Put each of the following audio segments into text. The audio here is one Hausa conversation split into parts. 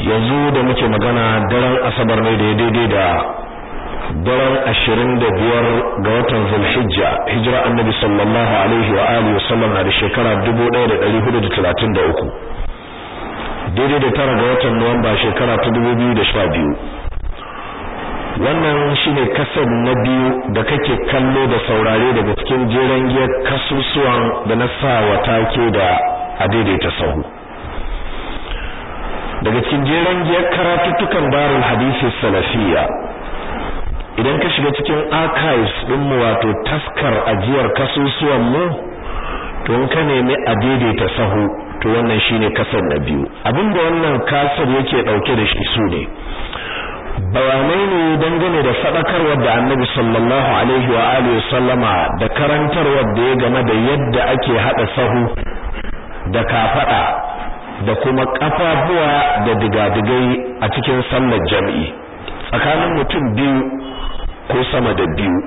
Yanzu da muke magana daren asabar ne da daidai da daren ashirin da biyar ga watan zulhijja hijira annabi sallallahu alaihi wa alihi wa sallam na da shekara dubu ɗaya da ɗari huɗu da talatin da uku. Daidai da tara ga watan nuwamba shekara ta dubu biyu da sha biyu. Wannan shine ƙasar na biyu da kake kallo da saurare daga cikin jeren giyar kasusuwan da na sa wa take da a daidaita sahu. Daga cikin jeren giyar karatuttukan darul hadisi salafiya idan ka shiga cikin archives din mu wato taskar ajiyar kasusuwan mu to in ka nemi a daidaita sahu to wannan shine ƙasar na biyu. Abinda wannan ƙasar yake ɗauke da shi su ne. Bayanai ne dangane da fadakarwar da annabi sallallahu alaihi wa alihi sallama da karantarwar da ya game da yadda ake hada sahu da kafada da kuma kafafuwa da digadigai a cikin sallar jami'i tsakanin mutum biyu ko sama da biyu.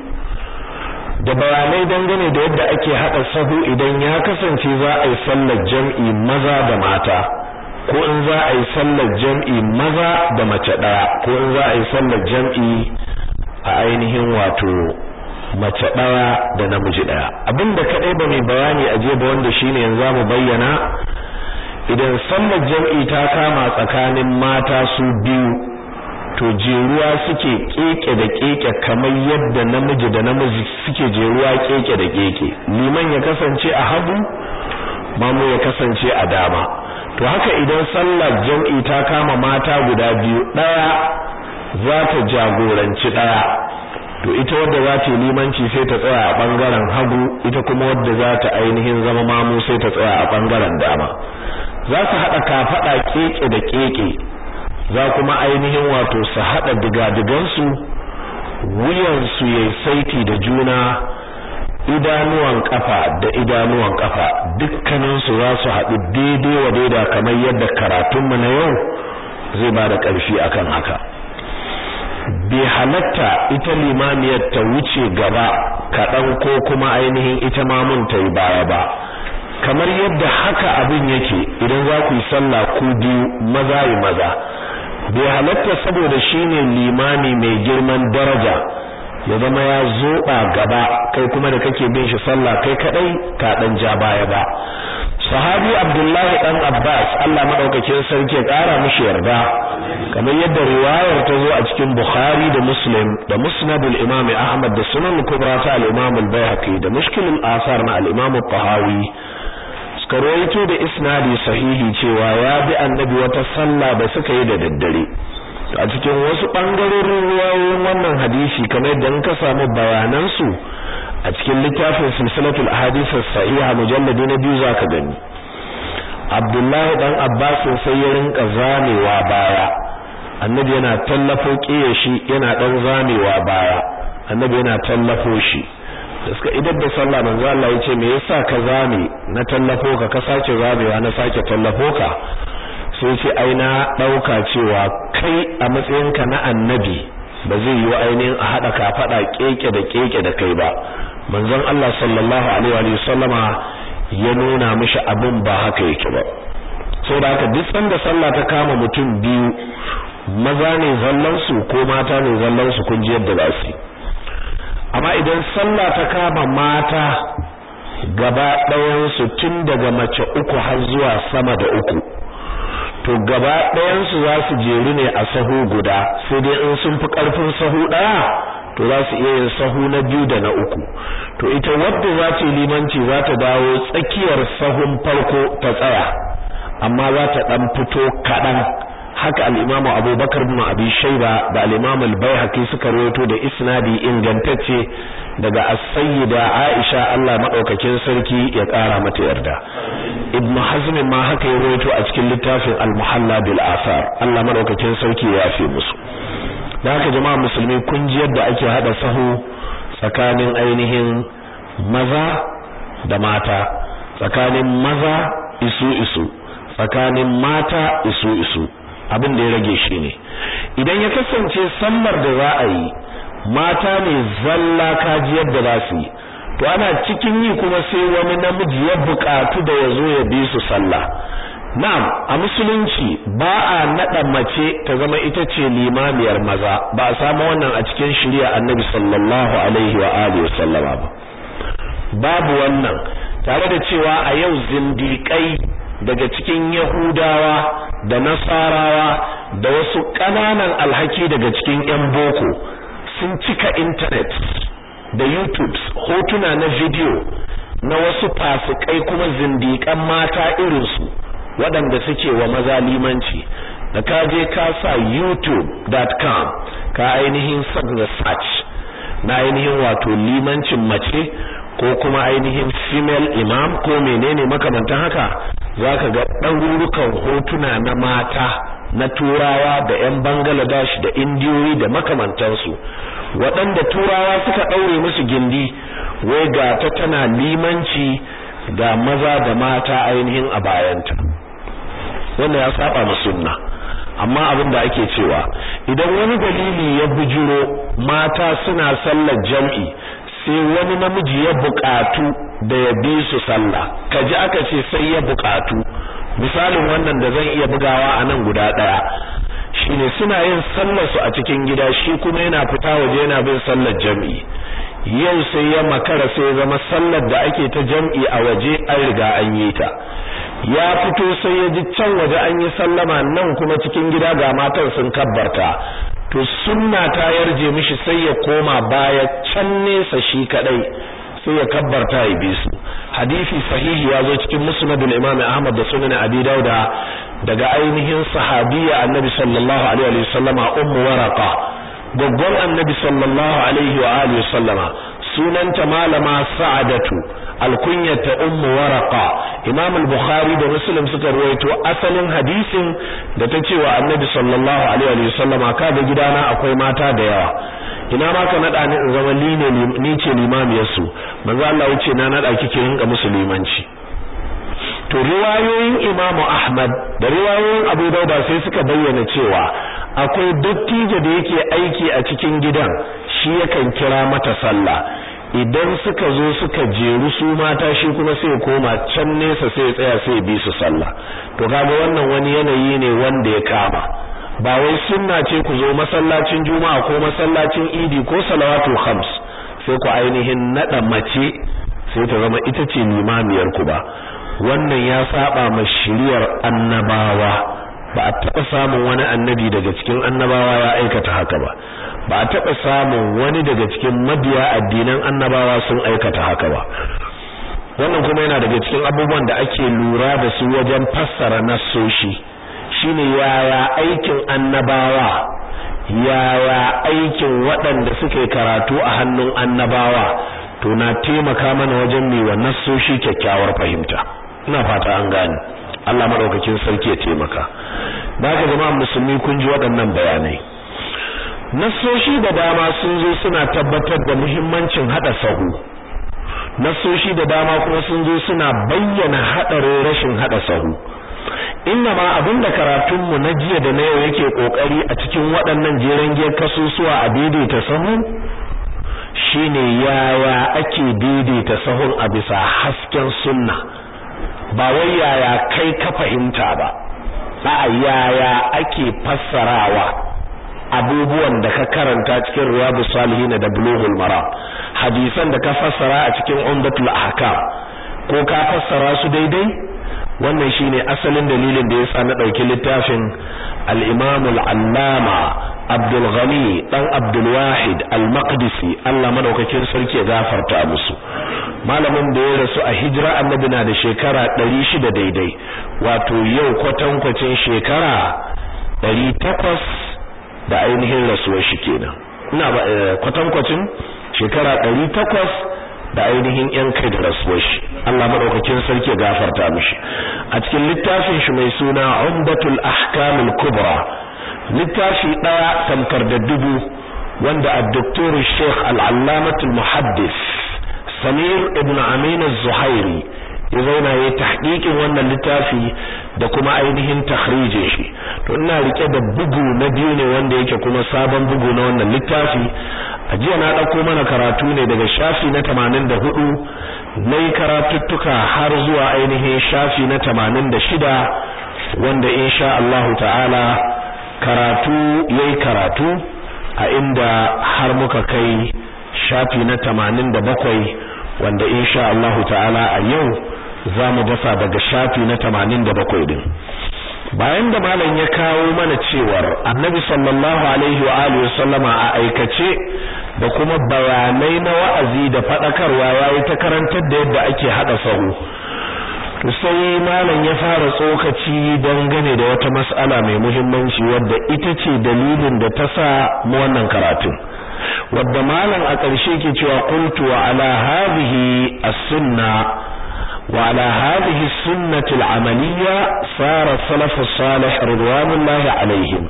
Da bayanai dangane da yadda ake hada sahu idan ya kasance za a yi sallar jami'i maza da mata ko in za a yi sallar jam'i maza da mace ɗaya ko in za a yi sallar jam'i a ainihin wato mace ɗaya da namiji ɗaya. Abinda kaɗai ba mai bayani a ba wanda shine yanzu mu bayyana idan sallar jam'i ta kama tsakanin mata su biyu to jeruwa suke keke da keke kamar yadda namiji da namiji suke jeruwa keke da keke. Liman ya kasance a hagu mamu ya kasance a dama. To haka idan sallar jam'i ta kama mata guda biyu ɗaya za ta jagoranci ɗaya to ita wadda za ta limanci sai ta tsaya a ɓangaren hagu ita kuma wadda za ta ainihin zama mamu sai ta tsaya a ɓangaren dama. Za su hada kafada keke da keke za kuma ainihin wato su hada digadigansu wuyansu yayi saiti da juna idanuwan kafa da idanuwan kafa dukkaninsu za su haɗu daidai wa daida kamar yadda karatunmu na yau zai ba da ƙarfi akan haka. Bai halatta ita limamiyar ta wuce gaba kaɗan ko kuma ainihin ita mamun ta yi baya ba. Kamar yadda haka abin yake idan za ku yi sallah ku biyu maza yi maza. Bai halatta saboda shine limami mai girman daraja. Ya zama ya zoba gaba kai kuma da kake bin shi sallah kai kadai ka dan ja baya ba. Sahabi abdullahi dan abbas Allah madaukakin sarki ya kara mishi yarda. Kamar yadda riwayar ta zo a cikin bukhari da muslim da musnad al-imam ahmad da sunan kubra ta al-imam al-baihaqi da mushkil al-athar na al-imam al-tahawi. Suka da isnadi sahihi cewa ya bi annabi wata sallah da suka yi da daddare. A cikin wasu ɓangarorin ruwayoyin wannan hadisi kamar yadda ka samu bayanan su a cikin littafin silsilatul ahadith as-sahiha mujalladi na biyu zaka gani. Abdullahi dan Abbas sai ya rinka zamewa baya. Annabi yana tallafo shi yana dan zamewa baya. Annabi yana tallafo shi. Da idar da sallah manzo Allah ya ce me yasa ka zame na tallafo ka? Ka sake zamewa na sake tallafo ka? Sai ce ai na ɗauka cewa kai a matsayinka na annabi ba zai yi ainihin a hada ka fada keke da keke da kai ba. Manzon Allah sallallahu alaihi wa sallama ya nuna mishi abin ba haka yake ba. Saboda haka duk sanda sallah ta kama mutum biyu maza ne zallan su ko mata ne zallan su kun ji yadda za su amma idan sallah ta kama mata gaba ɗayan su tun daga mace uku har zuwa sama da uku to gaba ɗayansu za su jeru ne a sahu guda sai dai in sun fi ƙarfin sahu ɗaya to za su iya yin sahu na biyu da na uku. To ita wadda za yi limanci za ta dawo tsakiyar sahun farko ta tsaya amma za ta ɗan fito kaɗan. Haka al-Imam Abubakar bin Abi Shayba da al-Imam al-Baihaqi suka rawaito da isnadi ingantacce daga as-sayyida Aisha Allah madaukakin sarki ya kara mata yarda. Ibn Hazm ma haka ya rawaito a cikin littafin al-Muhalla bil Athar Allah madaukakin sarki ya yafe musu. Da haka jama'a musulmi kun ji yadda ake hada sahu tsakanin ainihin maza da mata tsakanin maza isu isu tsakanin mata isu isu. Abin da ya rage shi ne. Idan ya kasance sallar da za a yi mata ne zalla kaji yadda za su yi. To ana cikin yi kuma sai wani namiji ya bukatu da ya zo ya bi su sallah. Na'am a musulunci ba a nada mace ta zama ita ce limamiyar maza. Ba a samu wannan a cikin shari'a annabi sallallahu alaihi wa alihi wasallama ba. Babu wannan. Tare da cewa a yau zindiƙai daga cikin yahudawa da nasarawa da wasu ƙananan alhaki daga cikin 'yan boko sun cika intanet da youtube hotuna na video na wasu fasikai kuma zindiƙan mata irinsu waɗanda suke wa maza limanci. Da ka je ka sa youtube.com ka ainihin sanya search na ainihin wato limancin mace ko kuma ainihin female imam ko menene makamantan haka zaka ga ɗarurukan hotuna na mata na turawa da 'yan bangladesh da indiyoyi da makamantansu. Waɗanda turawa suka ɗaure musu gindi wai ga ta tana limanci ga maza da mata ainihin a bayanta. Wanda ya saba ma sunna. Amma abin da ake cewa idan wani dalili ya bujiro mata suna sallar jam'i sai wani namiji ya buƙatu da ya bi su sallah. Kaji aka ce sai ya buƙatu. Misalin wannan da zan iya bugawa a nan guda ɗaya shine suna yin sallar su a cikin gida shi kuma yana fita waje yana bin sallar jam'i. Yau sai ya makara sai ya zama sallar da ake ta jam'i a waje an riga an yi ta. Ya fito sai ya ji can waje an yi sallama nan kuma cikin gida ga matan sun kabbarta. To sunna ta yarje mishi sai ya koma baya can nesa shi kadai sai ya kabbarta ya bi su. Hadisi sahihi ya zo cikin musnadul imam ahmad da sunan abi dauda daga ainihin sahabiya annabi sallallahu alaihi wa sallama ummu waraqa gaggon annabi sallallahu alaihi wa alihi wa sallama. Sunanta malama sa'adatu. Alkunyata ummu waraqa. Imam al-bukhari da muslim suka ruwaito asalin hadisin da ta cewa annabi sallallahu alaihi wa sallama kaga gidana akwai mata da yawa. Ina ma ka nada ni in zama ni ne ni ce limamiyar su manzo Allah wuce na nada kike rinka musulmanci to riwayoyin Imam Ahmad da riwayoyin Abu Dawud sai suka bayyana cewa akwai dattijo da yake aiki a cikin gidan shi yakan kira mata sallah. Idan suka zo suka jeru su mata shi kuma sai koma can nesa sai ya tsaya sai bi su sallah. To kaga wannan wani yanayi ne wanda ya kama. Ba wai sunna ce ku zo masallacin juma'a ko masallacin idi ko salawatul khams sai ku ainihin nada mace sai ta zama ita ce limamiyar ku ba. Wannan ya saba ma shiriyar annabawa. Ba a taɓa samun wani annabi daga cikin annabawa ya aikata haka ba. Ba a taɓa samun wani daga cikin mabiya addinan annabawa sun aikata haka ba. Wannan kuma yana daga cikin abubuwan da ake lura da su wajen fassara nassoshi. Shine yaya aikin annabawa yaya aikin waɗanda suke karatu a hannun annabawa to na taimaka mana wajen mai wa nassoshi kyakkyawar fahimta. Ina fata an gane. Allah madaukakin sarki ya taimaka. Daga jama'a musulmi kun ji waɗannan bayanai. Nassoshi da dama sun zo suna tabbatar da muhimmancin hada sahu. Nassoshi da dama kuma sun zo suna bayyana hadarin rashin hada sahu. Inna ma abin da karatun mu na jiya da na yau yake ƙoƙari a cikin waɗannan jeren giyar kasusuwa a daidaita sahu shine yaya ake daidaita sahun a bisa hasken sunna. Ba wai yaya kai ka fahimta ba. A'a yaya ake fassarawa abubuwan da ka karanta cikin riyadus salihin da bulughul maram. Hadisan da ka fassara a cikin umdatul ahkam. Ko ka fassara su daidai? Wannan shine asalin dalilin da yasa na ɗauki littafin al-imam al-allama Abdul Ghani dan Abdul Wahid Al-Maqdisi Allah madaukakin sarki ya gafarta musu malamin da ya rasu a hijira annabi na da shekara 600 daidai wato yau kwatankwacin shekara 800 da ainihin rasuwar shi kenan ina kwatankwacin shekara 800 da ainihin yan kai da rasuwar shi. Allah madaukakin sarki gafarta mishi. A cikin littafin shi mai suna Umdatul Ahkamul Kubra littafi ɗaya tamkar da dubu wanda ad-doktor Sheikh al-Allamah al-Muhaddis Samir ibn Amin az-Zuhairi ya zauna yayin tahqiqin wannan littafi da kuma ainihin takhrijin shi. To ina riƙe da bugu na biyu ne wanda yake kuma sabon bugu na wannan littafi. A jiya na ɗauko mana karatu ne daga shafi na 84 na yi karatuttuka har zuwa ainihin shafi na 86 wanda insha Allah ta'ala karatu yayi karatu a inda har muka kai shafi na 87 wanda insha Allah ta'ala a yau za mu dasa daga shafi na 87 din. Bayan da malam ya kawo mana cewar annabi sallallahu alaihi wa alihi wasallama a aikace da kuma bayanai na wa'azi da fadakarwa yayi ta karantar da yadda ake hada sahu. Sai malam ya fara tsokaci dangane da wata mas'ala mai muhimmanci wadda ita ce dalilin da ta sa mu wannan karatun. Wadda malam a ƙarshe ke cewa qultu ala hadhihi as-sunna wa ala hadhihi as-sunnati al-amaliyya sara salaf as-salih ridwanullahi alaihim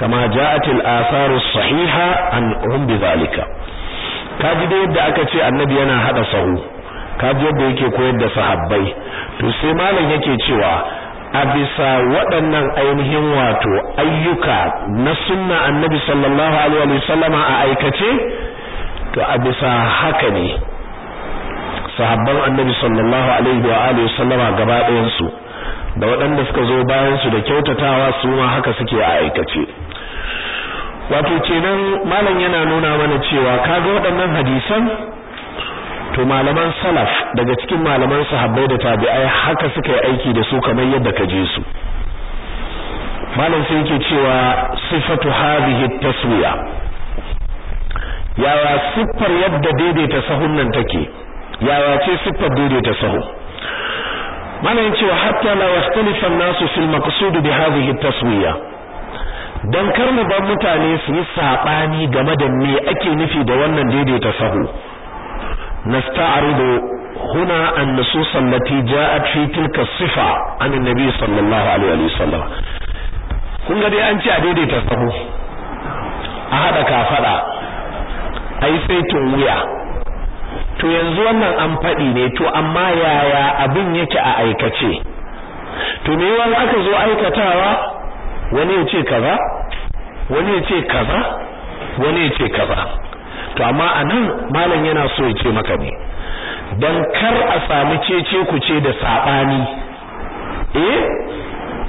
kama ja'at al-athar as-sahiha anhum bidhalika kaji da yadda aka ce annabi yana hada sahu kaji yadda yake koyar da sahabbai to malam yake cewa a bisa waɗannan ainihin wato ayyuka na sunna annabi sallallahu alaihi wa a aikace to a bisa haka ne sahabban annabi sallallahu alaihi wa alihi sallama gaba ɗayan su da waɗanda suka zo bayan su da kyautatawa su ma haka suke a aikace. Wato kenan malam yana nuna mana cewa kaga waɗannan hadisan to malaman salaf daga cikin malaman sahabbai da tabi'ai haka suka yi aiki da su kamar yadda ka je su. Malam sai yake cewa sifatu hadhihi taswiya yaya siffar yadda daidaita sahun nan take? yaya ce siffar daidaita sahu malam cewa hatta la yastalifa an-nasu fil maqsud bi hadhihi taswiya dan kar mu bar mutane su yi sabani game da me ake nufi da wannan daidaita sahu نستعرض هنا النصوص التي جاءت في تلك الصفة عن النبي صلى الله عليه وسلم kun ga dai an ce a daidaita sahu a haɗa kafaɗa a yi saitin wuya To yanzu wannan an faɗi ne to amma yaya abin yake a aikace? To me yawan aka zo aikatawa wani ya ce kaza wani ya ce kaza wani ya ce kaza. To amma a nan malam yana so ya ce maka ne dan kar a samu cece ku ce da saɓani eh?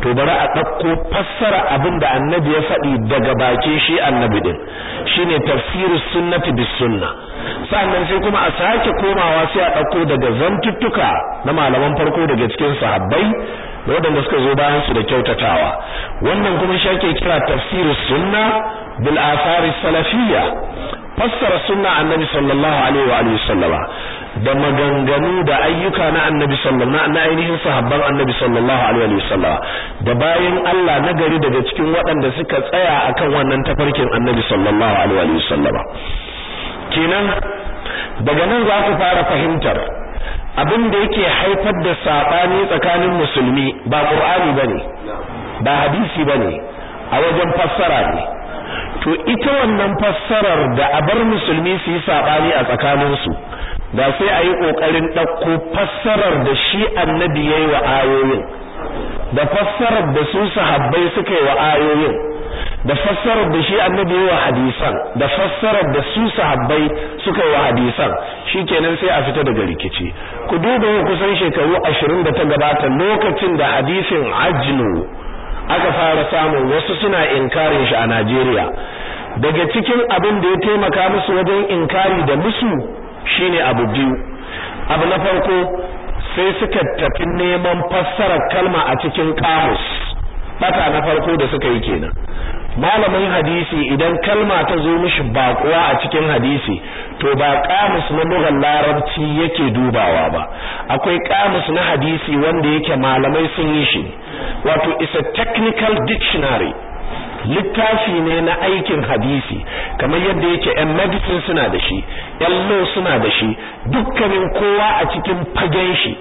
To bari a ɗauko fassara abin da annabi ya faɗi daga bakin shi annabi din shine tafsirus sunnati bis sunna. Sannan sai kuma a sake komawa sai a ɗauko daga zantuttuka na malaman farko daga cikin sahabbai da waɗanda suka zo bayan su da kyautatawa. Wannan kuma shi ake kira tafsirus sunna bil athari salafiyya. Fassara sunna annabi sallallahu alaihi wa alihi sallama. Da maganganu da ayyuka na annabi sallallahu na ainihin sahabban annabi sallallahu alaihi wa sallama. Da bayan Allah na gari daga cikin waɗanda suka tsaya akan wannan tafarkin annabi sallallahu alaihi wa sallama. Kenan daga nan za ku fara fahimtar abin da yake haifar da saɓani tsakanin musulmi ba qur'ani ba ne ba hadisi ba ne a wajen fassara ne. To ita wannan fassarar da abar musulmi su yi saɓani a tsakaninsu da sai a yi ƙoƙarin ɗauko fassarar da shi annabi ya yi wa ayoyin da fassarar da su sahabbai suka yi wa ayoyin da fassarar da shi annabi ya yi wa hadisan da fassarar da su sahabbai suka yi wa hadisan. Shikenan sai a fita daga rikici. Ku duba kusan shekaru ashirin da ta gabata lokacin da hadisin ajnu aka fara samun wasu suna inkarin shi a Najeriya. Daga cikin abin da ya taimaka musu wajen inkari da musu shine abu biyu. Abu na farko sai suka tafi neman fassarar kalma a cikin kamus. Bata na farko da suka yi kenan. Malamin hadisi idan kalma ta zo mishi bakuwa a cikin hadisi to ba kamus na lugar larabci yake dubawa ba. Akwai kamus na hadisi wanda yake malamai sun yi shi. Wato is a technical dictionary. Littafi ne na aikin hadisi kamar yadda yake yan medicine suna da shi yan law suna da shi dukkanin kowa a cikin fagen shi.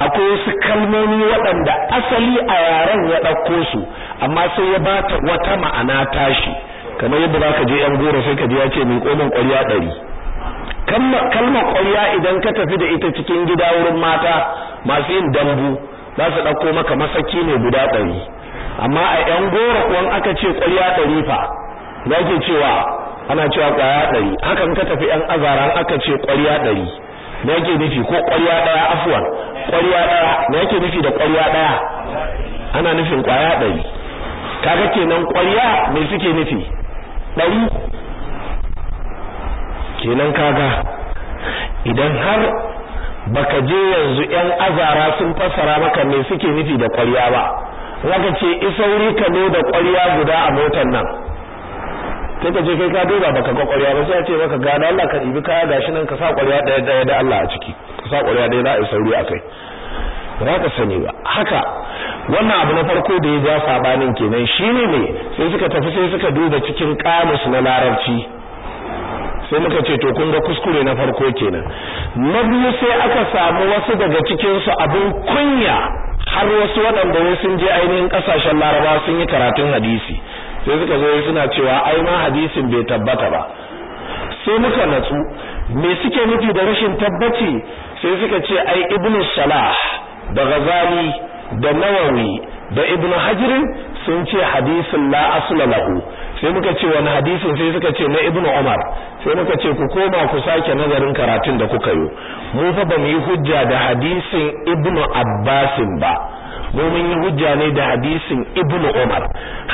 Akwai wasu kalmomi waɗanda asali a yaren ya ɗauko su amma sai ya bata wata ma'ana tashi. Kamar yadda zaka je yan goro sai ka ji ya ce mai komin ƙwarya ɗari. Kalmar ƙwarya idan ka tafi da ita cikin gida wurin mata masu yin dambu za su ɗauko maka masaki ne guda ɗari. Amma a yan goro kuwan aka ce ƙwarya ɗari fa za ke cewa? Ana cewa ƙwaya ɗari. Hakan ka tafi yan azaran aka ce ƙwarya ɗari me yake nufi? Ko ƙwarya ɗaya afwan? Ƙwarya ɗaya me yake nufi da ƙwarya ɗaya? Ana nufin ƙwaya ɗari. Kaga kenan ƙwarya me suke nufi? Ɗari. Kenan kaga idan har baka je yanzu ƴan azara sun fassara maka me suke nufi da ƙwarya ba zaka ce isauri ka ne da ƙwarya guda a motar nan. Sai ka je kai ka duba baka ga ƙwarya ba sai ya ce maka ga da Allah ka ɗibi kaya gashi nan ka sa ƙwarya ɗaya ɗaya da Allah a ciki. Ka sa ƙwarya ɗaya za a yi sauri a kai. Ba ka sani ba. Haka wannan abu na farko da ya ja sabanin kenan shine ne sai suka tafi sai suka duba cikin kamus na larabci. Sai muka ce to kun ga kuskure na farko kenan. Na biyu sai aka samu wasu daga cikin su abin kunya har wasu waɗanda wai sun je ainihin ƙasashen laraba sun yi karatun hadisi. Sai suka zo suna cewa ai ma hadisin bai tabbata ba. Sai muka natsu me suke nufi da rashin tabbaci? Sai suka ce ai ibnu salah da ghazali da nawawi da ibnu hajar sun ce hadisin la asla lahu. Sai muka ce wani hadisin sai suka ce na ibnu umar. Sai muka ce ku koma ku sake nazarin karatun da kuka yi. Mu fa ba mu yi hujja da hadisin ibnu abbasin ba. Mu mun yi hujja ne da hadisin ibnu umar.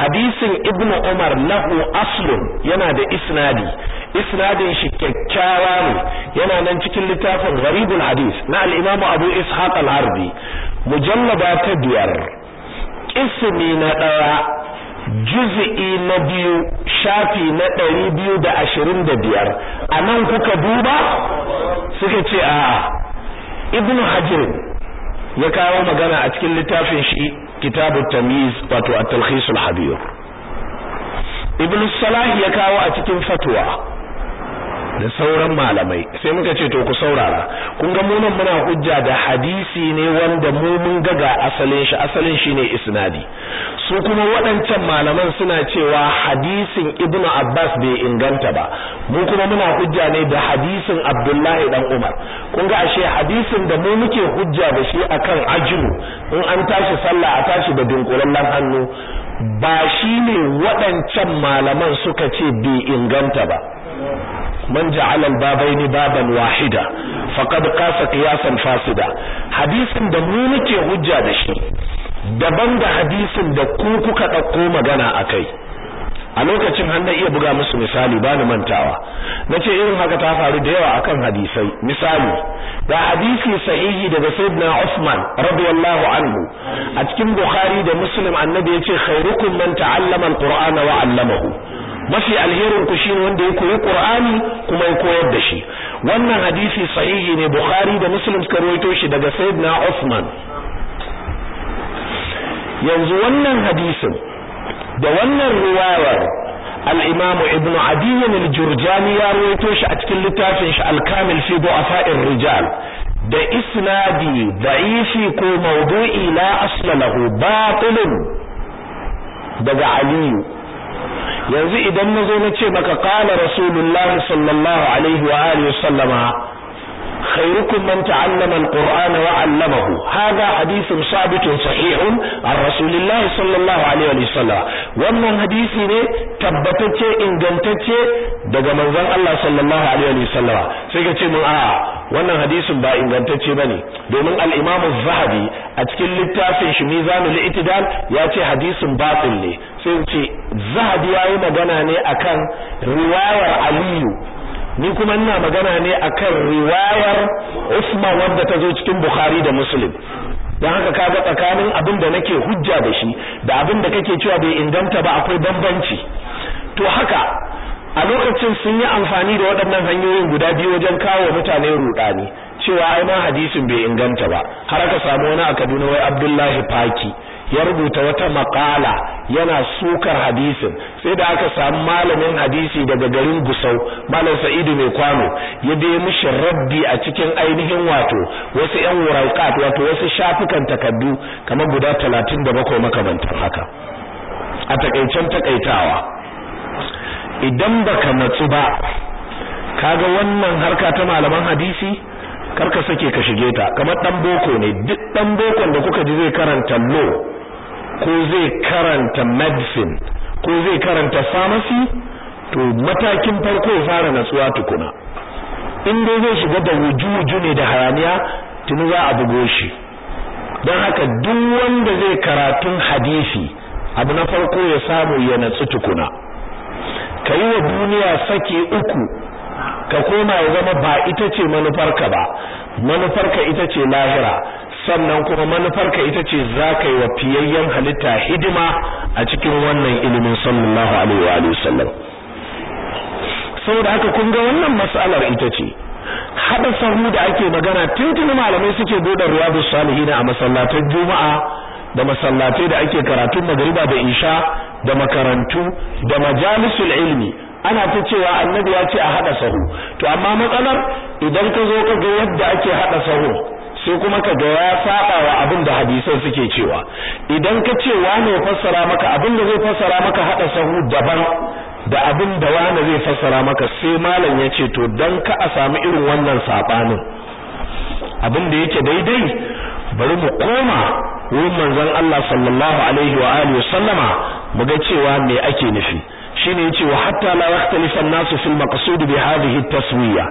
Hadisin ibnu umar lahu aslun yana da isnadi. Isnadin shi kyakkyawa ne. Yana nan cikin littafin gharibul hadis na al-imam abu ishaq al-harbi. Mujallada ta biyar. Ismi na ɗaya juz'i na biyu shafi na ɗari biyu da ashirin da biyar. A nan kuka duba suka ce a ibnu hajar ya kawo magana a cikin littafin shi kitabu tamiz wato at-talkhis al-habir ibnu salah ya kawo a cikin fatwa da sauran malamai. Sai muka ce to ku saurara. Kun ga munan muna hujja da hadisi ne wanda mu mun ga ga asalin shi. Asalin shine isnadi. Su kuma waɗancan malaman suna cewa hadisin ibnu abbas bai inganta ba. Mu kuma muna hujja ne da hadisin abdullahi dan umar. Kun ga ashe hadisin da mu muke hujja da shi akan ajinu in an tashi sallah a tashi da dunkulallen hannu ba shine waɗancan malaman suka ce bai inganta ba. Man ja'ala al-babaini baban wahida faqad qasa qiyasan fasida. Hadisin da mu muke hujja da shi daban da hadisin da ku kuka ɗauko magana akai a lokacin har na iya buga musu misali bani mantawa. Nace irin haka ta faru da yawa akan hadisai. Misali da hadisi sahihi daga sayyidina Uthman radiyallahu anhu. A cikin Bukhari da Muslim annabi ya ce khairukum man ta'allama al-Qur'ana wa 'allamahu. Mafi alherin ku shine wanda ya koyi Qur'ani kuma ya koyar da shi. Wannan hadisi sahihi ne Bukhari da Muslim suka rawaito shi daga Sayyidina Uthman. Yanzu wannan hadisin da wannan riwayar al-Imam Ibn Adi al-Jurjani ya rawaito shi a cikin littafin shi al-Kamil fi du'afa'ir rijal. Da isnadi da'ifi ko mawdu'i la asla lahu batilun daga Aliyu. Yanzu idan na zo na ce maka qala rasulullahi sallallahu alaihi wa alihi sallama khairukum man ta'allama alqur'ana wa 'allamahu. Hadha hadithun sabitun sahihun an rasulillahi sallallahu alaihi wa sallam. Wannan hadisi ne tabbatacce ingantacce daga manzon Allah sallallahu alaihi wa sallam. Sai ka ce mun a'a wannan hadisin ba ingantacce ba ne domin al-Imam az-Zahabi a cikin littafin shi Mizanul I'tidal ya ce hadisin batil ne. Sai ce Zahabi yayi magana ne akan riwayar Aliyu. Ni kuma ina magana ne akan riwayar Usman wadda ta zo cikin Bukhari da Muslim. Dan haka kaga tsakanin abin da nake hujja da shi da abin da kake cewa bai inganta ba akwai bambanci. To haka a lokacin sun yi amfani da waɗannan hanyoyin guda biyu wajen kawo mutane rudani cewa ai ma hadisin bai inganta ba. Har aka samu wani a Kaduna wai Abdullahi Faki. Ya rubuta wata makala yana sukar hadisin. Sai da aka samu malamin hadisi daga garin Gusau malam Sa'idu mai kwano ya dai mishi raddi a cikin ainihin wato wasu ƴan wuraqat wato wasu shafukan takaddu kamar guda 37 makamantan haka. A takaicen takaitawa idan baka natsu ba kaga wannan harka ta malaman hadisi? Karka sake ka shige ta. Kamar dan boko ne. Duk dan bokon da kuka ji zai karanta law ko zai karanta medicine ko zai karanta pharmacy to matakin farko ya fara natsuwa tukuna. In dai zai shiga da wuju-wuju ne da hayaniya tuni za a bugo shi. Don haka duk wanda zai karatun hadisi abu na farko ya samu ya natsu tukuna. Ka yi wa duniya sake uku ka koma ya zama ba ita ce manufarka ba. Manufarka ita ce lahira. Sannan kuma manufarka ita ce za ka yi wa fiyayyen halitta hidima a cikin wannan ilimin sallallahu alaihi wa sallam saboda haka kun ga wannan mas'alar ita ce. Hada sahu da ake magana tuntuni malamai suke buɗe riyadus salihin a masallatan juma'a da masallatai da ake karatun magriba da isha da makarantu da majalisul ilmi. Ana ta cewa annabi ya ce a hada sahu. To amma matsalar idan ka zo ka ga yadda ake hada sahu sai kuma ka ga ya saba wa abin da hadisan suke cewa. Idan ka ce wane ya fassara maka abin da zai fassara maka hada sahu daban da abin da wane zai fassara maka sai malam ya ce to dan ka a samu irin wannan sabanin abin da yake daidai bari mu koma wurin manzon Allah sallallahu alaihi wa alihi sallama mu ga cewa me ake nufi. Shine ya ce wa hatta la yakhtalifa an-nasu fil maqsud bi hadhihi at-taswiya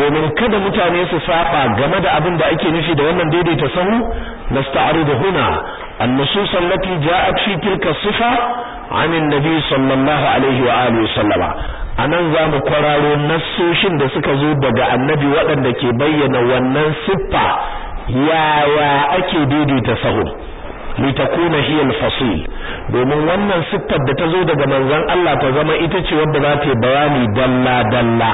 domin kada mutane su saba game da abin da ake nufi da wannan daidaita sahu nasta'ridu huna an-nusus allati ja'at fi tilka sifa 'an an-nabi sallallahu alaihi wa alihi sallama a nan za mu kwararo nassoshin da suka zo daga annabi waɗanda ke bayyana wannan siffa yaya ake daidaita sahu litakuna hiya al-fasil. Domin wannan siffar da ta zo daga manzon Allah ta zama ita ce wadda za ta bayani dalla dalla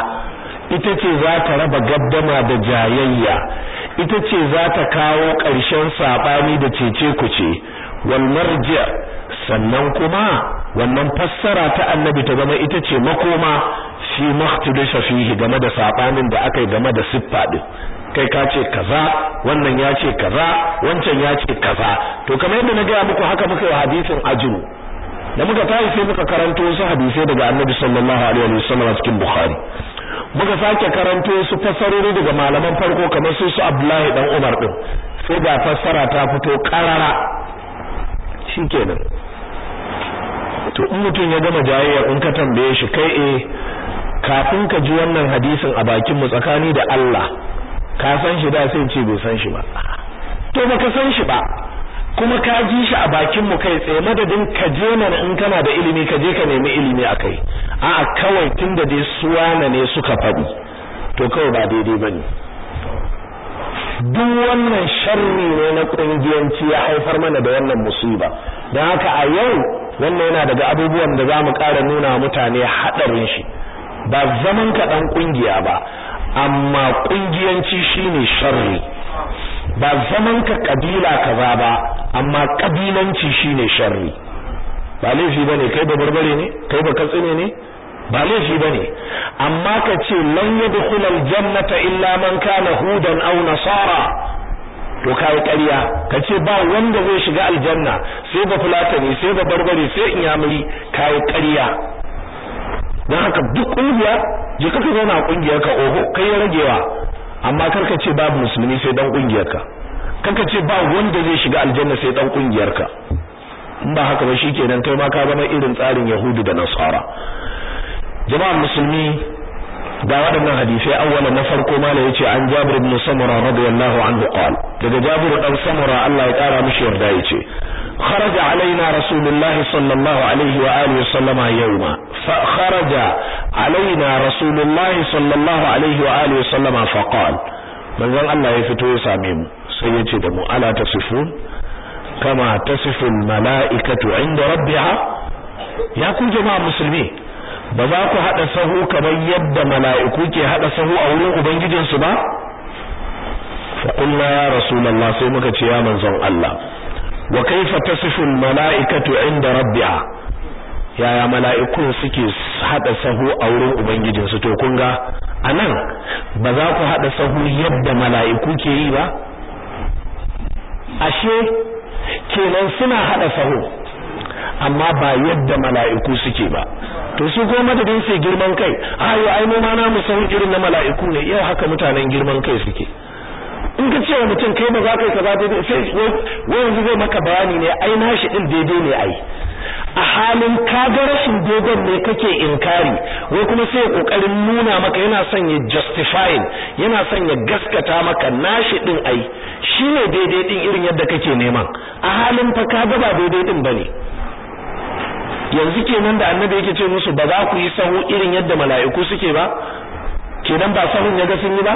ita ce za ta raba gaddama da jayayya. Ita ce za ta kawo ƙarshen saɓani da cece kuce wal marji sannan kuma wannan fassara ta annabi ta zama ita ce makoma fi mahtilifa fihi game da sabanin da aka game da siffa din. Kai ka ce kaza wannan ya ce kaza wancan ya ce kaza. To kamar yadda na gaya muku haka muka yi hadisin ajinu da muka tayi sai muka karanto wasu hadisai daga annabi sallallahu alaihi wasallam cikin bukhari. Muka sake karanto su fassarori daga malaman farko kamar su su abdullahi dan umar din. Sai ga fassara ta fito karara. Shikenan. To in mutum ya gama jayayya in ka tambaye shi kai eh kafin ka ji wannan hadisin a bakin mu tsakani da Allah ka san shi da sai ce bai san shi ba. To baka san shi ba kuma ka ji shi a bakin mu kai tsaye madadin ka je mana in kana da ilimi ka je ka nemi ilimi akai a'a kawai tunda dai suwana ne suka faɗi to kawai ba daidai ba ne duk wannan sharri ne na kungiyanci ya haifar mana da wannan musiba. Don haka a yau wannan yana daga abubuwan da za mu ƙara nuna mutane haɗarin shi. Ba zaman ka ɗan ƙungiya ba amma kungiyanci shine sharri. Ba zaman ka kabila kaza ba amma kabilanci shine sharri. Ba laifi ba ne kai ba barbare ne kai ba katsine ne ba laifi ba ne. Amma ka ce lan yadkhul aljannata illa man kana hudan aw nasara. To kai ƙarya. Ka ce ba wanda zai shiga aljanna sai ba fulatani sai ba barbare sai inyamuri. Kai ƙarya. Don haka duk ƙungiya je ka zauna a ƙungiyar ka oho kai ya ragewa amma kar ka ce babu musulmi sai dan ƙungiyar ka kar ka ce ba wanda zai shiga aljanna sai dan ƙungiyar ka in ba haka ba shikenan kai ma ka zama irin tsarin yahudu da nasara. Jama'ar musulmi ga waɗannan hadisai awwala na farko ma ya ce an Jabir ibn Samura radiyallahu anhu qala. Daga Jabir dan Samura Allah ya kara mishi yarda ya ce خرج علينا رسول الله صلى الله عليه وآله وسلم يوما فخرج علينا رسول الله صلى الله عليه وآله وسلم فقال من ذن الله يفتو يساميم سيتي دمو ألا تصفون كما تصف الملائكة عند ربها يا كل جماعة مسلمين ba za ku haɗa sahu kamar yadda mala'iku ke haɗa sahu a wurin ubangijinsu ba fa qulna ya rasulullah sai muka ce ya manzon Allah wa kaifa tasifu almala'ikatu inda rabbiha? Yaya mala'ikun suke hada sahu a wurin ubangijin su to kun ga a nan ba za ku hada sahu yadda mala'iku ke yi ba? Ashe kenan suna hada sahu amma ba yadda mala'iku suke ba. To su ko madadin su girman kai ayo ai mu ma na mu san irin na mala'iku ne. Yau haka mutanen girman kai suke. In ka ce wa mutum kai ba za ka yi kaza daidai sai wai yanzu zai maka bayani ne ai nashi din daidai ne ai. A halin ka ga rashin daidai ne kake inkari wai kuma sai ƙoƙarin nuna maka yana son ya justifying yana son ya gaskata maka nashi din ai shine daidai din irin yadda kake neman. A halin fa ka ga ba daidai din ba ne yanzu kenan da annabi yake ce musu ba za ku yi sahu irin yadda mala'iku suke ba? Kenan ba sahun ya ga sun yi ba?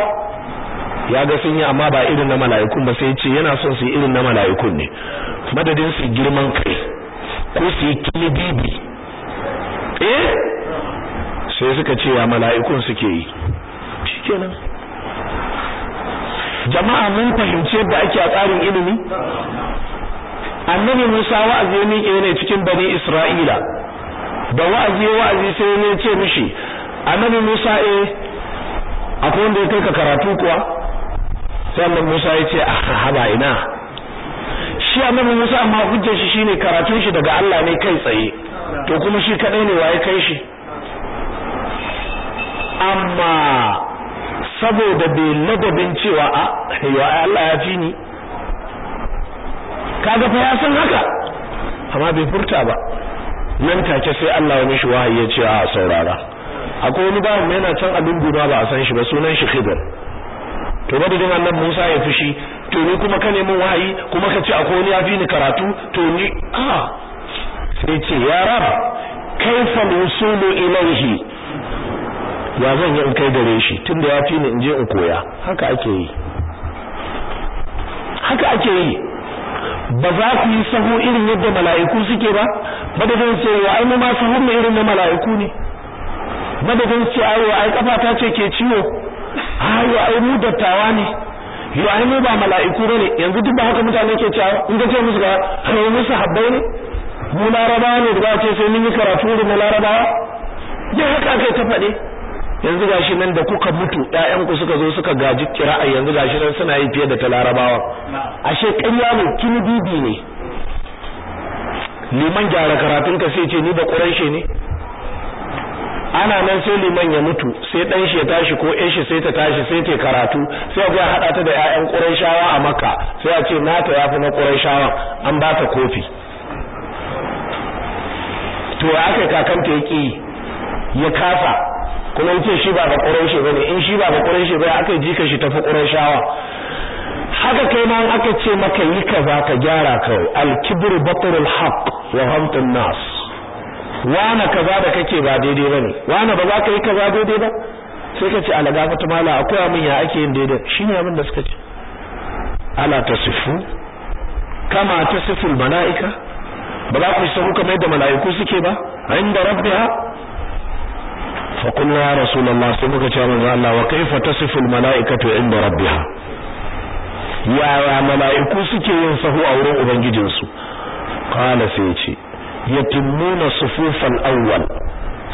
Ya ga sun yi amma ba irin na mala'ikun ba sai ce yana son su yi irin na mala'ikun ne. Madadin su girman kai ko su yi kilibibi eh? Sai suka ce ya mala'ikun suke yi. Shikenan. Jama'a mun fahimci yadda ake a tsarin ilimi? Annabi Musa wa'azi ya miƙe ne cikin bani Isra'ila. Da wa'azi wa'azi sai ne ce mishi annabi Musa eh akwai wanda ya kai ka karatu kuwa? Sai annabi Musa ya ce haba ina? Shi annabi Musa amma hujjar shi shine karatun shi daga Allah ne kai tsaye. To kuma shi kadai ne waye kai shi? Amma saboda bai ladabin cewa a ya Allah ya fi ni? Kaga fa ya san haka. Amma bai furta ba. Nan take sai Allah ya mishi wahayi ya ce a saurara. Akwai wani mai yana can abin guda ba a san shi ba sunan shi Khidir. To madadin annabi Musa ya fushi to ni kuma ka nemi wahayi kuma ka ce akwai wani ya fi ni karatu to ni a sai ce ya rab kaifa usulu ilaihi? Ya zan yi in kai gare shi tunda ya fi ni in je in koya. Haka ake yi. Haka ake yi. Ba za ku yi sahu irin yadda mala'iku suke ba? Madadin ce wa ai ma sahun mu irin na mala'iku ne. Madadin ce ai wa ai kafata ce ke ciwo. Wa ai mu dattawa ne. Yo ai mu ba mala'iku ba ne. Yanzu duk ba haka mutane ke cewa in ga ce musu ga ai musu habbai ne. Mu larabawa ne da ce sai mun yi karatu na larabawa. Ya haka kai ta faɗe yanzu gashi nan da kuka mutu ƴaƴanku suka zo suka gaji kira'a yanzu gashi nan suna yi fiye da ta larabawa. Ashe ƙarya ne kini bibi ne. Liman gyara karatun ka sai ce ni da ƙuraishe ne. Ana nan sai liman ya mutu sai dan shi ya tashi ko ƴan shi sai ta tashi sai ta karatu sai ga hada ta da ƴaƴan ƙuraishawa a Makka sai a ce nata yafi na ƙuraishawa an ba ta kofi. To aka kakanta ya ki ya kasa kuma ya ce shi ba ba Quraishi ba ne in shi ba ba Quraishi ba aka jika shi tafi Qurayshawa. Haka kai ma aka ce maka yi kaza ka gyara kawai al-kibr batrul haqq wa hamtun nas. wane kaza da kake ba daidai ba ne wane ba za ka yi kaza daidai ba? Sai ka ce alaga fata mala akwai min ya ake yin daidai. Shine abin da suka ce. Ala ta tasifu. Kama ta tasiful malaika. Ba za ku yi sahu kamar yadda mala'iku suke ba? A inda rabbiha. Fa qulna ya rasulullah sai muka ce manzo Allah wa kaifa tasiful malaikatu inda rabbiha? Yaya mala'iku suke yin sahu a wurin ubangijinsu? Qala sai ce yatimuna sufufal awwal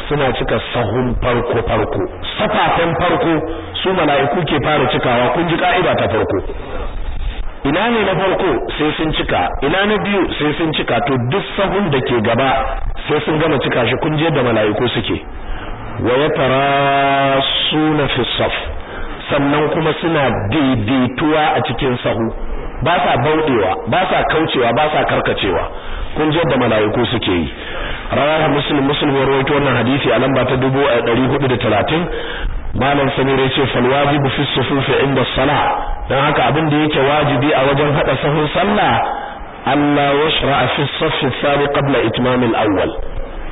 suna cika sahun farko farko safafan farko su mala'iku ke fara cikawa kun ji ka'ida ta farko ina ne na farko sai sun cika ina na biyu sai sun cika to duk sahun da ke gaba sai sun gama cika shi kun je da mala'iku suke wa yatarasuna fi saf sannan kuma suna daidaituwa a cikin sahu ba sa baudewa ba sa kaucewa ba sa karkacewa kun ji yadda mala'iku suke yi. Rawahu muslim muslim ya rawaito wannan hadisi a lamba ta 1430 malam samir ya ce fal wajibu fi sufufi inda salah. Dan haka abin da yake wajibi a wajen hada sahun sallah Allah yashra'a fi as-saff ath-thani qabla itmam al-awwal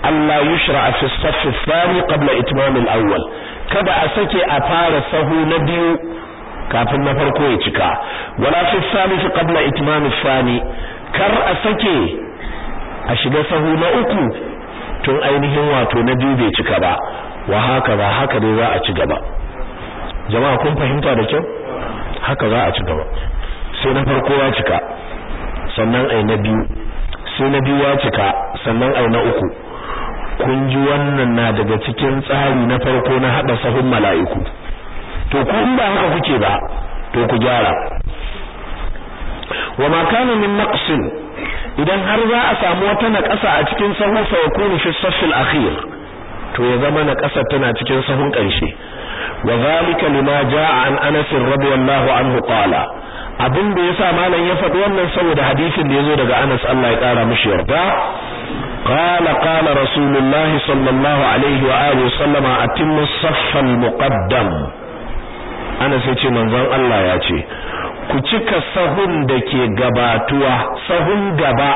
Allah yushra fi as-saff ath-thani qabla itmam al-awwal kada a sake a fara sahu na biyu kafin na farko ya cika. Wala fi as-thalith qabla itmam ath-thani kar a sake a shiga sahu na uku tun ainihin wato na biyu bai cika ba. Wa haka ba haka dai za a ci gaba. Jama'a kun fahimta da kyau? Haka za a ci gaba. Sai na farko ya cika sannan ai na biyu. Sai na biyu ya cika sannan ai na uku. Kun ji wannan na daga cikin tsari na farko na hada sahun mala'iku. To ku in ba haka kuke ba to ku gyara. Wa ma kana min naqsin idan har za a samu wata naƙasa a cikin sahu fa yakunu fi saffil akhir to ya zama naƙasa tana cikin sahun ƙarshe wa zalika lima jaa an Anas radiyallahu anhu qala abin da yasa malam ya faɗi wannan saboda hadisin da yazo daga Anas Allah ya ƙara mishi yarda قال قال رسول الله صلى الله عليه وآله وسلم أتم الصف المقدم أنا سيتي منظر الله ياتي ku cika sahun da ke gabatuwa sahun gaba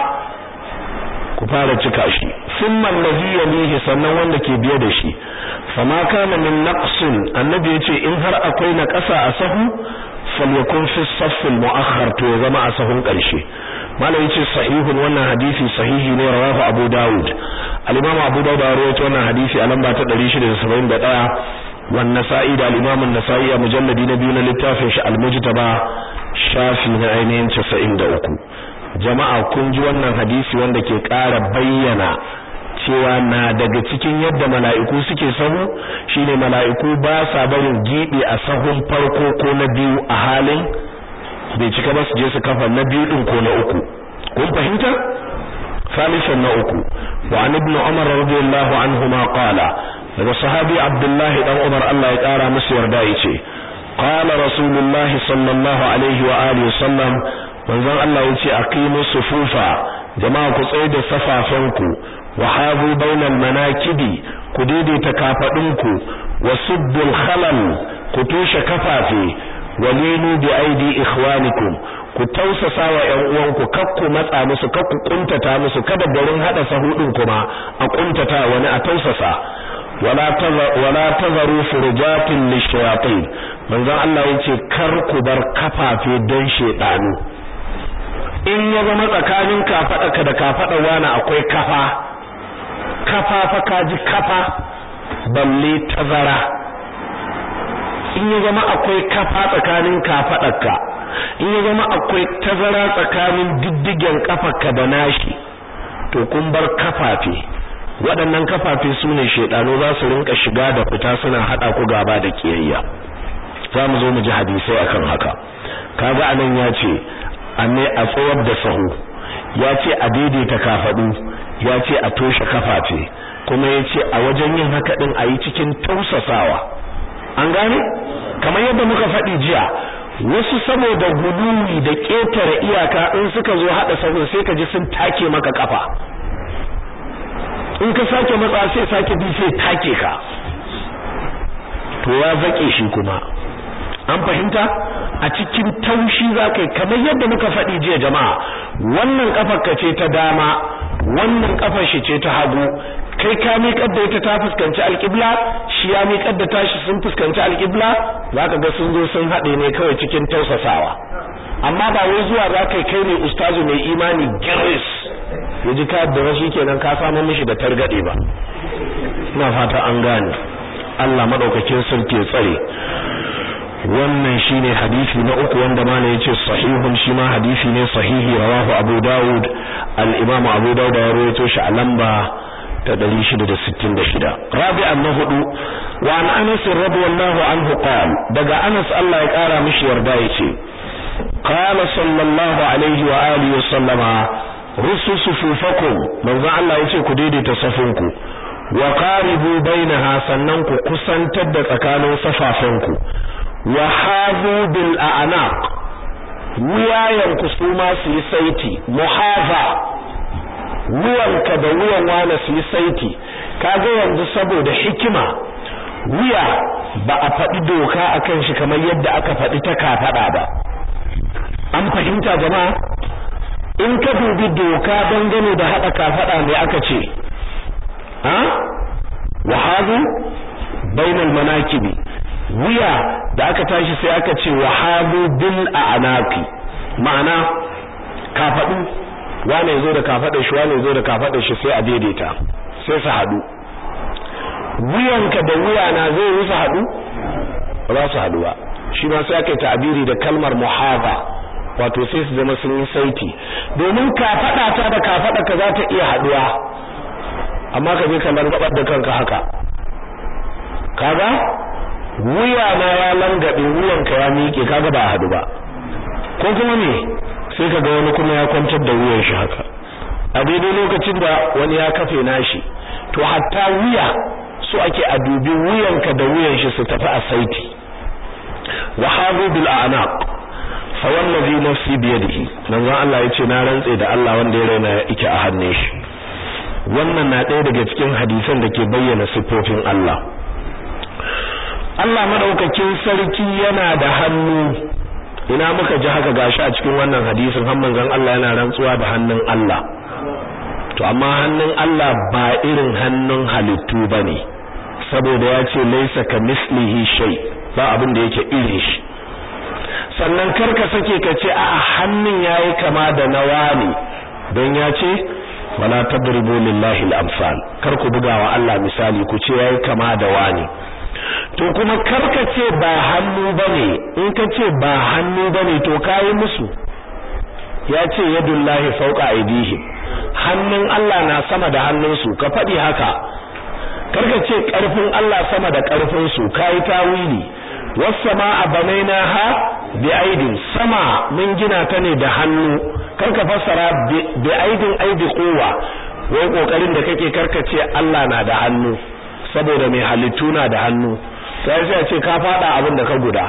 ku fara cika shi. Thumma allazi yalihi sannan wanda ke biye da shi. Fama kana min naqsin annabi ya ce in har akwai na ƙasa a sahu falyakun fi saff al-mu'akhkhar to zama a sahun ƙarshe. Malam ya ce sahihun wannan hadisi sahihi ne rawahu abu daud al-imam abu daud ya rawaito wannan hadisi a lamba ta 671 wan nasa'i da al-imam an-nasa'i a mujalladi na biyu na littafin shi al-mujtaba shafi na ainihin 93 jama'a wannan hadisi wanda ke ƙara bayyana cewa na daga cikin yadda mala'iku suke sahu shine mala'iku ba sa barin gibi a sahun farko ko na biyu a halin bai cika ba su je su kafa na biyu din ko na uku kun fahimta salisan na uku wa an ibn umar radiyallahu anhuma qala daga sahabi abdullah dan umar Allah ya kara musu yarda ya ce qala rasulullah sallallahu alaihi wa alihi sallam manzon Allah ya ce aqimu sufufa jama'a ku tsaye da safafanku wa hazu bainal manakibi ku daidaita kafadunku wa suddul khalal ku toshe kafafe walinu bi aidi ikhwanikum ku tausasa wa ƴan uwanku kakku matsa musu kakku kuntata musu kada garin hada sahudin kuma a kuntata wani a tausasa wala tazaru furujatin lishayatin manzon Allah ya ce kar ku bar kafafe don shedanu in ya zama tsakanin kafada da kafada wani akwai kafa kafa fa kaji kafa balle tazara in ya zama akwai kafa tsakanin kafadarka in ya zama akwai tazara tsakanin diddigen kafarka da nashi to kun bar kafafe waɗannan kafafe su ne shaidano za su rinka shiga da fita suna haɗa ku gaba da kiyayya. Za mu zo mu ji hadisai akan haka. Kaga a nan ya ce anne a tsawar da sahu. Ya ce a daidaita kafaɗu. Ya ce a toshe kafafe. Kuma ya ce a wajen yin haka ɗin a yi cikin tausasawa. An gane? Kamar yadda muka faɗi jiya wasu saboda gudumi da ƙetare iyaka in suka zo haɗa sahun sai ka ji sun take maka kafa in ka sake matsa sai sake bi sai take ka. To ya zaƙe shi kuma. An fahimta? A cikin taushi za ka yi kamar yadda muka faɗi jiya jama'a. Wannan kafar ka ce ta dama wannan kafar shi ce ta hagu. Kai ka miƙar da ita ta fuskanci alƙibla shi ya miƙar da tashi sun fuskanci alƙibla za ka ga sun zo sun haɗe ne kawai cikin tausasawa. Amma ba wai zuwa za ka kai ne ustazu mai imani giris. Ya ji ka da rashi kenan ka samu mishi da targaɗe ba. Ina fata an gane. Allah madaukakin sarki tsare. Wannan shine hadisi na uku wanda mana ya ce sahihun shi ma hadisi ne sahihi rawahu Abu Dawud. al-Imam Abu Dawud ya rawaito shi a lamba ta 666 rabi'an na huɗu wa an Anas radiyallahu anhu qala daga Anas Allah ya kara mishi yarda ya ce qala sallallahu alaihi wa alihi wa sallama rusu sufufakum manzo Allah ya ce ku daidaita safinku wa qaribu bainaha sannan ku kusantar da tsakanin safafanku wa hazu bil a'naq wuyayen su ma su yi saiti muhaza wuyanka da wuyan wani su yi saiti kaga yanzu saboda hikima wuya ba a faɗi doka akan shi kamar yadda aka faɗi ta kafaɗa ba an fahimta jama'a? In ka dubi doka dangane da haɗa kafaɗa mai aka ce? Ha? Wa hazu bainal manakibi. Wuya da aka tashi sai aka ce wa hadu bil a'naqi. Ma'ana kafadu wane ya zo da kafadar shi wane ya zo da kafadar shi sai a daidaita sai su hadu wuyanka da wuyana zai yi su hadu ba za su hadu ba. Shi ma sai aka yi ta'abiri da kalmar muhaba wato sai su zama sun yi saiti domin kafada ta da kafada ka za ta iya haɗuwa amma ka je ka langabar da kanka haka. Kaga? Wuya na ya langabe wuyanka ya miƙe kaga ba hadu ba. Ko kuma ne sai kaga wani kuma ya kwantar da wuyan shi haka. A daidai lokacin da wani ya kafe nashi to hatta wuya su ake a dubi wuyanka da wuyan shi su tafi a saiti. Wa hadu bil a'naq. Fa wallazi nafsi bi yadihi manzo Allah ya ce na rantse da Allah wanda ya raina ya ike a hannun shi wannan na ɗaya daga cikin hadisan da ke bayyana sifofin Allah Allah madaukakin sarki yana da hannu ina muka ji haka gashi a cikin wannan hadisin har manzon Allah yana rantsuwa da hannun Allah to amma hannun Allah ba irin hannun halittu ba ne saboda ya ce laisa shay ba abin da yake irin shi sannan kar ka sake ka ce a hannun yayi kama da nawani don ya ce wala tadribu lillahi al-amsal. Kar buga wa Allah misali ku ce yayi kama da wani. To kuma kar ka ce ba hannu ba ne in ka ce ba hannu ba ne to kai musu. Ya ce yadullahi fawqa aydihim hannun Allah na sama da hannunsu. Ka faɗi haka. Karka ce ƙarfin Allah sama da ƙarfin su kai tawili. Was-samaa banaynaha bi aidin. Sama mun gina ta ne da hannu. Karka fassara bi aidin aidi quwwa. Wai ƙoƙarin da kake karkace Allah na da hannu saboda mai halittu na da hannu. Sai sai ce ka fada abin da ka guda.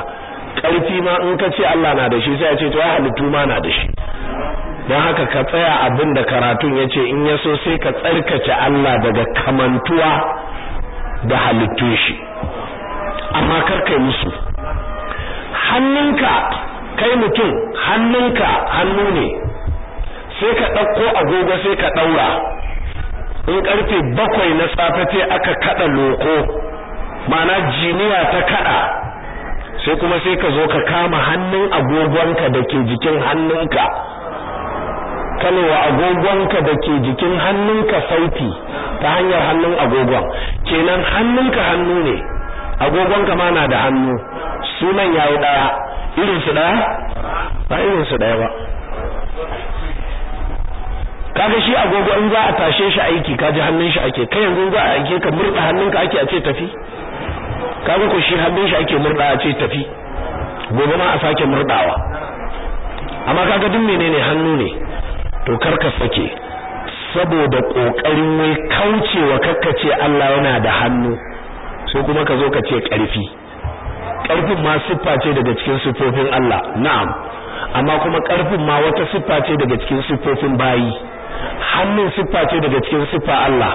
Karfi ma in ka ce Allah na da shi sai ce to halittu ma na da shi. Don haka ka tsaya abin da karatun ya ce in ya so sai ka tsarkace Allah daga kamantuwa da halittun shi. Amma kar kai musu. Hannunka kai mutum hannunka hannu ne. Sai ka ɗauko agogo sai ka ɗaura. In ƙarfe bakwai na safe aka kada loko mana jiniya ta kada sai kuma sai ka zo ka kama hannun agogonka da ke jikin hannunka. Kalewa agogonka da ke jikin hannunka sauti ta hanyar hannun agogon. Kenan hannunka hannu ne. Agogonka ma na da hannu. Sunan yayi ɗaya irin su ɗaya ba irin su ɗaya ba. Kaga shi agogo in za a tashe shi aiki kaji hannun shi ake. Kai yanzu za a aike ka murda hannunka ake a ce tafi. Kaga ko shi hannun shi ake murda a ce tafi. Gobe ma a sake murdawa amma kaga duk menene hannu ne to kar ka sake. Saboda ƙoƙarin wai kaucewa kakkace Allah yana da hannu. Sai kuma ka zo ka ce ƙarfi ƙarfin ma siffa ce daga cikin siffofin Allah na'am. Amma kuma ƙarfin ma wata siffa ce daga cikin siffofin bayi. Hannun siffa ce daga cikin siffa Allah.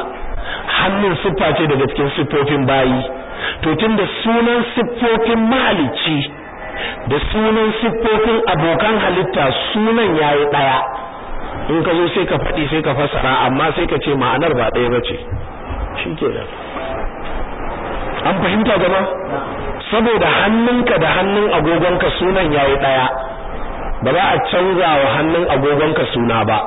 Hannun siffa ce daga cikin siffofin bayi. To tunda sunan siffofin mahalicci da sunan siffofin abokan halitta sunan yayi ɗaya in ka zo sai ka faɗi sai ka fasara amma sai ka ce ma'anar ba ɗaya bace shikenan an fahimta gaba saboda hannunka da hannun agogonka sunan yayi ɗaya ba za a canza wa hannun agogonka suna ba.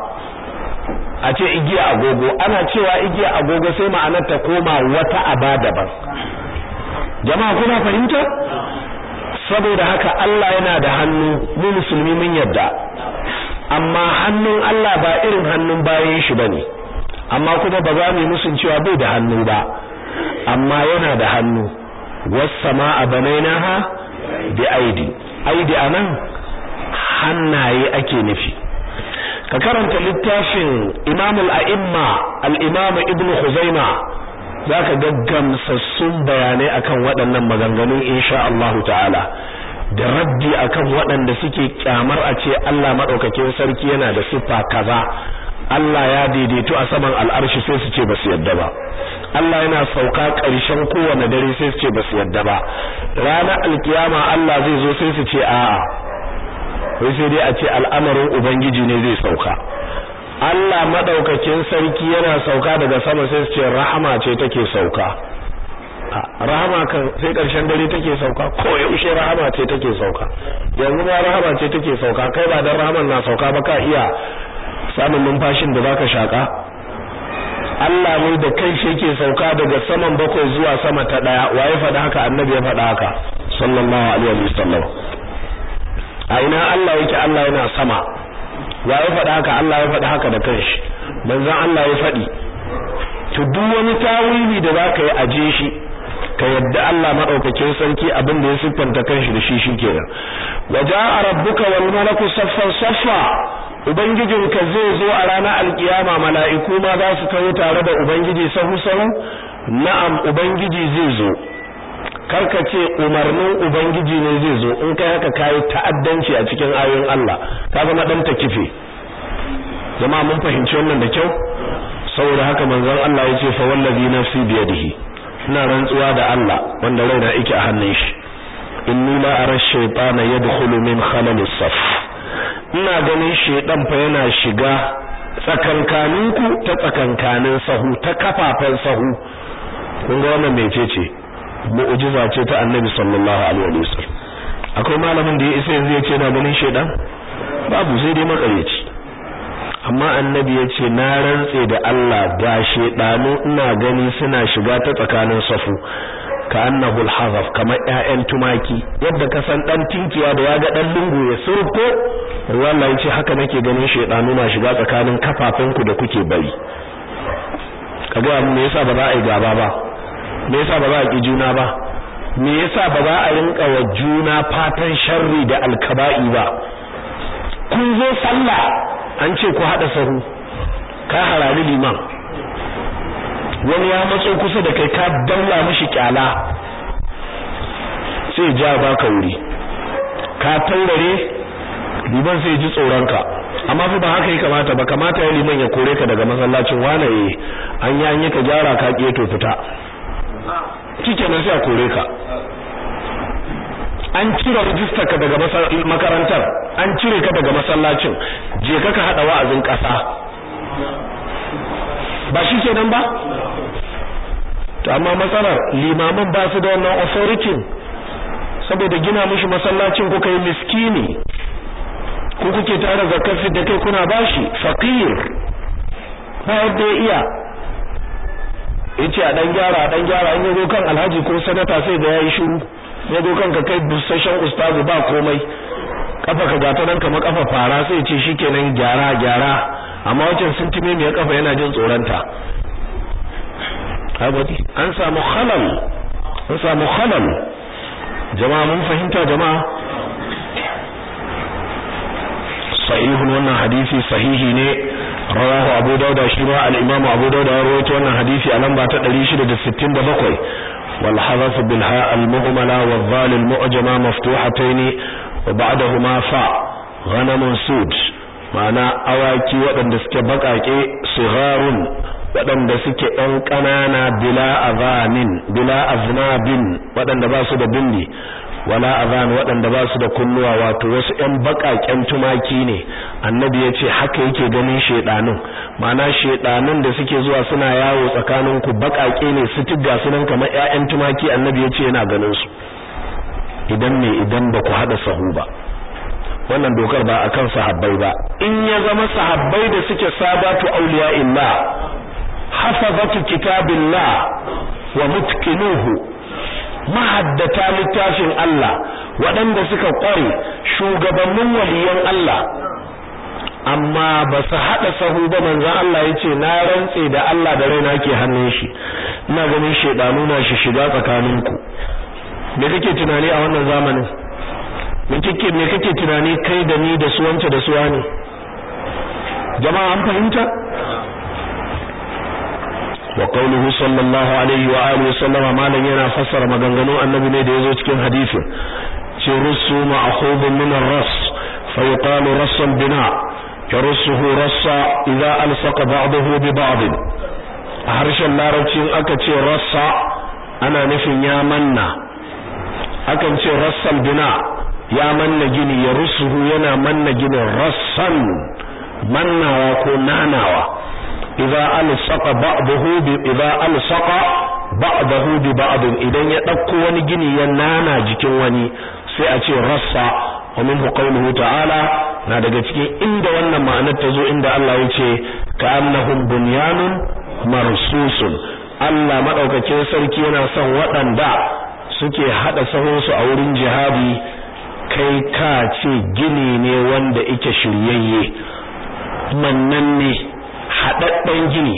A ce igiya agogo. Ana cewa igiya agogo sai ma'anar ta koma wata aba daban. Jama'a kuna fahimta? Saboda haka Allah yana da hannu. Mu musulmi mun yadda. Amma hannun Allah ba irin hannun bayan shi ba ne amma kuma ba za mu musun cewa bai da hannu ba. Amma yana da hannu. Was samaa banainaha bi aidi aidi a nan hannaye ake nufi. Ka karanta littafin Imam al-A'imma al-Imam Ibn Khuzaima zaka ga gamsassun bayanai akan waɗannan maganganun insha Allah ta'ala. Da raddi akan waɗanda suke kyamar a ce Allah madaukakin sarki yana da siffa kaza. Allah ya daidaito a saman al'arshi sai su ce ba su yadda ba. Allah yana sauka ƙarshen kowane dare sai su ce ba su yadda ba. Ranar alkiyama Allah zai zo sai su ce a'a. Wai sai dai a ce al'amarin ubangiji ne zai sauka. Allah madaukakin sarki yana sauka daga sama sai su ce rahama ce take sauka. Rahama kan sai ƙarshen dare take sauka. Ko yaushe rahama ce take sauka. Yanzu ma rahama ce take sauka. Kai ba dan rahaman na sauka ba ka iya samun numfashin da zaka shaka Allah ne da kai shi yake sauka daga saman bakwai zuwa sama ta ɗaya waye faɗa haka? Annabi ya faɗa haka. Sallallahu alaihi wasallam. A ina Allah yake? Allah yana sama. Wa ya faɗa haka? Allah ya faɗa haka da kanshi. Manzon Allah ya faɗi. To duk wani tawili da zaka yi aje shi. Ka yadda Allah madaukakin sarki abin da ya siffanta kanshi da shi shikenan. Waja'a rabbuka wal malaku saffan saffa. Ubangijinka zai zo a ranar alkiyama mala'iku ma za su kawo tare da ubangiji sahu sahu na'am ubangiji zai zo. Karka ce umarnin ubangiji ne zai zo. In kai haka kai ta'addanci a cikin ayoyin Allah. Ka zama dan kife. jama'a mun fahimci wannan da kyau? Saboda haka manzon Allah ya ce fa wallazi nafsi biyadihi. Ina rantsuwa da Allah wanda raina yake a hannun shi. Inni ara shaytana yadkhulu min khalal ina ganin shaydan fa yana shiga tsakankaninku ta tsakankanin sahu ta kafafen sahu. Kun ga wannan mecece? Mu'jiza ce ta annabi sallallahu alaihi wasallam. Akwai malamin da ya isa yanzu ya ce na ganin shaydan babu sai dai makareci amma annabi ya ce na rantse da Allah ga shedanu ina gani suna shiga ta tsakanin safu ka annahu al-hazaf kamar ƴaƴan tumaki. Yadda ka san dan tinkiya da ya ga dan lungu ya surko wallahi ya ce haka nake ganin shedanu na shiga tsakanin kafafunku da kuke bari. Kaga me yasa ba za a yi gaba ba? Me yasa ba za a ki juna ba? Me yasa ba za a rinka wa juna fatan sharri da alkaba'i ba? Kun zo sallah an ce ku hada sahu ka harari liman. Wani ya matso kusa da kai ka daula mishi kyala sai ja baka wuri. Ka taurare liman sai ji tsoronka. Amma fa ba haka yi kamata ba kamata ya liman ya kore ka daga masallacin wane eh an yi an yi ka gyara ka keto fita. Nan sai a kore ka. An cire rijistar ka daga makarantar an cire ka daga masallacin. Je ka ka hada wa'azin kasa ba shi kenan ba? To amma matsalar limaman ba su da wannan authority. Saboda gina mishi masallacin kuka yi miskini. Ku kuke tare zakafin da kai kuna bashi faqir. Ba yadda ya iya. Yace a dan gyara a dan gyara. An ya zo kan alhaji ko sanata sai da yayi shiru. Ya zo kanka kai busasshen ustazu ba komai. Kafa ka gata nan kamar kafa fara sai ce shikenan gyara gyara. Amma wancan sintime mai kafa yana jin tsoronta. An samu khalal. An samu khalal. Jama'a mun fahimta jama'a? Sahihun wannan hadisi sahihi ne. Rawahu abu dauda shi ma al-imam abu dauda ya rawaito wannan hadisi a lamba ta 667 wal hadaf bil ha al-muhmala wal dhal al-mu'jama maftuhatayn wa ba'dahuma fa ghanamun sud. Ma'ana awaki waɗanda suke baƙaƙe sigharun waɗanda suke ɗan ƙanana bila azanin bila aznabin waɗanda ba su da bindi wala azan waɗanda ba su da kunnuwa wato wasu ƴan baƙaƙen tumaki ne. Annabi ya ce haka yake ganin shedanun ma'ana shedanun da suke zuwa suna yawo tsakanin ku baƙaƙe ne su tigga su nan kamar ƴaƴan tumaki annabi ya ce yana ganin su. Idan ne idan ba ku haɗa sahu ba. Wannan dokar ba akan sahabbai ba. In ya zama sahabbai da suke sabatu auliya illa hafazatu kitabillah wa mutqinuhu mahaddata littafin Allah waɗanda suka ƙware shugabannin waliyan Allah. Amma ba su haɗa sahu ba manzon Allah ya ce na rantse da Allah da raina ke hannun shi. Ina ganin shedanu na shi shiga tsakaninku. Me kake tunani a wannan zamanin? Me kake me kake tunani kai da ni da suwance da suwa ne jama'a an fahimta? Wa qawluhu sallallahu alaihi wa alihi sallama malan yana fassara maganganu annabi ne da ya zo cikin hadisin ce rusu ma'khudun min ar-ras fa yuqalu rass bina. Yarussuhu rassa idza alsaqa ba'dahu bi ba'd a harshen larabci aka ce rassa ana nufin ya manna. Akan ce rassal bina. Ya manna gini yarussuhu yana manna ginin rassan mannawa ko nanawa. Idza alsaqa ba'dahu bi idza alsaqa ba'dahu bi ba'd idan ya ɗauko wani gini ya nana jikin wani sai a ce rassa. Wa minhu qawluhu ta'ala na daga cikin inda wannan ma'anar ta zo inda Allah ya ce ka'annahum bunyanun marsusun. Allah madaukakin sarki yana son waɗanda suke hada sahunsu a wurin jihadi kai ka ce gini ne wanda yake shiryayye mannan ne haɗaɗɗen gini.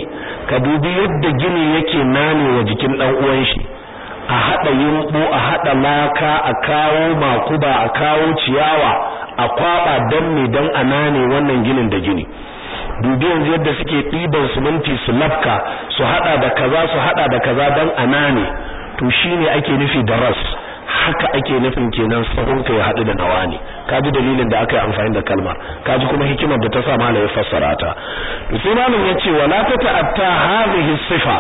Ka dubi yadda gini yake nane wa jikin ɗan uwan shi. A haɗa yumɓu a haɗa laka a kawo makuba a kawo ciyawa a kwaba dan me? Dan anane wannan ginin da gini. Dubi yanzu yadda suke ɗiban siminti su lafka su hada da kaza su hada da kaza dan anane to shine ake nufi da ras. Haka ake nufin kenan sahun ka ya hadu da nawani kaji dalilin da aka yi amfani da kalmar. Kaji kuma hikimar da ta sa malam ya fassara ta. To sai malam ya ce wala ta ta'atta hadhihi sifa.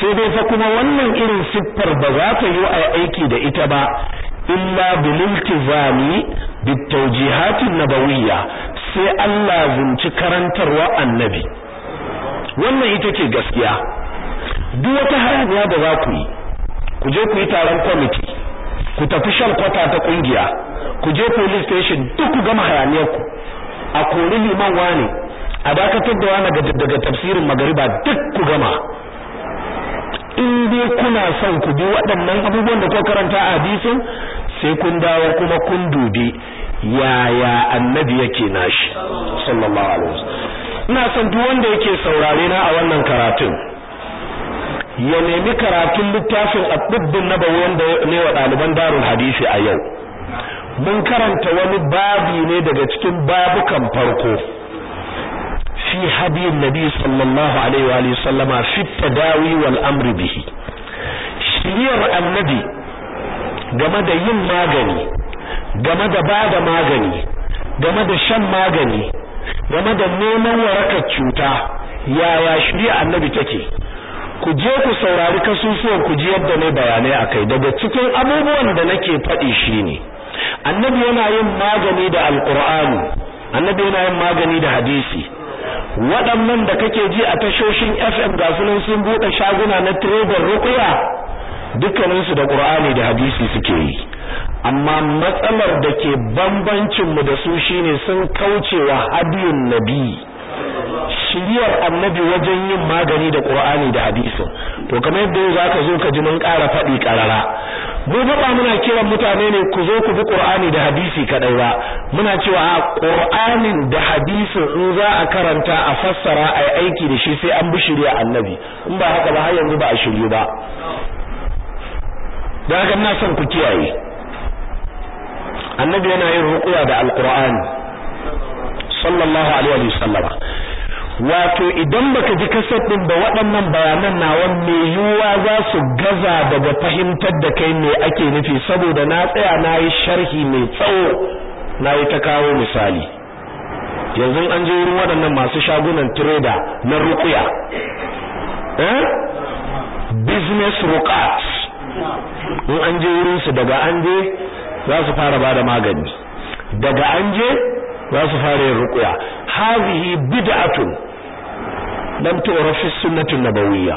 Sai dai fa kuma wannan irin siffar ba za ta yi a aiki da ita ba illa bil iltizami bit tawjihat nabawiyya. Sai Allah zunci karantarwa annabi. Wannan ita ce gaskiya. Duk wata hayaniya da za ku yi ku je ku yi taron committee ku tafi shan kwata ta ƙungiya ku je police station duk ku gama hayaniyar ku. A kori liman wane a dakatar da wani daga tafsirin magariba duk ku gama. In dai kuna son ku bi waɗannan abubuwan da ku karanta a hadisin sai kun dawo kuma kun dubi yaya annabi yake nashi sallallahu alaihi wasallam. Ina son duk wanda yake saurare na a wannan karatun ya nemi karatun littafin at-tibbun nabawi wanda ne wa ɗaliban darul hadisi a yau. Mun karanta wani babi ne daga cikin babukan farko. Fi hadiyin nabi sallallahu alaihi wa sallama fi tadawi wal amri bihi. Shiriyar annabi game da yin magani game da ba da magani game da shan magani game da neman warakar cuta yaya shiriyar annabi take? Ku je ku saurari kasusuwan ku ji yadda ne bayanai akai daga cikin abubuwan da nake faɗi shine annabi yana yin magani da alqur'ani annabi yana yin magani da hadisi. Waɗannan da kake ji a tashoshin FM ga sunan sun buɗe shaguna na trader ruqya dukkanin su da qur'ani da hadisi suke yi. Amma matsalar da ke bambancin mu da su shine sun kaucewa hadiyun nabi. Shiriyar annabi wajen yin magani da qur'ani da hadisin to kamar yadda zaka zo ka ji mun ƙara faɗi ƙarara. Mu ba muna kiran mutane ne ku zo ku bi qur'ani da hadisi kadai ba. Muna cewa qur'anin da hadisin in za a karanta a fassara ai aiki da shi sai an bi shirya annabi. In ba haka ba har yanzu ba a shiryu ba. Dan haka ina son ku kiyaye. Annabi yana yin ruqya da alqur'ani. Sallallahu alaihi wasallam wato idan baka ji ƙasar din da waɗannan bayanan nawa mai yiwuwa za su gaza daga fahimtar da kai me ake nufi? Saboda na tsaya na yi sharhi mai tsawo na yi ta kawo misali. Yanzu an je wurin waɗannan masu shagunan trader na ruqya. Eh? Business ruqat in an je wurin su daga an je za su fara ba da magani. Daga an je za su fara yin ruqya hadhihi bid'atun lam tu'raf fi sunnati nabawiyya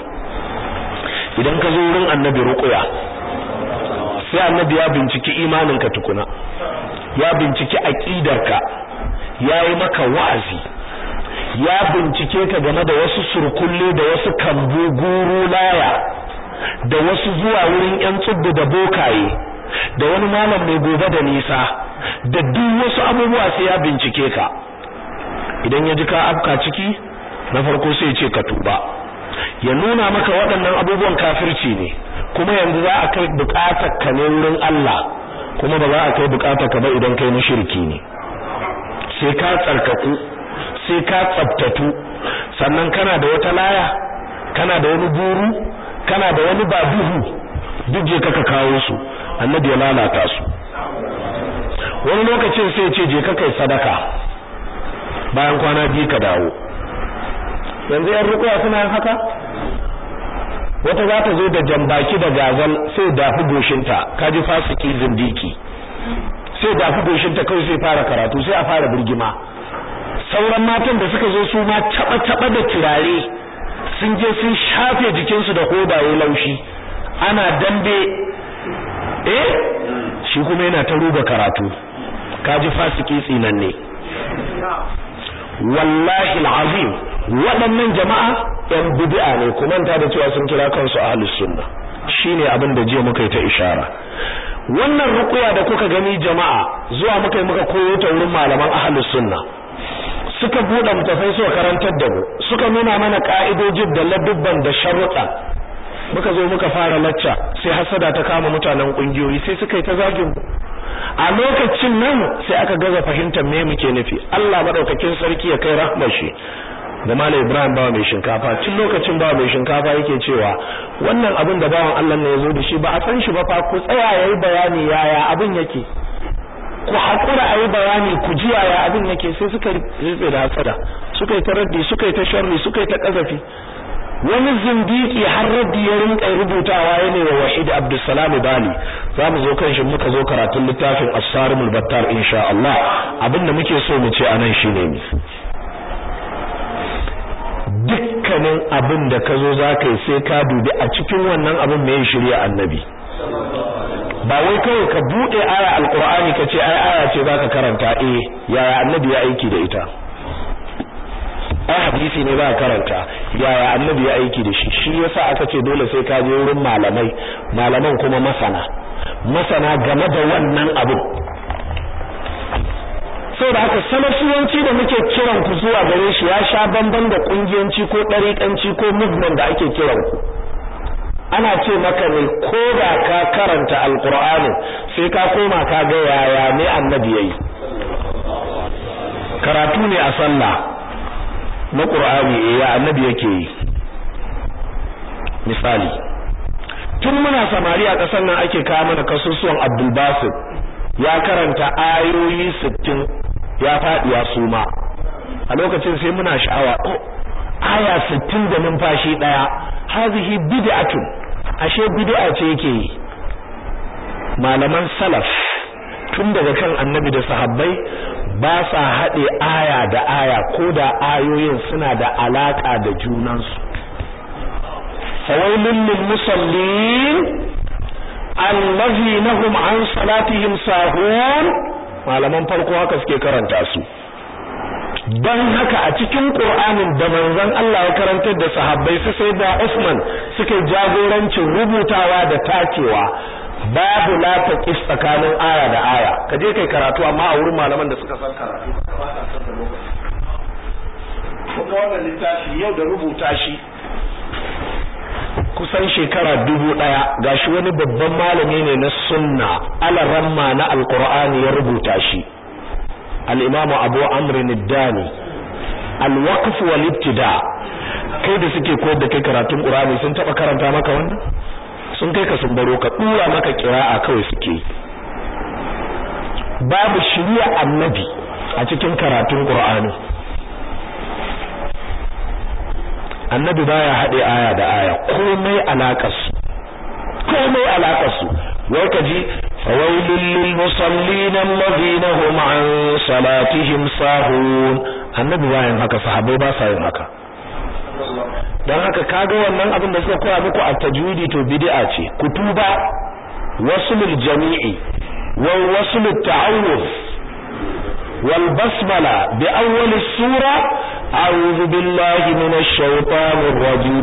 idan ka zo wurin annabi ruqya sai annabi ya binciki imaninka tukuna ya binciki aqidarka yayi maka wa'azi ya bincike ka game da wasu surkulle da wasu kambu guru laya da wasu zuwa wurin yan tsubbu da bokaye. Da wani malam mai gobe da nisa da duk wasu abubuwa sai ya bincike ka. Idan ya ji ka afka ciki na farko sai ce ka tuba. Ya nuna maka waɗannan abubuwan kafirci ne kuma yanzu za a kai buƙatar ka ne wurin Allah kuma ba za a kai buƙatar ka ba idan kai mushriki ne. Sai ka tsarkaku sai ka tsabtatu sannan kana da wata laya kana da wani buru kana da wani baduhu duk je ka kawo su. Annabi ya lalata su. Wani lokacin sai ce je ka kai sadaka bayan kwana biyu ka dawo. Yanzu yan rukuya suna haka? Wata za ta zo da jambaki da gazal sai dafi goshinta kaji fasiki zindiki. Sai dafi goshinta kawai sai fara karatu sai a fara birgima. Sauran matan da suka zo su ma taba taba da turare sun je sun shafe jikinsu da hodaye laushi. Ana dambe eh? Shi kuma yana ta ruga karatu. Kaji fasiki tsinanne. Wallahi alazim waɗannan jama'a yan bid'a ne kuma ta da cewa sun kira kansu ahlus sunna shine abin da jiya muka yi ta ishara. Wannan ruqya da kuka gani jama'a zuwa muka yi muka koyo ta wurin malaman ahlus sunna suka buɗe mutafai suka karantar da mu. Suka nuna mana ka'idojin da ladubban da sharuɗa muka zo muka fara lacca sai hasada ta kama mutanen kungiyoyi sai suka yi ta zagin a lokacin nan sai aka gaza fahimtar me muke nufi. Allah madaukakin sarki ya kai rahmar shi. Da Malam Ibrahim bawa mai shinkafa. Tun lokacin bawa mai shinkafa yake cewa wannan abin da bawan Allah ne ya zo da shi ba a san shi ba fa. Ku tsaya yayi bayani yaya abin yake. Ku hakura ayi bayani ku ji yaya abin yake. Sai suka rufe da hasada suka yi ta raddi suka yi ta sharri suka yi ta kazafi wani zindiki har raddi ya rinka rubutawa yana wa Wahid Abdulsalam Bali. Za mu zo kan shi muka zo karatun littafin As-Sarimul Battar insha Allah. Abinda muke so mu ce a nan shine ne. Dukkanin abin da ka zo za ka yi sai ka dubi a cikin wannan abin mai shirya annabi. Ba wai kawai ka buɗe aya alkur'ani ka ce ai aya ce za ka karanta. Eh yaya annabi ya aiki da ita. Ai hadisi ne ka karanta. Yaya annabi ya aiki da shi? Shi yasa aka ce dole sai ka je wurin malamai. Malaman kuma masana. Masana game da wannan abin saboda haka salafiyanci da muke kiran ku zuwa gare shi ya sha bamban da kungiyanci ko dariƙanci ko movement da ake kiran ku. Ana ce maka ne ko da ka karanta alqur'ani sai ka koma ka ga yaya ne annabi yayi karatu ne a sallah. Na qur'ani eh ya annabi yake yi. Misali tun muna samari a ƙasar nan ake kawo mana kasusuwan Abdul Basit. Ya karanta ayoyi 60 ya faɗi ya suma. A lokacin sai muna sha'awa oh aya 60 da numfashi ɗaya hazihi bid'atun. Ashe bid'a ce yake yi. Malaman salaf tun daga kan annabi da sahabbai ba sa haɗe aya da aya ko da ayoyin suna da alaka da junansu. Fawailul lil musallin allazina hum an salatihim sahun. Malaman farko haka suke karanta su. Don haka a cikin Qur'anin da manzon Allah ya karantar da sahabbai su sai da Usman suke jagorancin rubutawa da tacewa babu la taqis tsakanin aya da aya. Ka je kai karatu amma a wurin malaman da suka san karatu kuma wannan littafi yau da rubuta shi kusan shekara dubu ɗaya. Gashi wani babban malami ne na sunna alaramma na alqur'ani ya rubuta shi. Al-imamu abu amr ad-dani al-waqf wal ibtida kai da suke koyar da kai karatun qur'ani sun taba karanta maka wannan? Sun kai ka sun baro ka dura maka qira'a kawai suke babu shiriya annabi a cikin karatun qur'ani. Annabi baya haɗe aya da aya komai alaƙarsu komai alaƙarsu wai ka ji fawailul lil musallin alladhina hum an salatihim sahun. Annabi bayan haka sahabbai ba sa yin haka. don haka kaga wannan abin da suka koya muku a tajwidi to bid'a ce. Ku tuba. Wasulul jami'i wal wasulut ta'awuz wal basmala bi awwal sura. A'udhu billahi minash shaitanir rajim.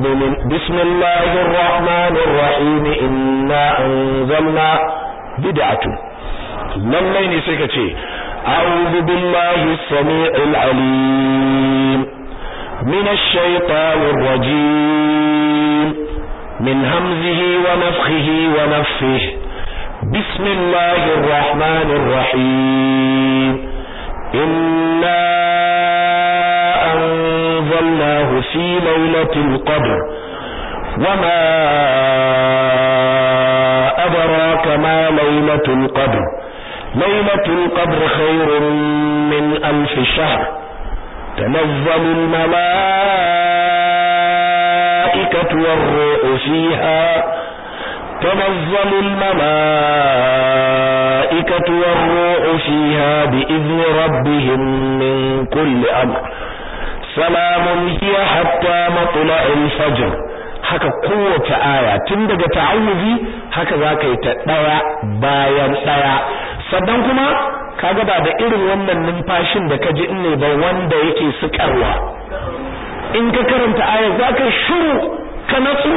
Bismillahir rahmanir rahim. Inna anzalna bid'atu lallai ne sai ka ce a'udhu billahi samii'il alim. من الشيطان الرجيم. من همزه ونفخه ونفه بسم الله الرحمن الرحيم. إنا أنزلناه في ليلة القدر. وما أدراك ما ليلة القدر. ليلة القدر خير من ألف شهر. تنزل الملائكة والروح فيها تنزل الملائكة والروح فيها بإذن ربهم من كل أمر salamun hiya hatta matla'il fajr haka kowace aya tun daga ta'awuzi haka zaka yi ta daya bayan daya sannan kuma kaga ba da irin wannan numfashin da kaji in ne ba wanda yake sukarwa in ka karanta aya zaka shiru ka natsu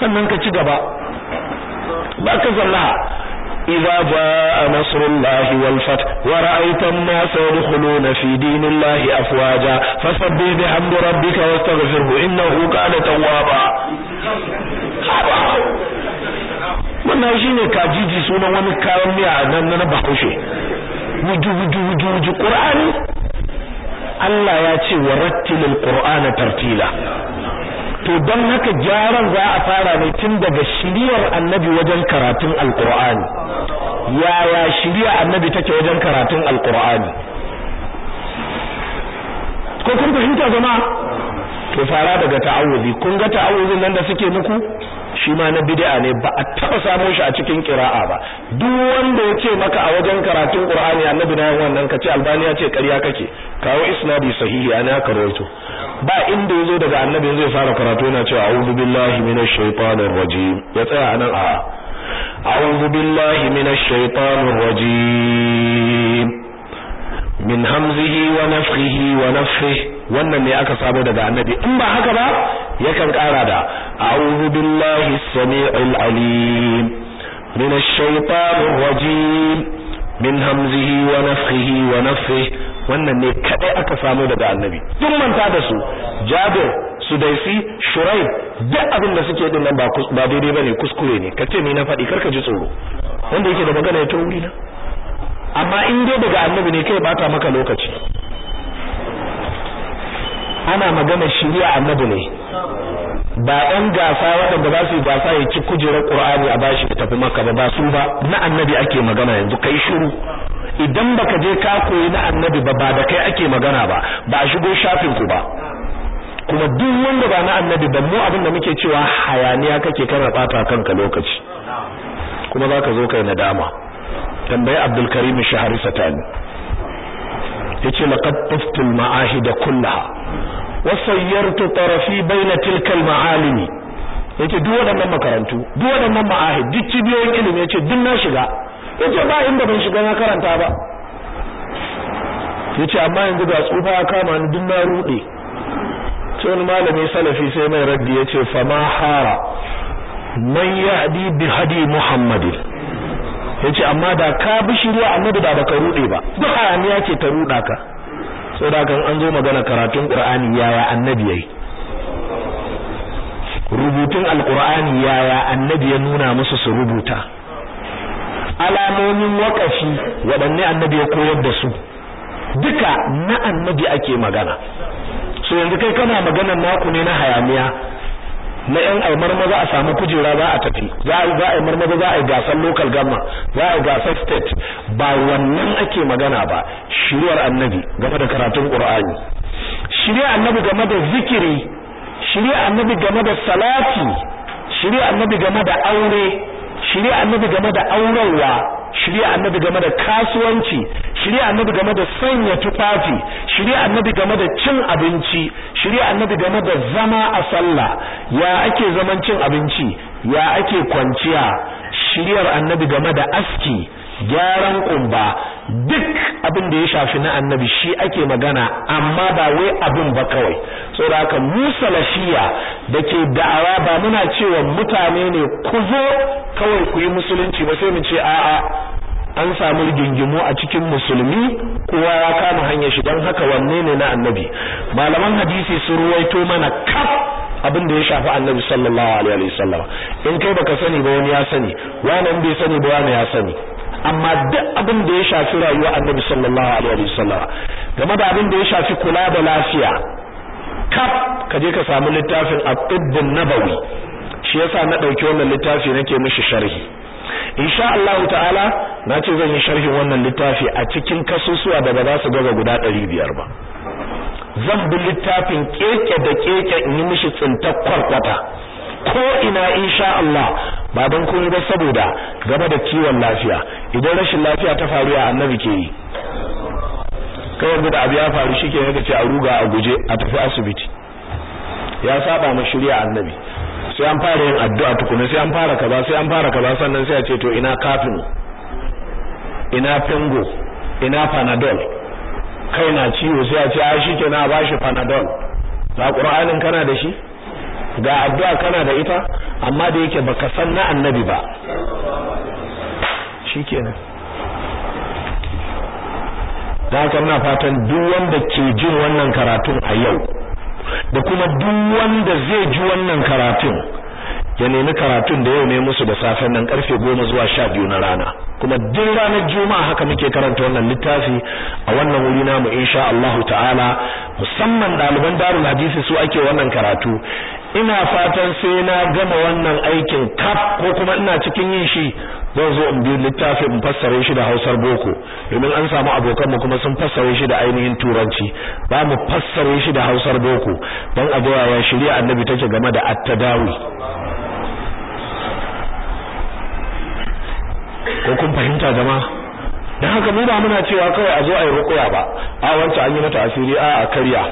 sannan ka ci gaba baka zallaha إذا جاء نصر الله والفتح ورأيت الناس يدخلون في دين الله أفواجا فسبح بحمد ربك واستغفره إنه كان توابا wannan shine kajiji sunan wani kayan miya nan na Bahaushe. Wuju wuju wuju wuju. Qur'ani? Allah ya ce warattilil Qur'ana tartila. To don haka gyaran za a fara ne tun daga shiriyar annabi wajen karatun alqur'ani. Yaya shiriya annabi take wajen karatun alqur'ani? Ko kun fahimta jama'a? To fara daga ta'awuzi. Kun ga ta'awuzin nan da suke muku shi ma na bid'a ne ba a taba samu shi a cikin qira'a ba. Duk wanda ya ce maka a wajen karatun qur'ani annabi na wannan ka ce albani ya ce ƙarya kake. Kawo isnadi sahihi ana ka ba inda ya zo daga annabi zai fara karatu yana cewa a'udhu billahi minash shaitanir rajim. Ya tsaya a nan a a'udhu billahi minash shaitanir rajim. Min hamzihi wa nafthihi wa nafthihi wannan ne aka samu daga annabi. In ba haka ba yakan kara da a'udhu billahi as-sami'il alim min ash-shaytanir rajim min hamzihi wa nafthihi wa nafthihi. Wannan ne kadai aka samu daga annabi. Duk manta da su Jabir Sudaisi Shuraib duk abin da suke ɗin nan ba ba daidai ba ne kuskure ne. Kace ni na faɗi kar ka ji tsoro. Wanda yake da magana ya ta wuri na amma in dai daga annabi ne kai bata maka lokaci. Ana magana shiriya annabi ne. Ba ɗan gasa waɗanda za su yi gasa ya ci kujerar Qur'ani a bashi ya tafi maka ba ba su ba. Na annabi ake magana yanzu kai shiru. Idan baka je ka koyi na annabi ba ba da kai ake magana ba ba a shigo shafin ku ba. Kuma duk wanda ba na annabi ba mu abin da muke cewa hayaniya kake kana bata kanka lokaci. Kuma zaka zo kai nadama. Tambayi Abdul Karim Shahari Satani ya ce laqad tuftul ma'ahid kullaha. Wa sayyartu tarafi baina tilka al-ma'alim ya ce duk waɗannan makarantu duk waɗannan ma'ahid duk cibiyoyin ilimi. Yace duk na shiga. Yace ba inda ban shiga na karanta ba. Yace amma yanzu ga tsufa ya kama ni duk na rude sai wani malami salafi sai mai raddi ya ce fa ma hara man yahdi bi hadi muhammadin. Yace amma da ka bi shirya annabi da baka rude ba. Duk hayaniya ce ta ruda ka. Saboda kan an zo magana karatun qur'ani yaya annabi yayi? Rubutun alqur'ani yaya annabi ya nuna musu su rubuta? Alamomin wakafi waɗanne annabi ya koyar da su? Duka na annabi ake magana. So yanzu kai kana maganar naku ne na hayaniya. Na yan aimar maza a samu kujera za a tafi. Za a za a maza za a yi gasar local government za a yi gasar state. Ba wannan ake magana ba. Shiriyar annabi game da karatun qur'ani. Shiriyar annabi game da zikiri. Shiriyar annabi game da salati. Shiriyar annabi game da aure. Shiriyar annabi game da aurarwa shiriyar annabi game da kasuwanci. Shiriyar annabi game da sanya tufafi. Shiriyar annabi game da cin abinci. Shiriyar annabi game da zama a sallah. Ya ake zaman cin abinci? Ya ake kwanciya? Shiriyar annabi game da aski. Gyaran kumba duk abin da ya shafi na annabi shi ake magana amma ba wai abin ba kawai. Saboda haka mu salafiya da ke da'awa ba muna cewa mutane ne ku zo kawai ku yi musulunci ba sai mu ce a'a an samu rigingimu a cikin musulmi kowa ya kama hanyar shi don haka wanne ne na annabi? Malaman hadisi sun ruwaito mana kaf abin da ya shafi annabi sallallahu alaihi wasallam. In kai baka sani ba wani ya sani wani bai sani ba wani ya sani. Amma duk abin da ya shafi rayuwar annabi sallallahu alaihi wasallam game da abin da ya shafi kula da lafiya kaf ka je ka samu littafin at-tibb nabawi. Shi yasa na ɗauki wannan littafi nake mishi sharhi. Insha Allah ta'ala na ce zan yi sharhin wannan littafi a cikin kasusuwa da ba za su gaza guda 500 ba. Zan bi littafin keke da keke in yi mishi tsintar kwarkwata. Ko ina insha Allah ba don komai ba saboda game da kiwon lafiya. Idan rashin lafiya ta faru ya annabi ke yi? Kai yanzu da abu ya faru shike yake ce a ruga a guje a tafi asibiti. Ya saba ma shirya annabi. Sai an fara yin addu'a tukuna sai an fara kaza sai an fara kaza sannan sai a ce to ina kafin ina pengo ina panadol. Kai na ciwo sai a ce a shike na bashi panadol. Ba qur'anin kana da shi? Ga addu'a kana da ita? Amma da yake baka san na annabi ba. Shikenan. Da haka ina fatan duk wanda ke jin wannan karatun a yau da kuma duk wanda zai ji wannan karatun ya nemi karatun da yau ne musu da safen nan ƙarfe goma zuwa sha biyu na rana. Kuma duk ranar juma'a haka muke karanta wannan littafi a wannan wuri namu insha Allah ta'ala. Musamman ɗaliban darul hadisi su ake wannan karatu. Ina fatan sai na gama wannan aikin kaf ko kuma ina cikin yin shi zan zo in bi littafin in fassare shi da Hausar boko. Domin an samu abokanmu kuma sun fassare shi da ainihin turanci. Ba mu fassare shi da Hausar boko. Dan a ga ya shirya annabi take game da at-tadawi. Ko kun fahimta jama'a? Dan haka mu ba muna cewa kawai a zo a yi ruqya ba. A wancan an yi mata asiri a a karya.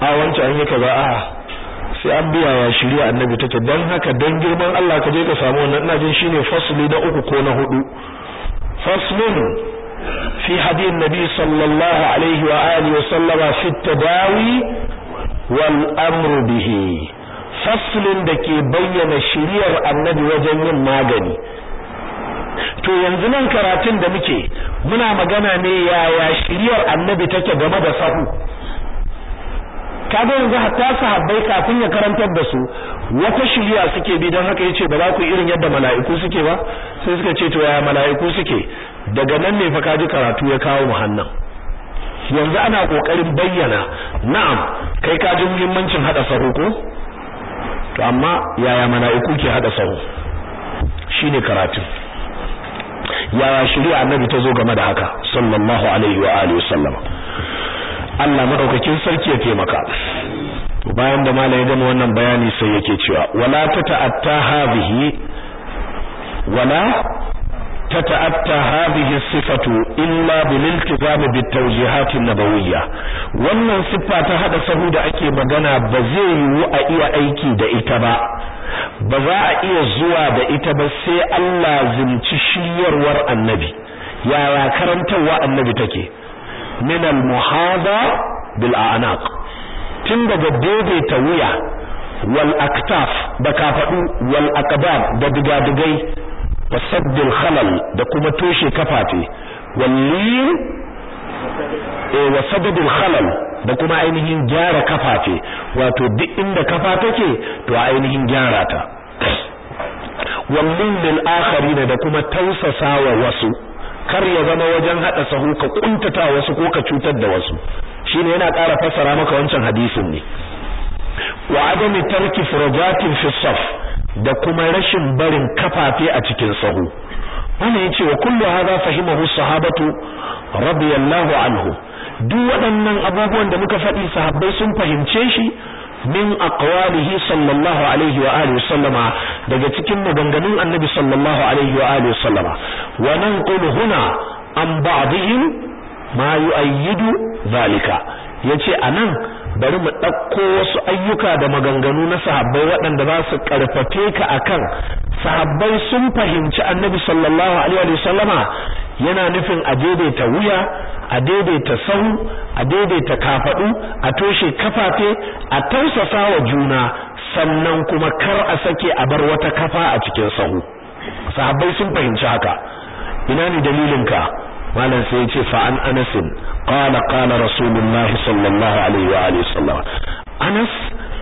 A wancan an yi kaza a sai an biya wa shari'a annabi take dan haka dan girman Allah ka je ka samu wannan. Ina jin shine fasli na uku ko na huɗu. Faslun fi hadith nabi sallallahu alaihi wa alihi wa sallama fi tadawi wal amru bihi. Faslin da ke bayyana shari'ar annabi wajen yin magani. To yanzu nan karatun da muke muna magana ne yaya shiriyar annabi take game da sahu. Kaga yanzu hatta sahabbai kafin ya karantar da su wata shiriya suke bi don haka ya ce ba za ku irin yadda mala'iku suke ba? Sai suka ce to yaya mala'iku suke? Daga nan ne fa kaji karatu ya kawo mu hannan yanzu ana ƙoƙarin bayyana na'am kai ka ji muhimmancin hada sahu ko? To amma yaya mala'iku ke hada sahu? Shine karatu yaya shari'a annabi ta zo game da haka? Sallallahu alaihi wa alihi wasallam Allah madaukakin sarki ya taimaka. Bayan da malai ya gama wannan bayani sai yake cewa wala tata'atta hadhihi wala sifatu illa bil iltizam bit tawjihat an-nabawiyya wannan siffa ta hada sahu da ake magana ba zai yiwu a iya aiki da ita ba. Ba za a iya zuwa da ita ba sai Allah zimci shiryarwar annabi. Yaya karantarwa annabi take? Min al-muhadha bil a'naq. Tun daga daidaita wuya wal aktaf da kafadu wal aqdam da digadigai wa saddil khalal da kuma toshe kafafe wal eh wa saddil khalal da kuma ainihin gyara kafafe wato duk inda kafa take to ainihin gyara ta. Wallin lil akharin da kuma tausasawa wasu. Kar ya zama wajen hada sahu ka kuntata wasu ko ka cutar da wasu. Shine yana ƙara fassara maka wancan hadisin ne. Wa adami tarki furajatin fi saf da kuma rashin barin kafafe a cikin sahu. Wannan ya ce wa kullu hadha fahimahu sahabatu radiyallahu anhu. Duk waɗannan abubuwan da muka faɗi sahabbai sun fahimce shi min aqwalihi sallallahu alaihi wa alihi sallama daga cikin maganganun annabi sallallahu alaihi wa alihi sallama. Wa nanqulu huna an ba'dihim ma yu'ayyidu zalika ya ce a nan bari mu ɗauko wasu ayyuka da maganganu na sahabbai waɗanda za su ƙarfafe ka akan sahabbai sun fahimci annabi sallallahu alaihi wa sallama yana nufin a daidaita wuya a daidaita sahu a daidaita kafadu a toshe kafafe a tausasa wa juna sannan kuma kar a sake a bar wata kafa a cikin sahu. Sahabbai sun fahimci haka. Ina ne dalilinka? Malam sai ya ce fa an Anas qala qala rasulullah sallallahu alaihi wa alihi wasallam. Anas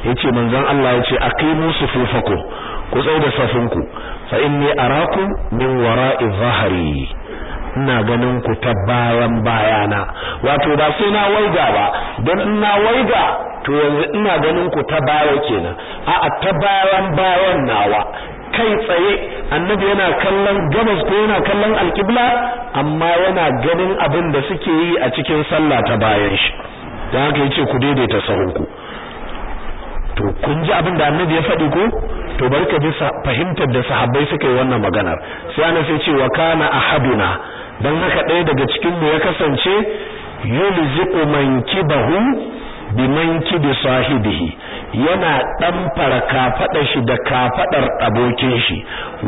ya ce manzon Allah ya ce aqimu sufufakum ku tsaya da safinku fa inni arakum min wara'i dhahri ina ganin ku ta bayan bayana. Wato ba sai na waiga ba don ina waiga to yanzu ina ganin ku ta baya kenan. A'a ta bayan bayan nawa. Kai tsaye annabi yana kallon gabas ko yana kallon alƙibla amma yana ganin abin da suke yi a cikin sallah ta bayan shi. Dan haka ya ce ku daidaita sahunku. To kun ji abin da annabi ya faɗi ko? To bari ka ji fahimtar da sahabbai suka yi wannan maganar. Sai ana sai ce wa kana ahaduna. Dan haka ɗaya daga cikin mu ya kasance yulziqu mankibahu bi sahibihi yana dan fara kafada shi da kafadar abokin shi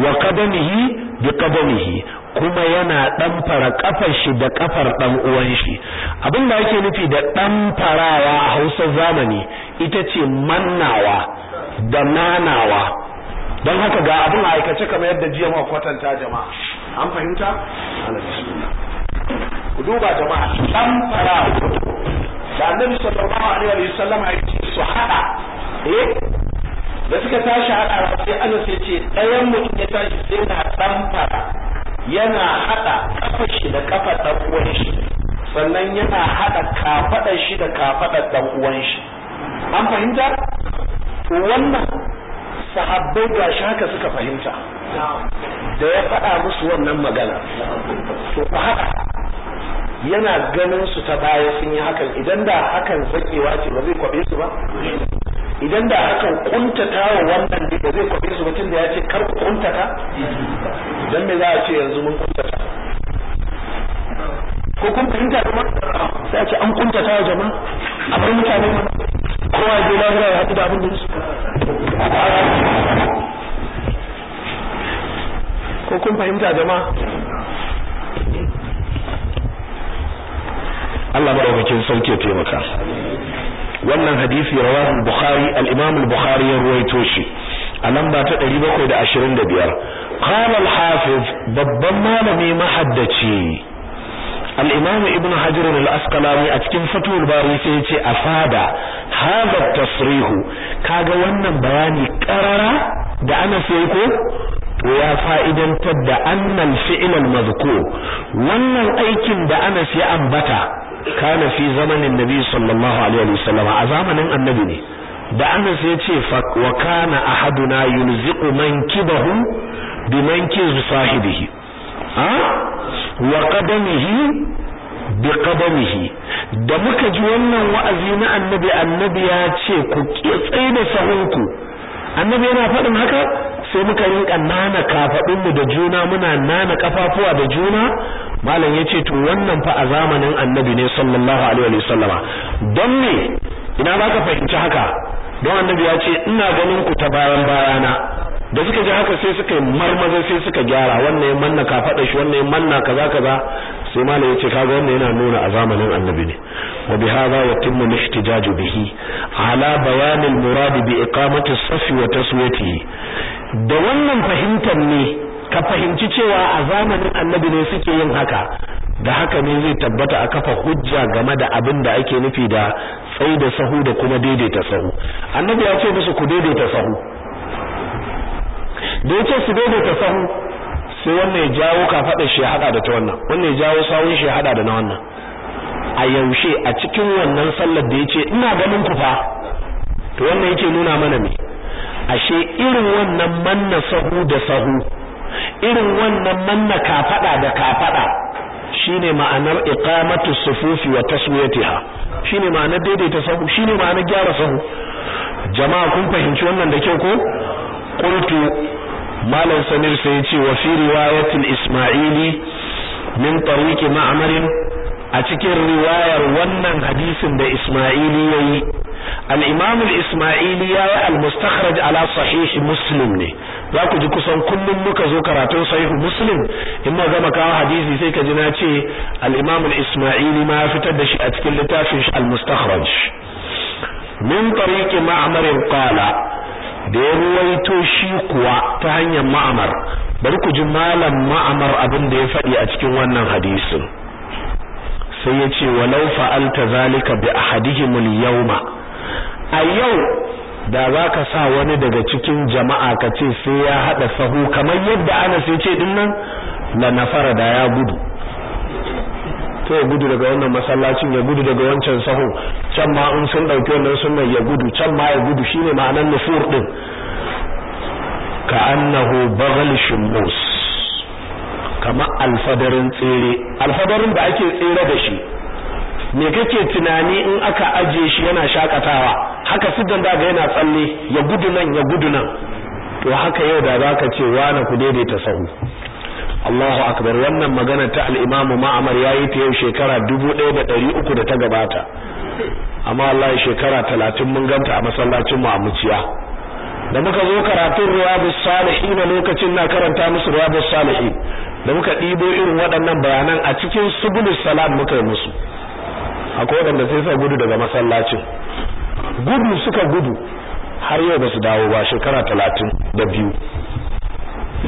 wa qadamihi bi qadamihi kuma yana dan fara kafar shi da kafar dan uwan shi. Abinda yake nufi da dan farawa a Hausa zamani ita ce mannawa da nanawa. Don haka ga abin aikace kamar yadda jiya ma kwatanta jama'a. An fahimta? Ku duba jama'a dan farawa da annabi sallallahu alaihi wa sallam ya ce su hada eh? Da suka tashi haɗa sai ana sai ce ɗayan mu in ya tashi sai na ɗanfara yana haɗa kafar shi da kafar ɗan uwan shi sannan yana haɗa kafaɗar shi da kafaɗar ɗan uwan shi. An fahimta? To wannan sahabbai gashi haka suka fahimta. Da ya faɗa musu wannan magana to ku haɗa. Yana ganin su ta baya sun yi hakan. Idan da hakan zakewa ce ba zai kwabe su ba. Idan da hakan kuntata wa wannan da zai kwabe su ba tunda ya ce kar ku kuntata dan me za a ce yanzu mun kuntata ko kun fahimta kuma sai a ce an kuntata wa jama'a. A bar mutane ma kowa ya je lahira ya haɗu da abin da su ko kun fahimta jama'a? Allah madaukakin sarki ya taimaka. Wannan hadisi rawahu bukhari al-imam al-bukhari ya ruwaito shi a lamba ta 725 qala al-hafiz babban malami mahaddaci al-imam ibn hajar al-asqalani a cikin fatul bari sai ya ce afada hadha tasrihu kaga wannan bayani karara da ana sai ko? Ya fa'idantar da annal fi'l al-madhkur. Wannan aikin da Anas ya ambata kana fi zamanin nabi sallallahu alaihi wasallam. A zamanin annabi ne. Da Anas ya ce wa kana ahaduna yunziqu mankibahu bi mankiz sahibihi. Ha? Wa qadamihi bi qadamihi. Da muka ji wannan wa'azi na annabi annabi ya ce ku tsaye da sahunku. Annabi yana faɗin haka? Sai muka rinka nana kafadunmu da juna muna nana kafafuwa da juna. Malam ya ce to wannan fa a zamanin annabi ne sallallahu alaihi wa sallama don me? Ina baka fahimci haka? Don annabi ya ce ina ganin ku ta bayan bayana. Da suka ji haka sai suka yi marmaza sai suka gyara. Wannan ya manna kafada shi wannan ya manna kaza kaza. Sai malam ya ce kaga wannan yana nuna a zamanin annabi ne. Wa bi hadha yatimmu al-ihtijaj bihi ala bayan al-murad bi iqamati as-saff wa taswiyatihi. Da wannan fahimtar ne ka fahimci cewa a zamanin annabi ne suke yin haka. Da haka ne zai tabbata a kafa hujja game da abin da ake nufi da tsai da sahu da kuma daidaita sahu. Annabi ya ce musu ku daidaita sahu. Da ya ce su daidaita sahu sai wannan ya jawo kafaɗar shi ya hada da ta wannan. Wannan ya jawo sawun shi hada da na wannan. A yaushe a cikin wannan sallar da ya ce ina ganin ku fa. To wannan yake nuna mana me? Ashe irin wannan manna sahu da sahu irin wannan manna kafada da kafada shine ma'anar iqamatu sufufi wa taswiyatiha. Shine ma'anar daidaita sahu shine ma'anar gyara sahu. Jama'a kun fahimci wannan da kyau ko? Qultu malam samir sai ya ce wa fi riwayatil isma'ili min tariqi ma'mar a cikin riwayar wannan hadisin da isma'ili yayi al-imam al-isma'ili yayi al-mustakhraj ala sahih muslim ne. Za ku ji kusan kullum muka zo karatun sahih muslim. In ma gama kawo hadisi sai ka ji na ce al-imam al-isma'ili ma ya fitar da shi a cikin littafin shi al-mustakhraj. Min tariqi ma'mar qala da ya ruwaito shi kuwa ta hanyar ma'amar. Bari ku ji malam ma'amar abin da ya faɗi a cikin wannan hadisin. Sai ya ce walau fa'alta zalika bi ahadihimul yawma a yau da za ka sa wani daga cikin jama'a ka ce sai ya haɗa sahu kamar yadda ana sai ce ɗin nan la nafara da ya gudu. To ya gudu daga wannan masallacin ya gudu daga wancan sahu. Can ma in sun ɗauki wannan sunnan ya gudu can ma ya gudu. Shine ma'anar nufur din ka annahu baghal shumus kama alfadarin tsere. Alfadarin da ake tsere da shi. Me kake tunani in aka aje shi yana shaƙatawa? Haka sidan da ga yana tsalle. Ya gudu nan ya gudu nan. To haka yau da zaka ce wani ku daidaita sahu. Allahu akbar. Wannan magana ta al-Imam Ma'mar yayi ta yau shekara 1300 da ta gabata. Amma wallahi shekara 30 mun ganta a masallacin mu a Muciya. Da muka zo karatun Riyadus Salihin lokacin na karanta musu Riyadus Salihin da muka dibo irin waɗannan bayanan a cikin Subulus Salam muka yi musu. Akwai waɗanda sai suka gudu daga masallacin. Gudu suka gudu har yau ba su dawo ba shekara 30 da biyu.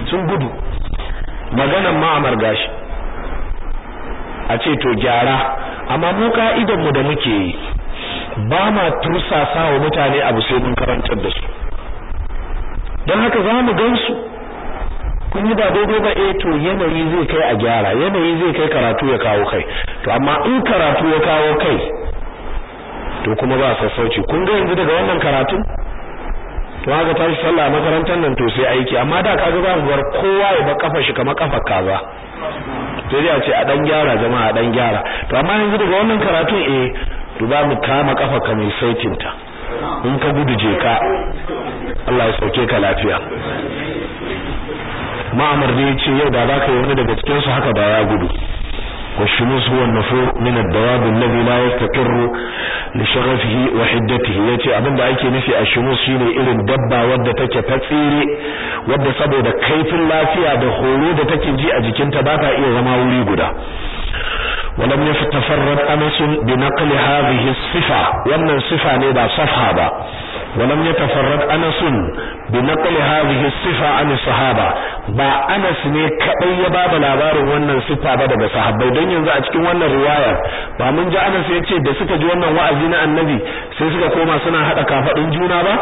Sun gudu. Maganan ma'amar gashi a ce to gyara amma mu ka'idan mu da muke ba ma tursasa wa mutane abu sai mun karantar da su. Don haka za mu gansu kun yi ba daidai ba eh to yanayi zai kai a gyara yanayi zai kai karatu ya kawo kai. To amma in karatu ya kawo kai to kuma ba sassauci. Kun ga yanzu daga wannan karatu to haka tashi sallah a makarantar nan to sai aiki. Amma da kaga za mu bar kowa ya ba kafa shi kamar kafar kaza. Sai a ce a dan gyara jama'a dan gyara. To amma yanzu daga wannan karatun eh to za mu kama kafa ka mai saitin ta. In ka gudu je ka. Allah ya sauke ka lafiya. Ma'amar da ya ce yau da zaka yi wani daga cikin su haka da ya gudu. والشموس هو النفور من الدواب الذي لا يستقر لشغفه وحدته yace abinda ake nufi a shumus shine irin dabba wadda take ta tsire wadda saboda kaifin lafiya da horo da take ji a jikinta ba ta iya zama wuri guda ولم يتفرد أنس بنقل هذه الصفة وأن الصفة نيدا صفحة با ولم يتفرد أنس بنقل هذه الصفة عن الصحابة با أنس ne kadai ya bada labarin wannan sifa ba daga sahabbai don yanzu a cikin wannan riwaya ba mun ji Anas ya ce da suka ji wannan wa'azi na Annabi sai suka koma suna hada kafadin juna ba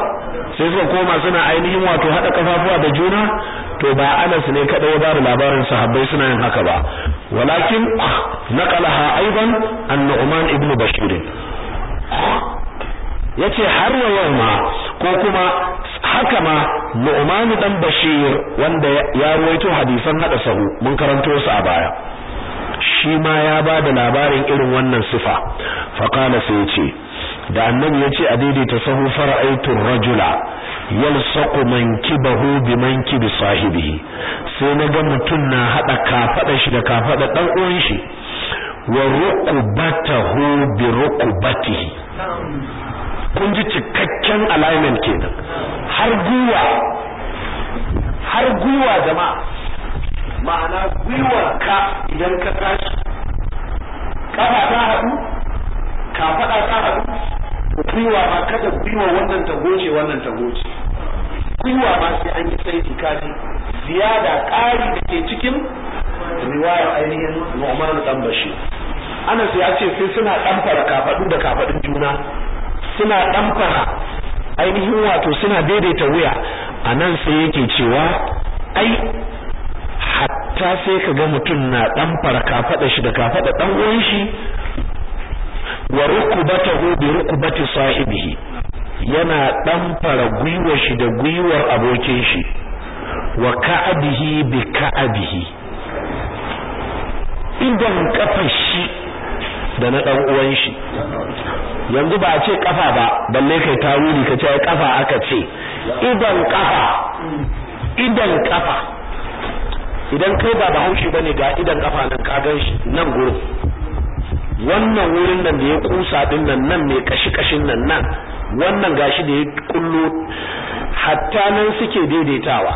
sai suka koma suna ainihin wato hada kafafuwa da juna to ba Anas ne kadai ya bada labarin sahabbai suna yin haka ba walakin naqalaha aidan an-Nu'man ibn Bashir ya ce har wa yau ma ko kuma haka ma Nu'man dan Bashir wanda ya ruwaito hadisan hada sahu mun karanto su a baya. Shi ma ya ba da labarin irin wannan sifa. Fa qala sai ya ce da annabi ya ce a daidaita sahu fara'aitu rajula yalsaqu mankibahu bi mankibi sahibihi. Sai na ga mutun na hada kafada shi da kafada dan uwan shi wa rukubatahu bi rukubatihi kun ji cikakken alignment kenan. Har guwa har guwa jama'a. Ma'ana gwiwar ka idan ka tashi kafa ta haɗu ka faɗa ta haɗu gwiwa ma kada gwiwa wannan ta goce wannan ta goce. Gwiwa ma sai an yi saiti kaji. Ziyada ƙari da ke cikin riwayar ainihin Nu'man dan Bashir Anas ya ce sai suna ɗamfara kafaɗu da kafaɗun juna. Suna ɗamfara ainihin wato suna daidaita wuya a nan sai yake cewa ai hatta sai ka ga mutum na ɗamfara kafaɗa shi da kafaɗa ɗan uwan shi wa rukubatahu bi rukubati sahibihi. Yana ɗamfara gwiwar shi da gwiwar abokin shi wa ka'abihi bi ka'abihi idan kafar shi da na dan uwan shi. Yanzu ba a ce kafa ba balle kai tawili ka ce kafa aka ce. Idan kafa idan kafa. Idan kai ba bahaushe ba ne ga idan kafa nan ka gan shi nan gurin. Wannan wurin nan da ya kusa ɗin nan nan ne kashi kashin nan nan. Wannan gashi da ya kullo hatta nan suke daidaitawa.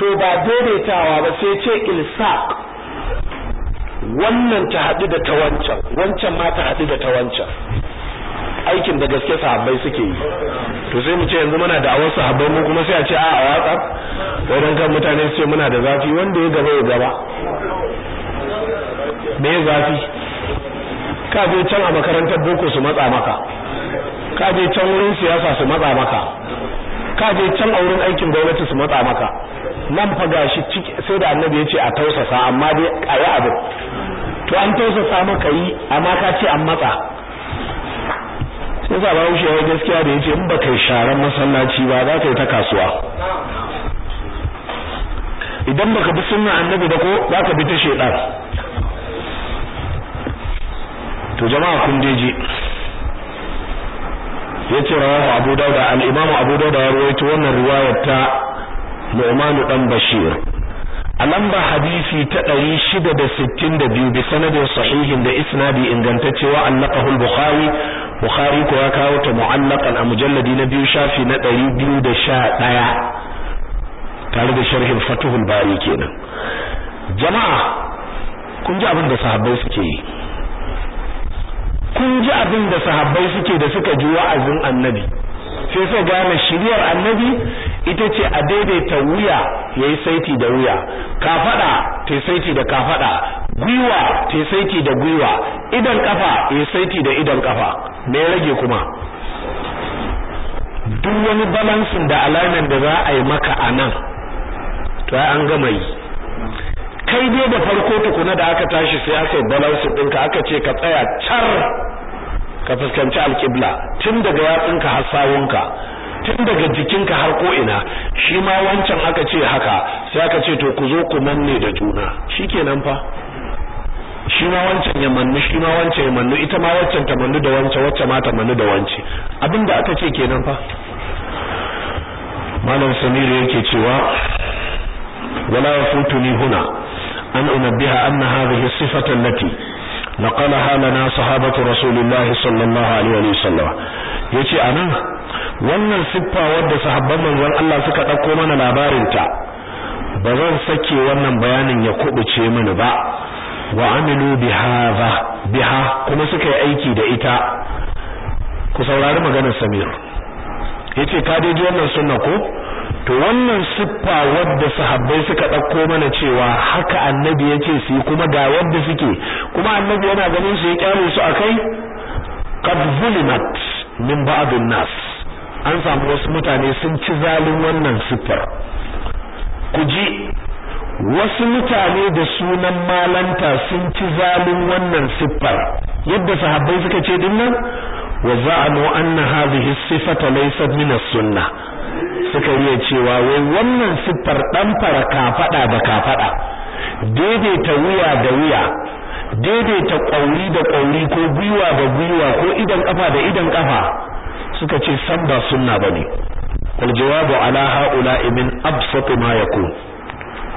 To ba daidaitawa ba sai ce ilsaq. Wannan ta haɗu da ta wancan wancan ma ta haɗu da ta wancan. Aikin da gaske sahabbai suke yi. To sai mu ce yanzu muna da awar sahabbai mu kuma sai a ce a a watsa. Wadan kan mutane su ce muna da zafi wanda ya gaba ya gaba. Me ya zafi? Ka je can a makarantar boko su matsa maka. Ka je can wurin siyasa su matsa maka. Ka je can a wurin aikin gwamnati su matsa maka. Nan fa gashi sai da annabi ya ce a tausasa amma dai yi abu. To an tausasa maka yi amma ka ce an matsa. Sai sa bawo shi gaskiya da ya ce in ba kai sharan masallaci ba za ka yi ta kasuwa. Idan baka bi sunna annabi da ko za ka bi ta shedan. To jama'a kun deji ya ce rawahu abu dauda al-imam abu dauda ya rawaito wannan riwayar ta Nu'man dan Bashir. A lamba hadisi ta 662 bi sanadin sahihin da isnadi ingantacce wa allaqahu al-Bukhari. Bukhari ko ya kawo ta mu'allaqan a mujalladi na biyu shafi na 211 tare da sharhin Fathul Bari kenan. Jama'a kun ji abin da sahabbai suke yi. Kun ji abin da sahabbai suke da suka ji wa'azin annabi. Sai sai gane shiriyar annabi ita ce a daidaita wuya yayi saiti da wuya kafada ta saiti da kafada gwiwa ta saiti da gwiwa idan kafa yayi saiti da idan kafa. Me rage kuma? Duk wani balansin da alignment da za a yi maka a nan to an gama yi. Kai dai da farko tukuna da aka tashi sai aka yi balansin ɗinka aka ce ka tsaya car ka fuskanci alƙibla tun daga yatsunka har sawunka. Tun daga jikinka har ko ina shi ma wancan aka ce haka sai aka ce to ku zo ku manne da juna. Shikenan fa. Shi ma wancan ya mannu shi ma wancan ya mannu ita ma waccan ta mannu da wancan wacce ma ta mannu da wance. Abinda aka ce kenan fa. Malam samiru yake cewa wala yafutuni huna an unabbiha anna hadhihi sifata allati naqalaha lana sahabatu rasulillahi sallallahu alaihi wa sallam ya ce a nan wannan siffa wadda sahabban manzon Allah suka ɗauko mana labarin ta ba zan sake wannan bayanin ya kubuce mini ba wa amilu bihadha biha kuma suka yi aiki da ita ku saurari maganar Samir ya ce ka dai ji wannan sunna ko to wannan siffa wadda sahabbai suka ɗauko mana cewa haka annabi ya ce su kuma ga yadda suke kuma annabi yana ganin su ya ƙyale su akai qad zulimat min ba'dun nas. An samu wasu mutane sun ci zalin wannan siffar. Ku ji wasu mutane da sunan malanta sun ci zalin wannan siffar. Yadda sahabbai suka ce ɗin nan wa za'anu anna hadhihi sifata laysat min as-sunnah. Suka riya cewa wai wannan siffar dan fara kafada da kafada daidaita wuya da wuya daidaita ƙauri da ƙauri ko gwiwa da gwiwa ko idan kafa da idan kafa suka ce san ba sunna ba ne wal jawabu ala haula min absat ma yakun.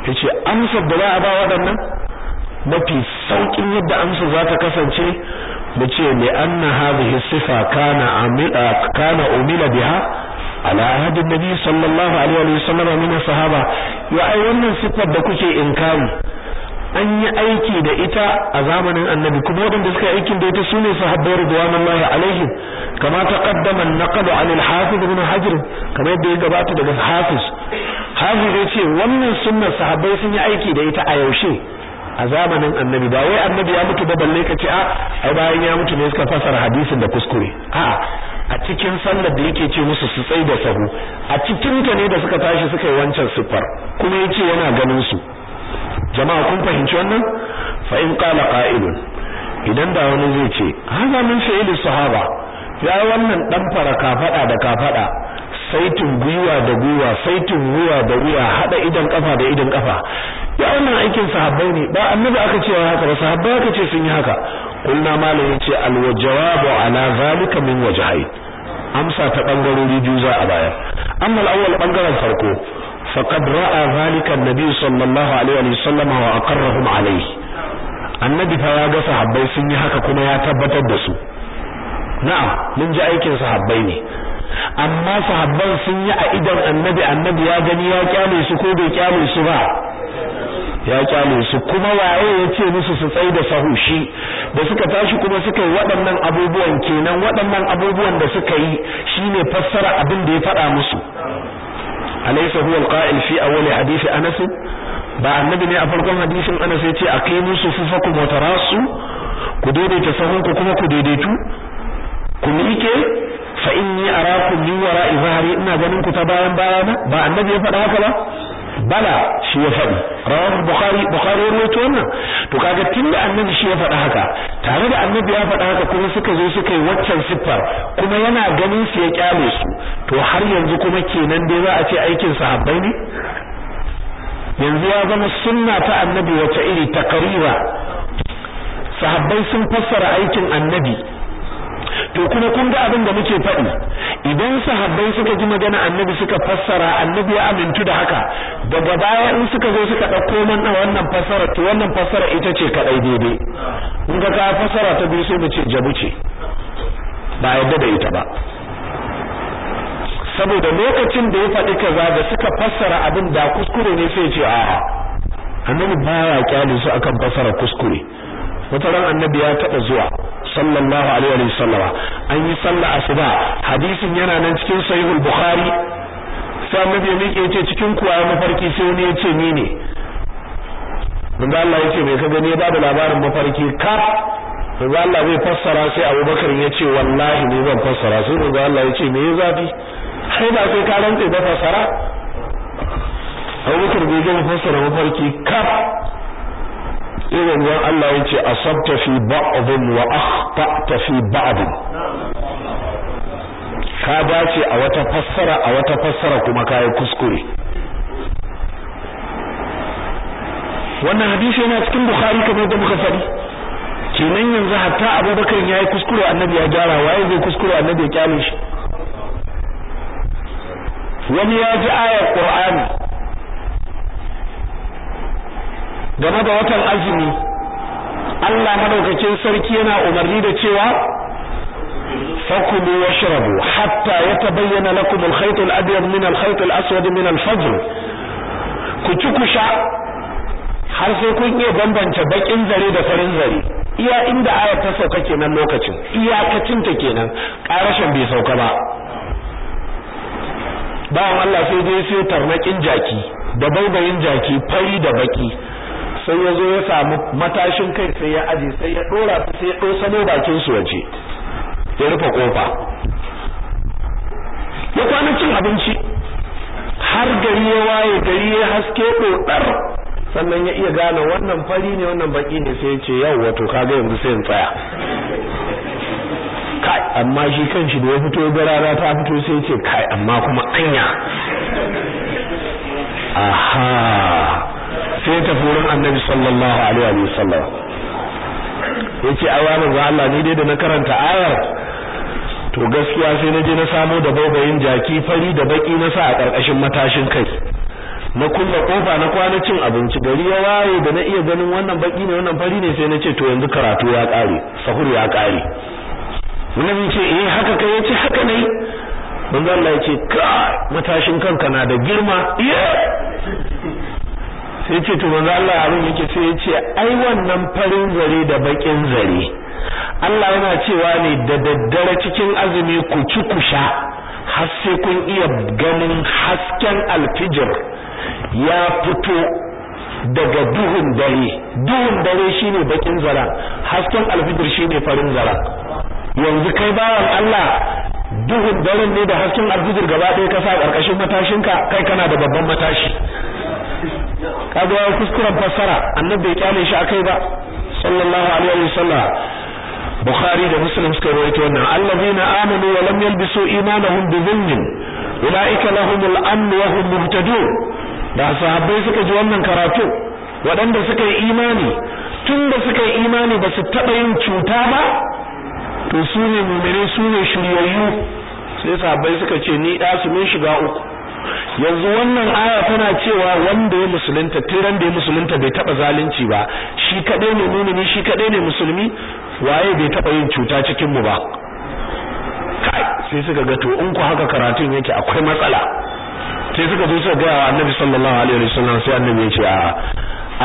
Yace amsar da za a ba waɗannan mafi saukin yadda amsar za ta kasance mu ce li anna hadhihi sifa kana amila kana umila biha ala ahadin nabi sallallahu alaihi wa sallam min sahaba ya ai wannan sifar da kuke inkari an yi aiki da ita a zamanin annabi kuma waɗanda suka aikin da ita su ne sahabbai radwanullahi alaihim kama taqaddama an-naqlu 'an al-hafiz ibn hajar kamar yadda ya gabata daga hafiz. Hafiz ya ce wannan sunnar sahabbai sun yi aiki da ita a yaushe a zamanin annabi. Ba wai annabi ya mutu ba balle ka ce a ai bayan ya mutu ne suka fasara hadisin da kuskure. A'a a cikin sallar da yake ce musu su tsai da sahu a cikin ta ne da suka tashi suka yi wancan siffar kuma ya ce yana ganin su. Jama'a kun fahimci wannan? Fa in qala qa'ilun idan da wani zai ce haza min fi'li sahaba ya wannan dan fara kafada da kafada saitin gwiwa da gwiwa saitin wuya da wuya hada idan kafa da idan kafa. Ya wannan aikin sahabbai ne ba annabi aka ce haka ba sahabbai aka ce sun yi haka. Kulna malam ya ce al jawabu ala zalika min wajhayn amsa ta bangarori biyu za a bayar amma al-awwal ɓangaren farko faqad ra'a zalika an-nabi sallallahu alaihi wa sallam wa aqarrahum alayhi annabi fa ya ga sahabbai sun yi haka kuma ya tabbatar da su na'am mun ji aikin sahabbai ne amma sahabban sun yi a idan annabi annabi ya gani ya ƙyale su ko bai ƙyale su ba ya ƙyale su kuma waye ya ce musu su tsaye da sahu shi da suka tashi kuma suka yi waɗannan abubuwan kenan waɗannan abubuwan da suka yi shine fassara abin da ya faɗa musu. Alaysa huwa alqa'il fi awwal hadith Anas? Ba annabi ne a farkon hadisin Anas ya ce aqimu sufufakum wa tarasu ku daidaita sahunku kuma ku daidaitu. Ku miƙe fa inni arakum min wara'i zahri ina ganin ku ta bayan bayana. Ba annabi ya faɗa haka ba? Bala shi ya faɗi. Rawahu bukhari bukhari ya rawaito wannan. To kaga tunda annabi shi ya faɗa haka tare da annabi ya faɗa haka kuma suka zo suka yi waccan siffar kuma yana ganin su ya ƙyale su to har yanzu kuma kenan dai za a ce aikin sahabbai ne? Yanzu ya zama sunna ta annabi wace iri takarira. Sahabbai sun fassara aikin annabi to kuma kun ga abin da muke faɗi. Idan sahabbai suka ji magana annabi suka fassara annabi ya amintu da haka daga baya in suka zo suka ɗauko mana wannan fassara to wannan fassara ita ce kaɗai daidai. In ga ka fassara ta biyu sai mu ce jabu ce. Ba yadda da ita ba. Saboda lokacin da ya faɗi kaza da suka fassara abin da kuskure ne sai ce a'a. Annabi baya ƙyale su akan fassara kuskure. Wata ran annabi ya taɓa zuwa. Sallallahu alaihi wa sallama. An yi sallah asuba. Hadisin yana nan cikin sahihul bukhari. Sai annabi ya miƙe ya ce cikin kuwa ya mafarki? Sai wani ya ce ni ne. Manzo Allah ya ce me ka gani? Ya ba da labarin mafarki ka manzo Allah zai fassara sai Abubakar ya ce wallahi ne zan fassara. Sai manzo Allah ya ce me ya zafi? Kai ba sai ka rantse ba fasara Abubakar bai gama fassara mafarki kaf. Sai wanzan Allah ya ce asabta fi ba'dhin wa akhta'ta fi ba'd ka dace a wata fassara a wata fassara kuma kai kuskure. Wannan hadisi yana cikin bukhari kamar da muka faɗi. Kenan yanzu hatta abubakar yayi kuskure annabi ya gyara waye zai kuskure annabi ya ƙyale shi? Wani ya ji ayar qur'ani game da watan azumi Allah madaukakin sarki yana umarni da cewa fakulu washrabu hatta yatabayyana lakum al-khayt al-abyad min al-khayt al-aswad min al-fajr. Ku ci ku sha har sai kun iya bambance bakin zare da farin zare. Iya inda aya ta sauka kenan lokacin iyakacin ta kenan karashin bai sauka ba. Bawan Allah sai dai sai tarnakin jaki da baubayin jaki fari da baki sai ya zo ya samu matashin kai sai ya aje sai ya dora su sai ya dosano bakin su waje ya rufe ƙofa ya kwana cin abinci har gari ya waye gari ya haske dodar sannan ya iya gane wannan fari ne wannan baki ne sai ya ce yau wato kaga yanzu sai in tsaya. Kai amma shi kanshi da ya fito garara ta fito sai ya ce kai amma kuma anya. Aha. Sai ya tafi wurin annabi sallallahu alaihi wa sallam ya ce ai wa manzo Allah ni dai da na karanta ayar to gaskiya sai na je na samo da baubayin jaki fari da baki na sa a ƙarƙashin matashin kai. Na kulle ƙofa na kwana cin abinci gari ya waye da na iya ganin wannan baki ne wannan fari ne sai na ce to yanzu karatu ya kare sahur ya kare wannan ce eh haka kai? Yace haka ne manzo Allah ya ce ka matashin kanka na da girma. Sai ce to manzo Allah abin yake sai ya ce ai wannan farin zare da bakin zare Allah yana cewa ne da daddare cikin azumi ku ci ku sha har sai kun iya ganin hasken alfijir ya fito daga duhun dare. Duhun dare shine bakin zara hasken alfijir shine farin zara yanzu kai bawan Allah duhun daren ne da hasken alfijir gaba ɗaya ka sa ƙarƙashin matashinka kai kana da babban matashi. Kaga ya kuskuren fassara annabi bai ƙyale shi akai ba sallallahu alaihi wasallam. Bukhari da muslim suka rawaito wannan allazina amanu wa lam yalbisu imanahum bi dhulmin ulaika lahumul amn wa hum muhtadun. Da sahabbai suka ji wannan karatu waɗanda suka yi imani tun da suka yi imani ba su taɓa yin cuta ba to su ne mumine su ne shiryayyu. Sai sahabbai suka ce ni da su mun shiga uku. Yanzu wannan aya tana cewa wanda ya musulunta tiran da ya musulunta bai taba zalunci ba. Shi kadai ne mumini shi kadai ne musulmi. Waye bai taba yin cuta cikin mu ba? Kai sai suka ga to in ku haka karatun yake akwai matsala. Sai suka zo suka ga Annabi sallallahu alaihi wasallam sai Annabi ya ce a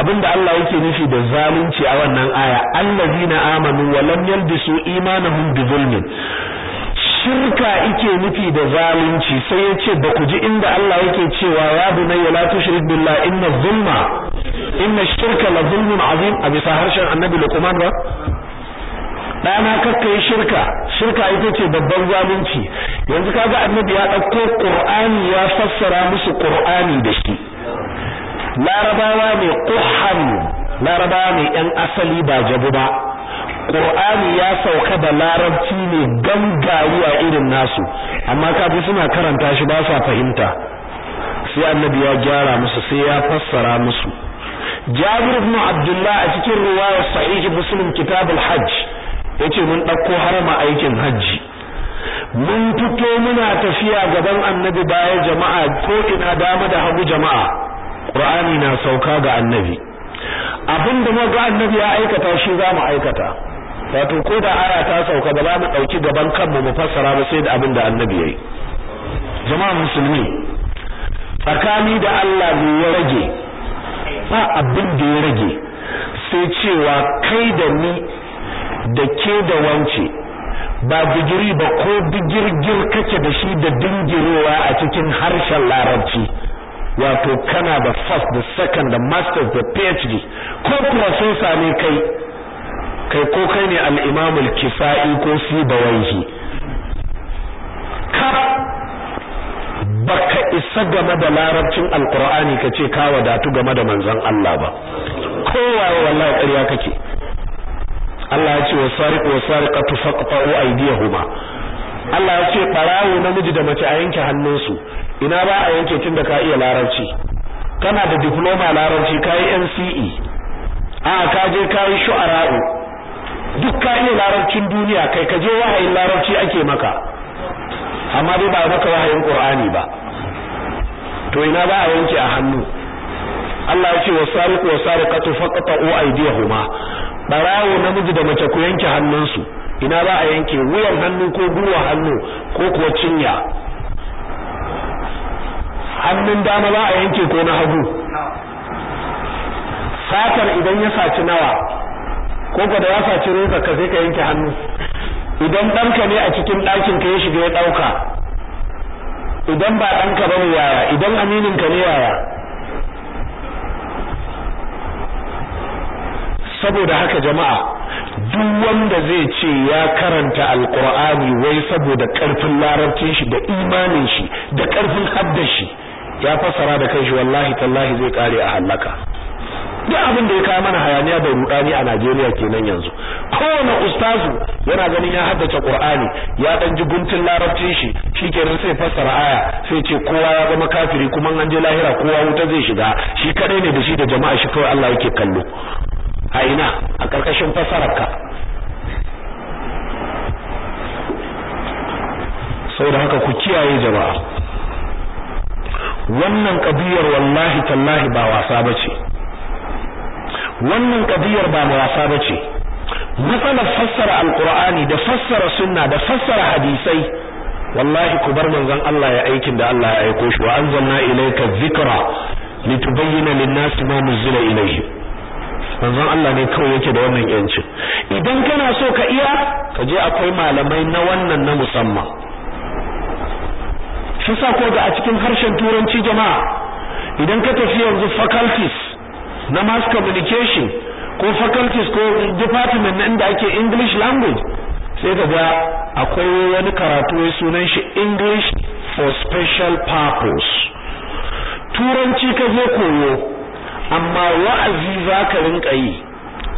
abin da Allah yake nufi da zalunci a wannan aya allazina amanu wa lam yalbisu imanahum bi zulmin. Shirka yake nufi da zalunci sai ya ce ba ku ji inda Allah yake cewa ya bunayya la tushrik billah inna zulma inna shirka la zulmun azim. A bisa annabi luqman ba? Dana kakka shirka. Shirka ita ce babban zalunci. Yanzu kaga annabi ya ɗauko qur'ani ya fassara musu qur'ani da shi. Larabawa ne quhan larabawa ne yan asali ba jabu ba. Qur'ani ya sauka da larabci ne gangaruwa irin nasu amma kafi suna karanta shi ba sa fahimta. Sai annabi ya gyara musu sai ya fassara musu. Jabir ibn Abdullah a cikin riwaya sahih Muslim kitab al-Hajj ya ce mun ɗauko harama aikin hajji. Mun fito muna tafiya gaban annabi baya jama'a ko ina dama da hagu jama'a. Qur'ani na sauka ga annabi. Abinda muka annabi ya aikata shi za mu aikata. Wato ko da aya ta sauka ba za mu ɗauki gaban kanmu mu fassara ba sai da abin da annabi yayi jama'a musulmi tsakani da Allah ne ya rage. Ba abin da ya rage. Sai cewa kai da ni da ke da wance ba digiri ba ko digirgir kake da shi da dingirowa a cikin harshen larabci. Wato kana da first da second da master da phd ko professor ne kai? Kai ko kai ne al-imam al-kisa'i ko sibawaihi kaf isa game da larabcin alqur'ani ka ce ka wadatu game da manzon Allah ba. Kowaye wallahi ƙarya kake? Allah ya ce wasariqu wasariqatu faqta'u aydiyahuma. Allah ya ce barawo namiji da mace a yanke hannunsu. Ina ba a yanke tunda ka iya larabci. Kana da diploma larabci kai NCE a ka je kai shu'ara'u. Duk ka iya larabcin duniya kai ka je wahayin larabci ake maka. Amma dai ba maka wahayin Qur'ani ba. To ina ba a yanke a hannu? Allah ya ce wasariqu wasariqatu faqta'u aydiyahuma. Barawo namiji da mace ku yanke hannunsu. Ina ba a yanke wuyan hannu ko gwiwa hannu ko kuwa cinya? Hannun dama ba a yanke ko na hagu? Satar idan ya saci nawa ko da ya saci roka ka sai ka yanke hannu. Idan ɗanka ne a cikin ɗakin ka ya shiga ya ɗauka. Idan ba ɗanka ba yaya? Idan aminin ka ne yaya? Saboda haka jama'a duk wanda zai ce ya karanta alqur'ani wai saboda ƙarfin larabcin shi da imanin shi da ƙarfin haddar shi ya fassara da kanshi wallahi tallahi zai kare a halaka duk abin da ya kawo mana hayaniya da rudani a Najeriya kenan yanzu. Kowane ustazu yana ganin ya haddace Qur'ani ya dan ji guntun larabcin shi shikenan sai fassara aya sai ce kowa ya zama kafiri kuma an je lahira kowa wuta zai shiga. Shi kadai ne da shi da jama'a shi kawai Allah yake kallo. A ina? A ƙarƙashin fasararka saboda haka ku kiyaye jama'a. Wannan ƙabiyar wallahi tallahi ba wasa bace. Wannan ƙabiyar ba wasa bace. Matsalar fassara alqur'ani da fassara sunna da fassara hadisai wallahi ku bar manzon Allah ya aikin da Allah ya aiko shi. Wa anzalna ilayka dhikra litubayyana lin-nasi ma nuzila ilayhim manzon Allah ne kawai yake da wannan yancin. Idan kana so ka iya ka je akwai malamai na wannan na musamman. Shi sa ko ga a cikin harshen turanci jama'a. Idan ka tafi yanzu faculties na mass communication ko faculties ko department na inda ake English language sai ka ga akwai wani karatu mai sunan shi English for special purpose. Turanci ka je koyo amma wa'azi za ka rinka yi.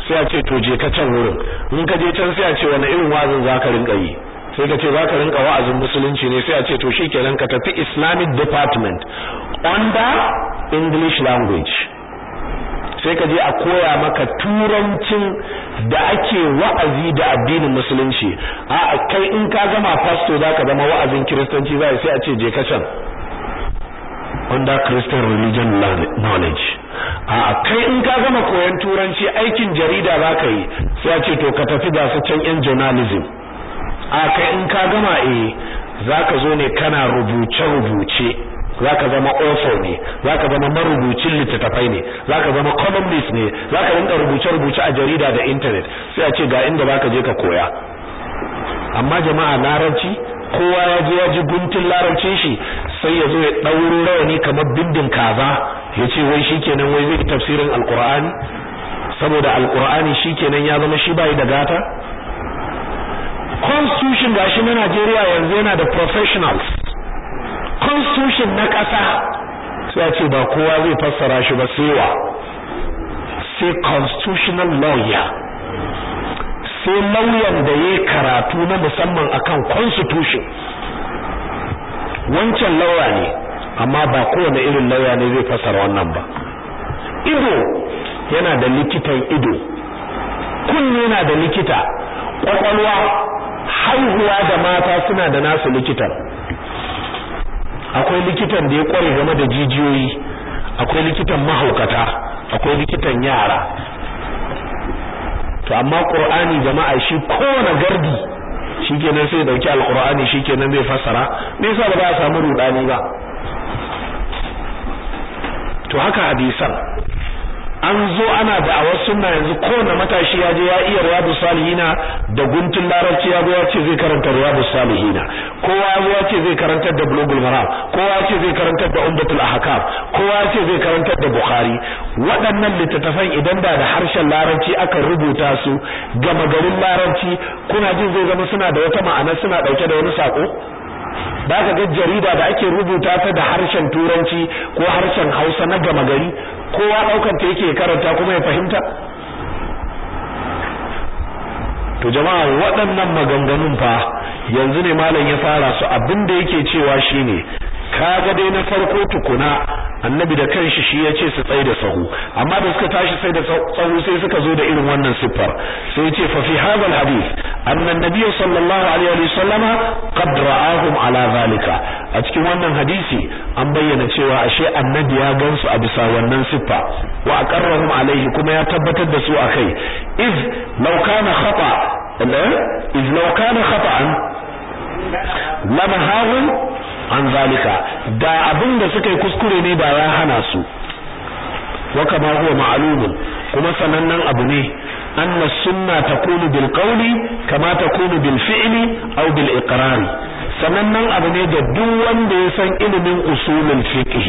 Sai a ce to je ka can wurin. In ka je can sai a ce wani irin wa'azin za ka rinka yi? Sai ka ce za ka rinka wa'azin musulunci ne sai a ce to shikenan ka tafi islamic department under english language. Sai ka je a koya maka turancin da ake wa'azi da addinin musulunci. A kai in ka gama pastor za ka zama wa'azin kiristanci za sai a ce je ka can. Under Christian religion knowledge. A kai in ka gama koyon turanci aikin jarida za ka yi sai a ce to ka tafi da su can yan journalism. A kai in ka gama eh za ka zo ne kana rubuce-rubuce. Za ka zama author ne za ka zama marubucin littattafai ne za ka zama columnist ne za ka rinka rubuce-rubuce a jarida da internet. Sai a ce ga inda za ka je ka koya. Amma jama'a larabci kowa ya je ya ji guntun larabcin shi sai ya zo ya ɗauro rawani kamar bindin kaza. Ya ce wai shikenan wai zai tafsirin alkur'ani saboda alkur'ani shikenan ya zama shi bai da gata? Constitution gashi na Najeriya yanzu yana da professionals. Constitution na ƙasa sai ya ce ba kowa zai fassara shi ba sai wa? Sai constitutional lawyer. Sai lauyan da ya karatu na musamman akan constitution. Wancan lauya ne amma ba kowane irin lauya ne zai fasara wannan ba. Ido yana da likitan ido. Kunne yana da likita. Kwakwalwa haihuwa da mata suna da nasu likitan. Akwai likitan da ya kware game da jijiyoyi akwai likitan mahaukata akwai likitan yara. To amma qur'ani jama'a shi kowane gardi shikenan sai ɗauki alqur'ani shikenan zai fassara. Me yasa ba za a samu rudani ba? To haka hadisan. An zo ana da a wasu sunna yanzu kowane matashi ya je ya iya riyadu salihina da guntun larabci ya ya ce zai karanta riyadu salihina. Kowa ya ya ce zai karantar da bulugul maram kowa ya ce zai karantar da umdatul ahkam kowa ya ce zai karantar da bukhari. Waɗannan littattafan idan ba da harshen larabci aka rubuta su gama garin larabci kuna jin zai zama suna da wata ma'ana suna ɗauke da wani sako ba ka ga jarida da ake rubuta ta da harshen turanci ko harshen hausa na gama gari kowa ɗaukar ta yake karanta kuma ya fahimta. To jama'a waɗannan maganganun fa yanzu ne malam ya fara su. Abin da yake cewa shine kaga dai na farko tukuna annabi da kanshi shi ya ce su tsaye da sahu. Amma da suka tashi sai da sahu sai suka zo da irin wannan siffar. Sai ya ce fa fi hadha alhadith anna an-nabiy sallallahu alaihi wa sallama qad ra'ahum ala zalika. A cikin wannan hadisi an bayyana cewa ashe annabi ya gansu a bisa wannan siffa. Wa aqarrahum alaihi kuma ya tabbatar da su akai iz law kana khata iz law kana khata'an lamahahum an zalika. Da abin da suka yi kuskure ne da ya hana su. Wa kama huwa ma'lumun kuma sanannen abu ne. Anna sunna takunu bil qawli kama takunu bil fi'li aw bil iqrari sanannen abu ne da duk wanda ya san ilimin usulul fiqh.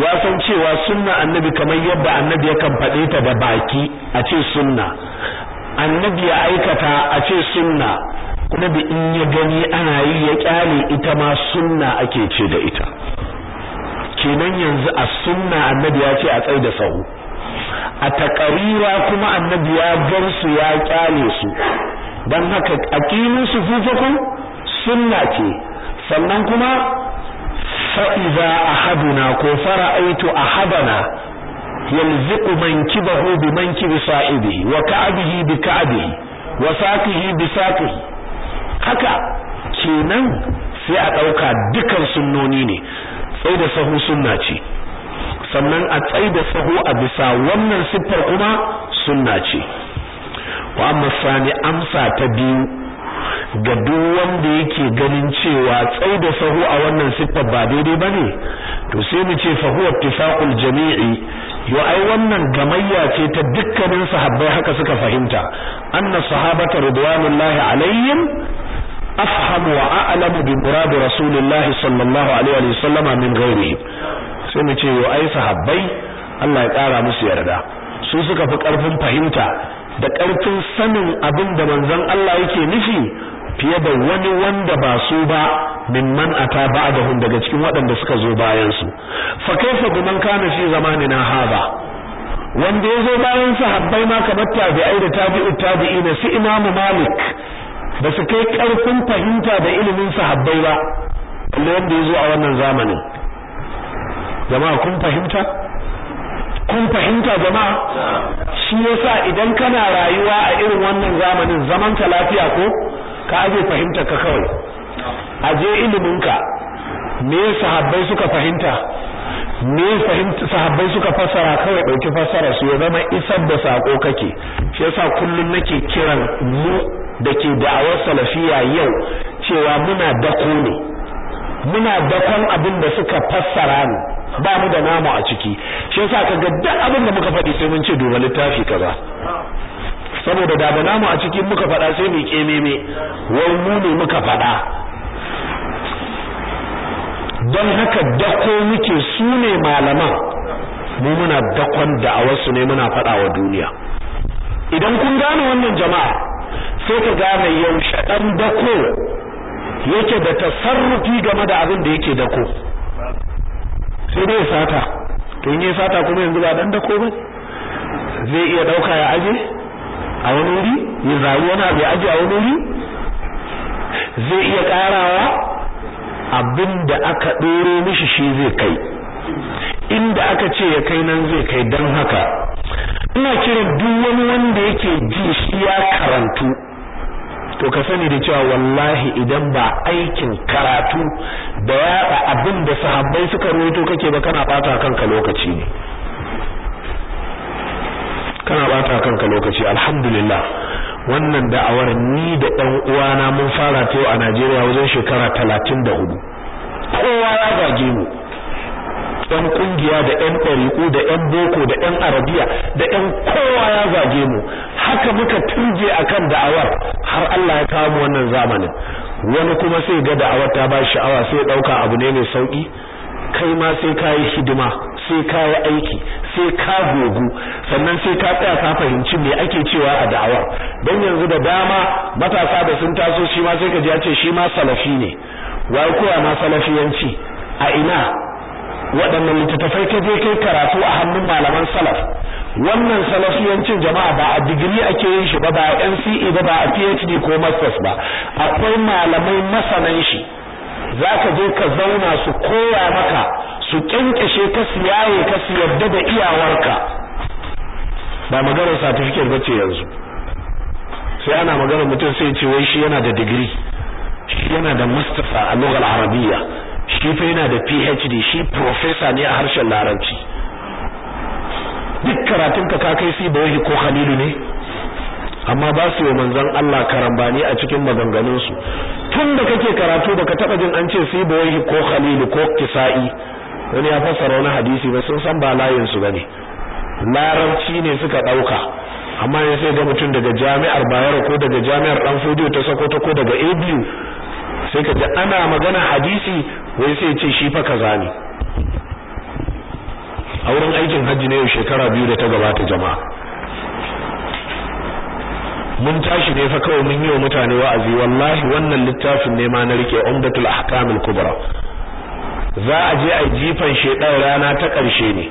Ya san cewa sunna annabi kamar yadda annabi yakan faɗe ta da baki a ce sunna. Annabi ya aikata a ce sunna. Kuma da in ya gani ana yi ya ƙyale ita ma sunna ake ce da ita. Kenan yanzu a sunna annabi ya ce a tsaye da sahu. A takarira kuma annabi ya gar su ya ƙyale su. Dan haka aqimu sufufakum sunna ce. Sannan kuma fa iza ahaduna ko fara'aitu ahadana yalziqu mankibahu bi mankibi sa'ibihi wa ka'bihi bi ka'bihi wa saqihi bi saqihi. Haka kenan sai a ɗauka dukan sunnoni ne tsai da sahu sunna ce. Sannan a tsai da sahu a bisa wannan siffar kuma sunna ce. Wa amma sani amsa ta biyu ga duk wanda yake ganin cewa tsai da sahu a wannan siffar ba daidai ba ne to sai mu ce fa huwa ittifaqul jami'i. Yo ai wannan gamayya ce ta dukkanin sahabbai haka suka fahimta. Anna sahabata ridwanullahi alaihim afham wa a'lamu bi murad rasulullah sallallahu alaihi wa sallama min ghairihi sai mu ce yo ai sahabbai Allah ya kara musu yarda su suka fi ƙarfin fahimta da ƙarfin sanin abin da manzon Allah yake nufi fiye da wani wanda ba su ba mimman ata ba'dahum daga cikin waɗanda suka zo bayan su fa kaifa biman kana fi wanda ya zo bayan sahabbai ma kamar tabi'ai da tabi'ut tabi'ina su imamu malik ba su kai ƙarfin fahimta da ilimin sahabbai ba wanda ya zo a wannan zamanin jama'a kun fahimta? Kun fahimta jama'a? Shi yasa idan kana rayuwa a irin wannan zamanin zaman ka lafiya ko? Ka aje fahimta ka kawai. Aje iliminka. Me sahabbai suka fahimta? Me fahimta sahabbai suka fassara? Kawai ɗauki fassara su ya zama isar da sako kake. Shi yasa kullun nake kiran mu dake da'awar salafiya yau cewa muna dako ne. Muna dakon abin da suka fassara ne. Ba mu da namu a ciki. Shi yasa kaga duk abin da muka faɗi sai mun ce duba littafi kaza. Saboda da ba namu a cikin muka faɗa sai mu kememe wai mu ne muka faɗa. Don haka dako muke su ne malaman. Mu muna dakon da'awarsu ne muna faɗa wa duniya. Idan kun gane wannan jama'a sai ka gane yaushe ɗan dako yake da tasarrufi game da abin da yake dako. Sai dai sata. To in yi sata kuma yanzu ba dan dako ba zai iya ɗauka ya aje a wani wuri ya zaru wani abu ya aje a wani wuri. Zai iya karawa abin da aka ɗoro mishi shi zai kai. Inda aka ce ya kai nan zai kai don haka. Ina kiran yake ji shi ya karantu to ka sani da cewa wallahi idan ba aikin karatu da yaɗa abin da sahabbai suka rawaito kake ba kana bata kanka lokaci ne. Kana bata kanka lokaci alhamdulillah. Wannan da'awar ni da ɗan uwana mun fara ta a Najeriya wajen shekara 34 kowa ya zage mu. Ɗan ƙungiya da ɗan ɗariƙu da ɗan boko da ɗan arabiya da ɗan kowa ya zage mu. Haka muka turje akan da'awar har Allah ya kawo mu wannan zamanin. Wani kuma sai ga da'awar ta ba sha'awa sai ɗauka abu ne mai sauƙi kai ma sai ka yi hidima sai ka yi aiki sai ka gogu. Sannan sai ka tsaya ka fahimci me ake cewa a da'awar. Don yanzu da dama matasa da sun taso shi ma sai ka ji ya ce shi ma salafi ne. Wai koya ma salafiyanci? A ina? Waɗannan littattafai ka je kai karatu a hannun malaman salaf. Wannan salafiyancin jama'a ba a digiri ake yin shi ba ba a NCE ba ba a PhD ko masters ba. Akwai malamai masanan shi. Zaka je ka zauna su koya maka su kyankyashe ka su yaye ka su yadda da iyawarka. Ba maganar certificate bace yanzu. Sai ana maganar mutum sai ce wai shi yana da digiri shi yana da masters a lugar arabiyya shi fa yana da PhD shi professor ne a harshen larabci. Duk karatun ka ka kai si bawahi ko khalilu ne amma ba su yi manzon Allah karambani a cikin maganganun su tun da kake karatu baka taba jin an ce si bawahi ko khalilu ko kisa'i. Wani ya fassara wani hadisi ba sun san ba layin su ba ne larabci ne suka ɗauka amma ya sai ga mutum daga jami'ar Bayero ko daga jami'ar Dan Fodiyo ta Sokoto ko daga ABU sai ka ji ana magana hadisi wai sai ce shi fa kaza ne. A wurin aikin hajji ne yau shekara biyu da ta gabata jama'a. Mun tashi ne fa kawai mun yi wa mutane wa'azi wallahi wannan littafin ne ma na riƙe umdatul ahkamul kubra. Za a je a jifan shedan rana ta ƙarshe ne.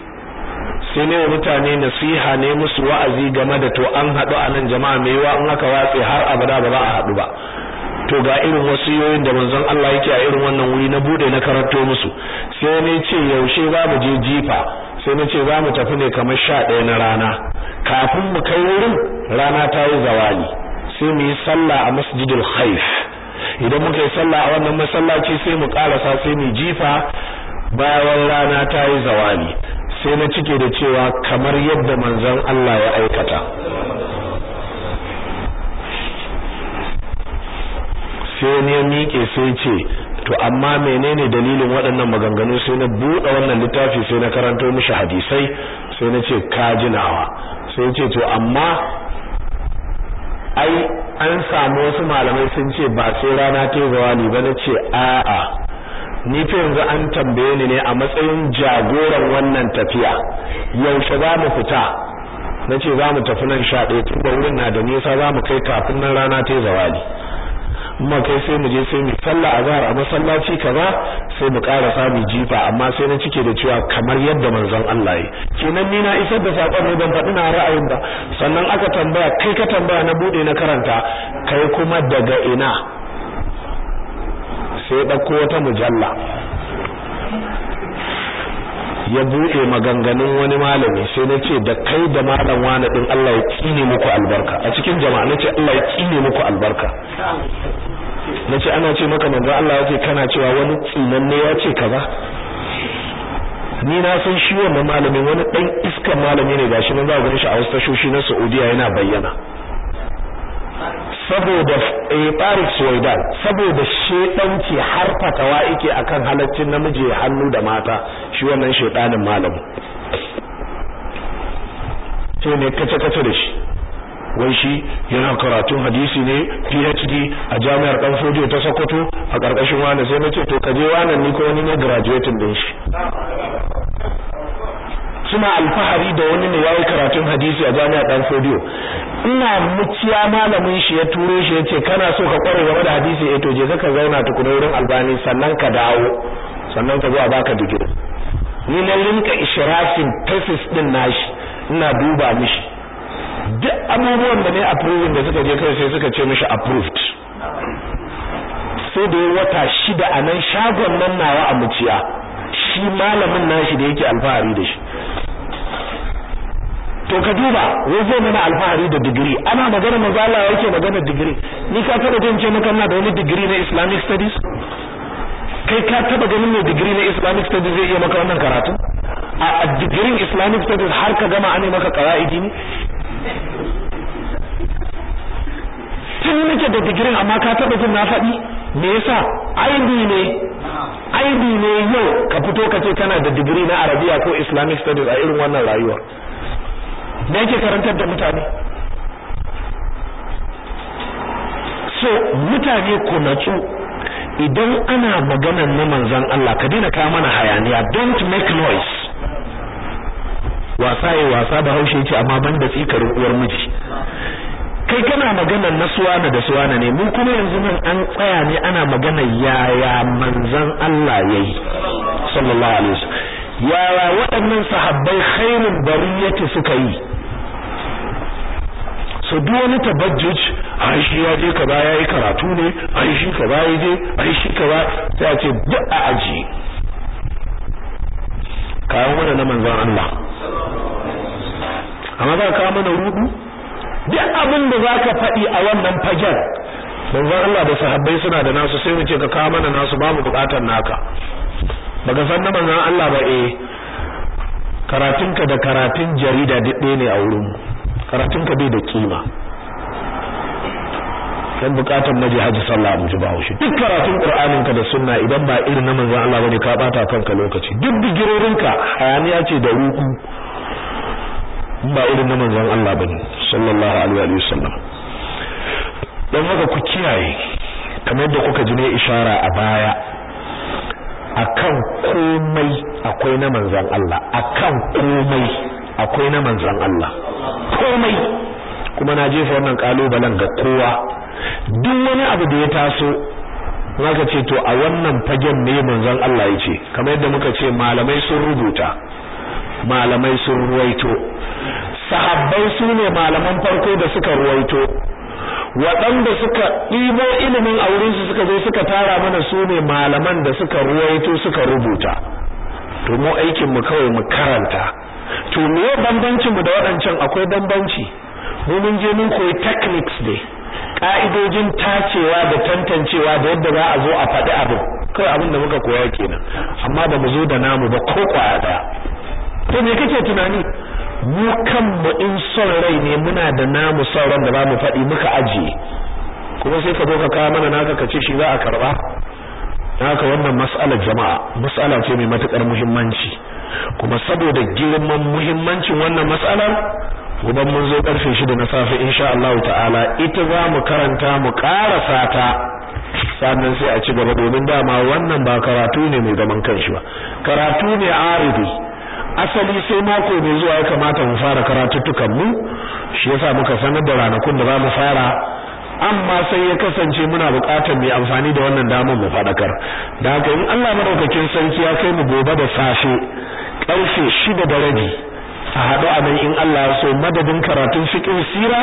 Sai ne wa mutane nasiha ne musu wa'azi game da to an haɗu a nan jama'a mai yawa in aka watse har abada ba za a haɗu ba. To ga irin wasiyoyin da manzon Allah yake a irin wannan wuri na buɗe na karanto musu. Sai ne ce yaushe za mu je jifa? Sai na ce za mu tafi ne kamar sha ɗaya na rana. Kafin mu kai wurin rana ta yi zawali. Sai mu yi sallah a masjidul khaif. Idan muka yi sallah a wannan masallaci sai mu karasa sai mu jifa bayan rana ta yi zawali. Sai na cike da cewa kamar yadda manzon Allah ya aikata. Sai ne miƙe sai ce to amma menene dalilin waɗannan maganganu? Sai na buɗe wannan littafi sai na karanto mishi hadisai sai na ce kajinawa sai ce to amma ai an samu wasu malamai sun ce ba sai rana ta zawali ba. Na ce a'a ni fa yanzu an tambaye ni ne a matsayin jagoran wannan tafiya. Yaushe za mu fita? Na ce za mu tafi nan sha ɗaya tun da wurin na da nisa za mu kai kafin nan rana ta zawali. Amma kai sai mu je sai mu sallah azhar a masallaci kaza sai mu ƙara samu jifa. Amma sai na cike da cewa kamar yadda manzon Allah yi. Kenan ni na isar da saƙon ne ban faɗi na ra'ayin ba. Sannan aka tambaya kai ka tambaya na buɗe na karanta kai kuma daga ina? Sai ɗauko wata mujalla. Ya buɗe maganganun wani malami sai na ce da kai da malam wani ɗin Allah ya tsine muku albarka. A cikin jama'a na ce Allah ya tsine muku albarka. Na ce ana ce maka manzo Allah ya ce kana cewa wani tsinanne ya ce kaza ni na san shi wannan malamin wani ɗan iskan malami ne gashi nan za ku shi a wasu tashoshi na Saudiya yana bayyana. Saboda Tariq Suwaidan saboda shedanci har fatawa yake akan halaccin namiji hannu da mata shi wannan shedanin malamin. Sai ne kace kace da shi? Wai shi yana karatun hadisi ne PhD a jami'ar Dan Fodiyo ta Sokoto a ƙarƙashin wani sai nace to kaje wannan ni ko wani ne graduating din shi. Suna alfahari da wani ne yayi karatun hadisi a jami'ar Dan Fodiyo ina muciya malamin shi ya turo shi ya ce kana so ka kware game da hadisi? Eh to je ka zauna tukuna wurin albani sannan ka dawo. Sannan ka zo a baka digiri. Ni na rinka ishrafin thesis din nashi ina duba mishi. Duk abubuwan da ne approving da suka je kai sai suka ce mishi approved. Sai da wata shida a nan shagon nan nawa a muciya. Shi malamin nashi da yake alfahari da shi. To ka duba wai zai mana alfahari da digiri. Ana magana manzo Allah yake magana digiri. Ni ka taba jin ce maka ina da wani digiri na Islamic studies? Kai ka taba ganin mai digiri na Islamic studies zai iya maka wannan karatu? A digirin Islamic studies har ka gama ane maka qawaidi ne? Tun nake da digirin amma ka taba jin na faɗi? Me yasa? Aibi ne. Aibi ne yau ka fito ka ce kana da digiri na Arabiya ko Islamic studies a irin wannan rayuwa. Me yake karantar da mutane? So mutane ku idan ana maganar na manzon Allah ka daina kawo mana hayaniya. Don't make noise. Wasa yi wasa da haushe ce amma banda tsikarin uwar miji. Kai kana magana na suwana da suwana ne mu kuma yanzu nan an tsaya ne ana magana yaya manzon Allah yayi sallallahu alaihi wasallam. Yaya waɗannan sahabbai khairul bariyati suka yi? So duk wani tabajjuj ai shi ya je kaza yayi karatu ne ai shi kaza ya je ai shi sai ce duk a aji kawo mana na manzon Allah. Amma za ka mana rudu? Duk abin da zaka faɗi a wannan fagen manzon Allah da sahabbai suna da nasu sai mu ce ka kawo mana nasu ba mu buƙatar naka. Baka san na manzon Allah ba eh. Karatunka da karatun jarida duk ɗaya ne a wurin karatunka bai da kima dan buƙatar na ji haji sallah mu ji bawo shi duk karatun qur'anin ka da sunna idan ba irin na manzon Allah ba ne ka bata kanka lokaci. Duk digirorinka hayaniya ce da ruku ba irin na manzon Allah ba ne sallallahu alaihi wa sallam. Dan haka ku kiyaye kamar yadda kuka ji ne ishara a baya akan komai akwai na manzon Allah akan komai akwai na manzon Allah. Komai! Kuma na jefa wannan kalubalen ga kowa. Duk wani abu da ya taso zaka ce to a wannan fagen ne manzon Allah ya ce kamar yadda muka ce malamai sun rubuta malamai sun ruwaito. Sahabbai su ne malaman farko da suka ruwaito. Waɗanda suka ɗibo ilimin a wurinsu suka zo suka tara mana su ne malaman da suka ruwaito suka rubuta. To mu aikin mu kawai mu karanta. To me bambancin mu da waɗancan? Akwai bambanci. Mu mun je mun koyi techniques ne ka'idojin tacewa da tantancewa da yadda za a zo a faɗi abu. Kawai abin da muka koya kenan. Amma ba mu zo da namu ba ko ƙwaya ɗaya to me kake tunani? Mu kanmu in son rai ne muna da namu sauran da za mu faɗi muka ajiye kuma sai ka zo ka kawo mana naka ka ce shi za a karɓa? Haka wannan mas'alar jama'a mas'ala ce mai matuƙar muhimmanci. Kuma saboda girman muhimmancin wannan mas'alar gobe mun zo ƙarfe 6 na safe insha Allah ta'ala ita za mu karanta mu karasa ta. Sannan sai a ci gaba domin dama wannan ba karatu ne mai zaman kanshi ba. Karatu ne aridi asali sai mako mai zuwa ya kamata mu fara karatuttukan mu shi yasa muka sanar da ranakun da za mu fara. Amma sai ya kasance muna buƙatar mai amfani da wannan damar mu fadakar da haka in Allah madaukakin sarki ya kai mu gobe da safe ƙarfe 6 da rabi a haɗu a nan in Allah ya so madadin karatun fiqh sira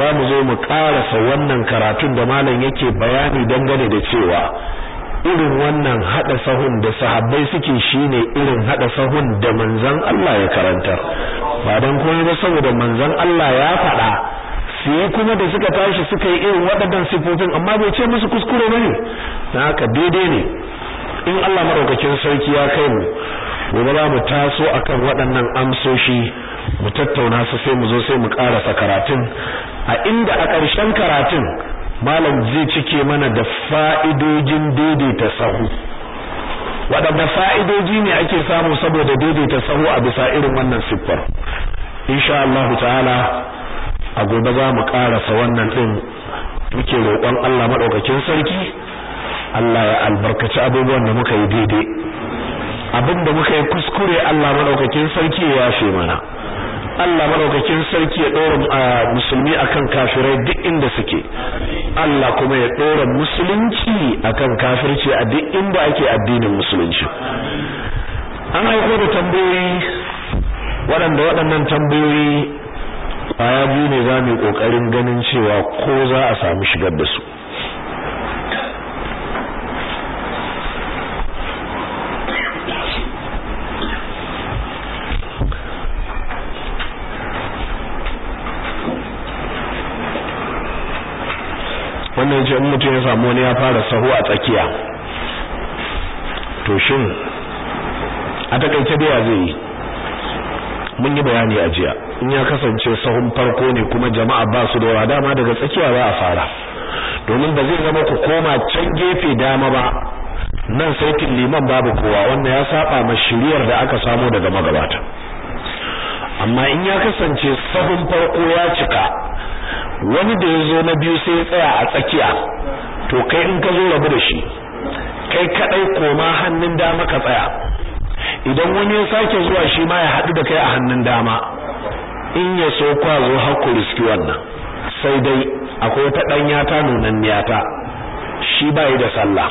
za mu zo mu ƙarasa wannan karatun da malam yake bayani dangane da cewa irin wannan hada sahun da sahabbai suke shine irin hada sahun da manzon Allah ya karantar. Ba dan komai ba saboda manzon Allah ya faɗa. Sai kuma da suka tashi suka yi irin waɗannan sifofin amma bai ce musu kuskure ba ne dan haka daidai ne. In Allah madaukakin sarki ya kai mu gobe za mu taso akan waɗannan amsoshi mu tattauna su sai mu zo sai mu ƙarasa karatun. A inda a ƙarshen karatun malam zai cike mana da fa'idojin daidaita sahu. Waɗanda fa'idoji ne ake samu saboda daidaita sahu a bisa irin wannan siffar. Insha Allah ta'ala a gobe za mu ƙarasa wannan ɗin. Muke roƙon Allah maɗaukakin sarki Allah ya albarkaci abubuwan da muka yi daidai. Abin da muka yi kuskure Allah maɗaukakin sarki ya yafe mana. Allah madaukakin sarki ya ɗora musulmi akan kafirai duk inda suke. Allah kuma ya ɗora musulunci akan kafirci a duk inda ake addinin musulunci. An aiko da tambayoyi waɗanda waɗannan tambayoyi baya biyu ne za mu ƙoƙarin ganin cewa ko za a samu shigar da su. Wannan ce in mutum ya samu wani ya fara sahu a tsakiya to shin a taƙaice da zai yi? Mun yi bayani a jiya in ya kasance sahun farko ne kuma jama'a ba su da yawa dama daga tsakiya za a fara. Domin ba zai zama ku koma can gefe dama ba nan saitin liman babu kowa wannan ya saba ma shiriyar da aka samu daga magabata. Amma in ya kasance sahun farko ya cika wani da ya zo na biyu sai ya tsaya a tsakiya. To kai in ka zo rabu da shi kai kadai koma hannun dama ka tsaya. Idan wani ya sake zuwa shi ma ya haɗu da kai a hannun dama. In ya so kwa zo haku riski wannan. Sai dai akwai wata danya ta nunanniya ta. Shi bai da sallah.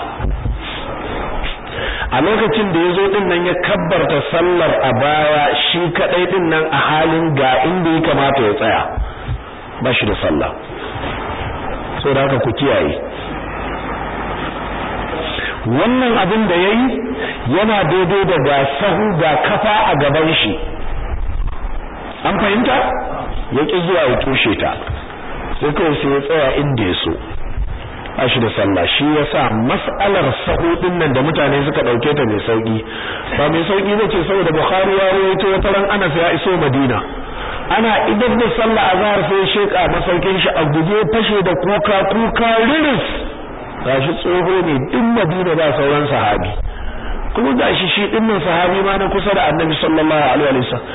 A lokacin da ya zo ɗin nan ya kabbarta sallar a baya shi kadai ɗin nan a halin ga inda ya kamata ya tsaya. Ba shi da sallah. Saboda haka ku kiyaye. Wannan abin da yayi yana daidai da ga sahu ga kafa a gaban shi. An fahimta? Ya ki zuwa ya tushe ta. Sai kawai sai ya tsaya inda ya so. Ba shi da sallah. Shi yasa mas'alar sahu ɗin nan da mutane suka ɗauke ta mai sauƙi ba mai sauƙi bace saboda Bukhari ya rawaito wata ran Anas ya iso Madina. Ana idan da sallah azhar sai sheka masaukin shi a guje fashe da kuka kuka riris. Gashi tsoho ne duk Madina ba sauran sahabi. Kuma gashi shi ɗin nan sahabi ma na kusa da Annabi sallallahu alaihi wasallam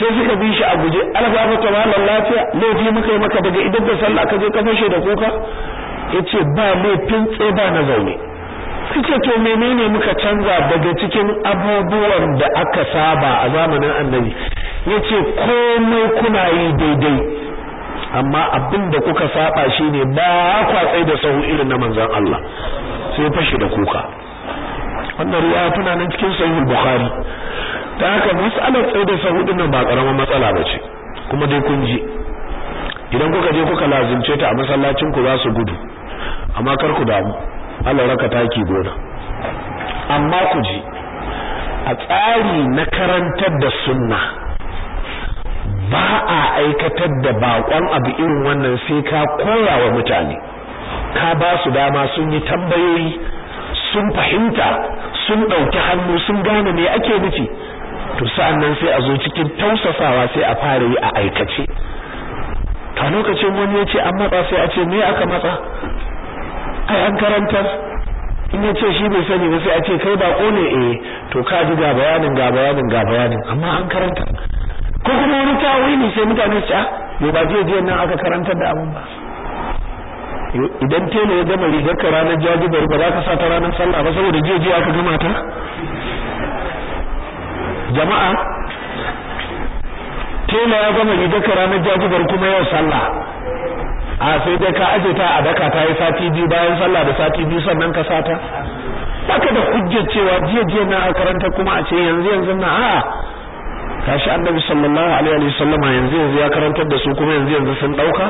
sai suka bi shi a guje alfafa ta malan lafiya laifi muka yi maka daga idan da sallah ka je ka fashe da kuka? Yace ba laifin ba na zaune. Kace to menene muka canza daga cikin abubuwan da aka saba a zamanin annabi? Ya ce komai kuna yi daidai. Amma abin da kuka saba shine ba kwatsai da sahu irin na manzon Allah. Sai fashe da kuka. Wannan riwaya tana nan cikin sahih bukhari. Ta haka mas'alar tsaye da sahu din ba karamar matsala bace kuma dai kun ji. Idan kuka je kuka lazimce ta a masallacin ku za su gudu. Amma kar ku damu. Allah raka taki gona. Amma ku ji. A tsari na karantar da sunna ba a aikatar da bakon abu irin wannan sai ka koya wa mutane. Ka ba su dama sun yi tambayoyi sun fahimta sun ɗauki hannu sun gane me ake nufi. To sa'an nan sai a zo cikin tausasawa sai a fara yi a aikace. A lokacin wani ya ce an matsa sai a ce me aka matsa? Ai an karantar. In ya ce shi bai sani ba sai a ce kai bako ne? Eh. To ka ji ga bayanin ga bayanin ga bayanin amma an karanta ko kuma wani tawili sai mutane su ce yo ba je je nan aka karantar da abun ba. Idan tele ya gama rigar ka ranar jajibar ba za ka sa ta ranar sallah ba saboda je je aka gama ta. Jama'a tela ya gama rigar ka ranar jajibar kuma yau sallah. A sai dai ka aje ta a daka ta yi sati biyu bayan sallah da sati biyu sannan ka sata baka da hujjar cewa jiya jiya na a karanta kuma a ce yanzu yanzu na a kashi annabi sallallahu alaihi wa sallama yanzu yanzu ya karantar da su kuma yanzu yanzu sun ɗauka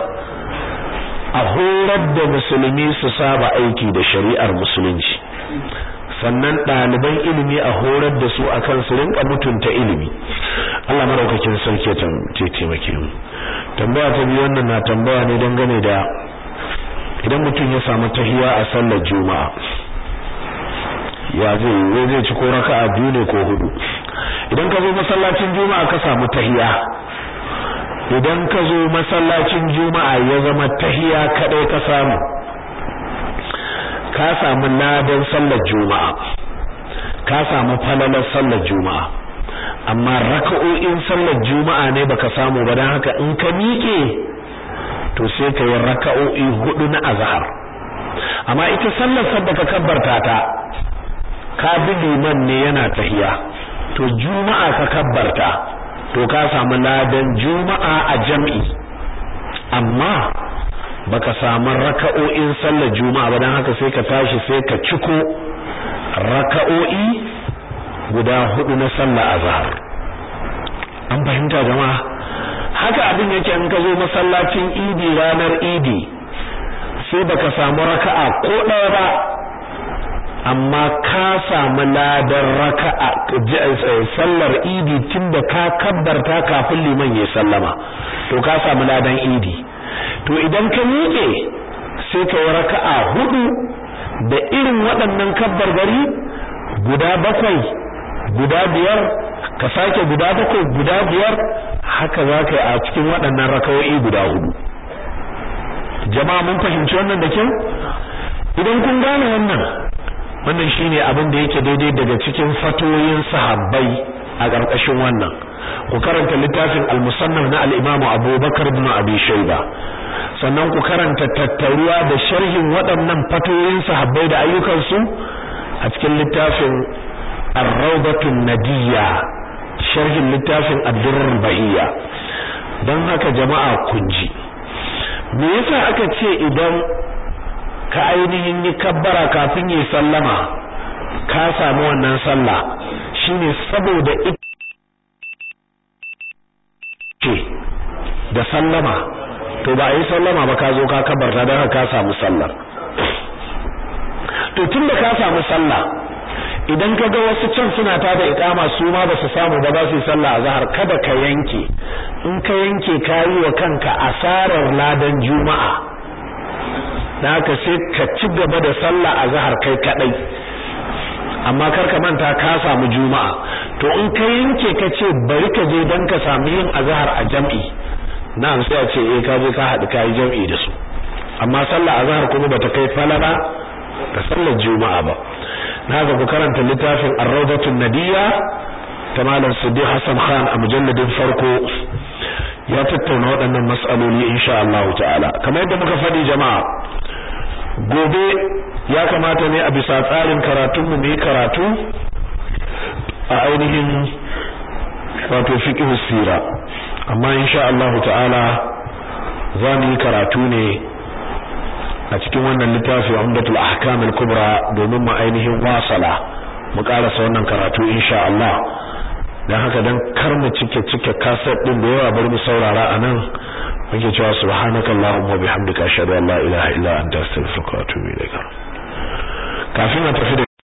a horar da musulmi su saba aiki da shari'ar musulunci. Sannan ɗaliban ilimi a horar da su akan su rinka mutunta ilimi. Allah maraukakin sarki ya taimake mu. Tambaya ta biyu wannan na tambaya ne dangane da idan mutum ya samu tahiya a sallar juma'a ya zai zai ci ko raka'a biyu ne ko huɗu idan ka zo masallacin juma'a ka samu tahiya. Idan ka zo masallacin juma'a ya zama tahiya kadai ka samu. Ka samu ladan sallar juma'a. Ka samu falalar sallar juma'a. Amma raka'o'in sallar juma'a ne baka samu ba dan haka in ka miƙe to sai ka yi raka'o'i huɗu na azhar amma ita sallar sadda ka kabbarta ta ka bi liman ne yana tahiya. To juma'a ka kabbarta to ka samu ladan juma'a a jam'i. Amma baka samu raka'o'in sallar juma'a ba dan haka sai ka tashi sai ka ciko raka'o'i guda huɗu na sallar azhar. An fahimta jama'a? Haka abin yake in ka zo masallacin idi ranar idi sai baka samu raka'a ko ɗaya ba amma ka samu ladan raka'a sallar idi tunda ka kabbarta kafin liman ya sallama. To ka samu ladan idi. To idan ka miƙe sai ka yi raka'a huɗu da irin waɗannan kabbar gari guda bakwai guda biyar ka sake guda bakwai guda biyar haka za ka yi a cikin waɗannan raka'o'i guda huɗu jama'a mun fahimci wannan da kyau? Idan kun gane wannan wannan shine abin da yake daidai daga cikin fatoyin sahabbai a ƙarƙashin wannan. Ku karanta littafin al-musannaf na al-Imam Abu Bakar ibn Abi Shayba. Sannan ku karanta tattaruwa da sharhin waɗannan fatoyin sahabbai da ayyukansu a cikin littafin Ar-Rawdatun Nadiyya sharhin littafin Ad-Durr Bahiyya dan haka jama'a kun ji. Me yasa aka ce idan ka ainihin yi kabbara kafin yi sallama ka samu wannan sallah. Shine saboda ce da sallama. To ba yi sallama ba ka zo ka kabbarta don ka samu sallar. To tun da ka samu sallah idan ka ga wasu can suna ta da ikama su ma ba su samu ba za su yi sallah a zahar kada ka yanke. In ka yanke ka yi wa kanka asarar ladan juma'a. Da haka sai ka ci gaba da sallah a zahar kai kadai amma kar ka manta ka samu juma'a. To in ka yanke ka ce bari ka je dan ka samu yin azhar a jam'i na'am sai a ce eh ka je ka haɗu ka yi jam'i da su. Amma sallah azhar kuma bata kai falala da sallar juma'a ba. Na ga ku karanta littafin ar-rawdatun nadiyya ta malam Siddiq Hassan Khan a mujalladin farko ya tattauna waɗannan mas'aloli insha Allah ta'ala. Kamar yadda muka faɗi jama'a gobe ya kamata ne a bisa tsarin karatun mu ne karatu a ainihin wato fiqh sira. Amma insha Allah ta'ala za mu yi karatu ne a cikin wannan littafi Umdatul Ahkam al-Kubra domin mu ainihin wasala mu karasa wannan karatu insha Allah. Dan haka dan kar mu cike cike kaset din da yawa bari mu saurara a nan muke cewa subhanakallahumma bihamdika ashhadu an la ilaha illa anta astaghfiruka wa atubu ilaik kafin a tafi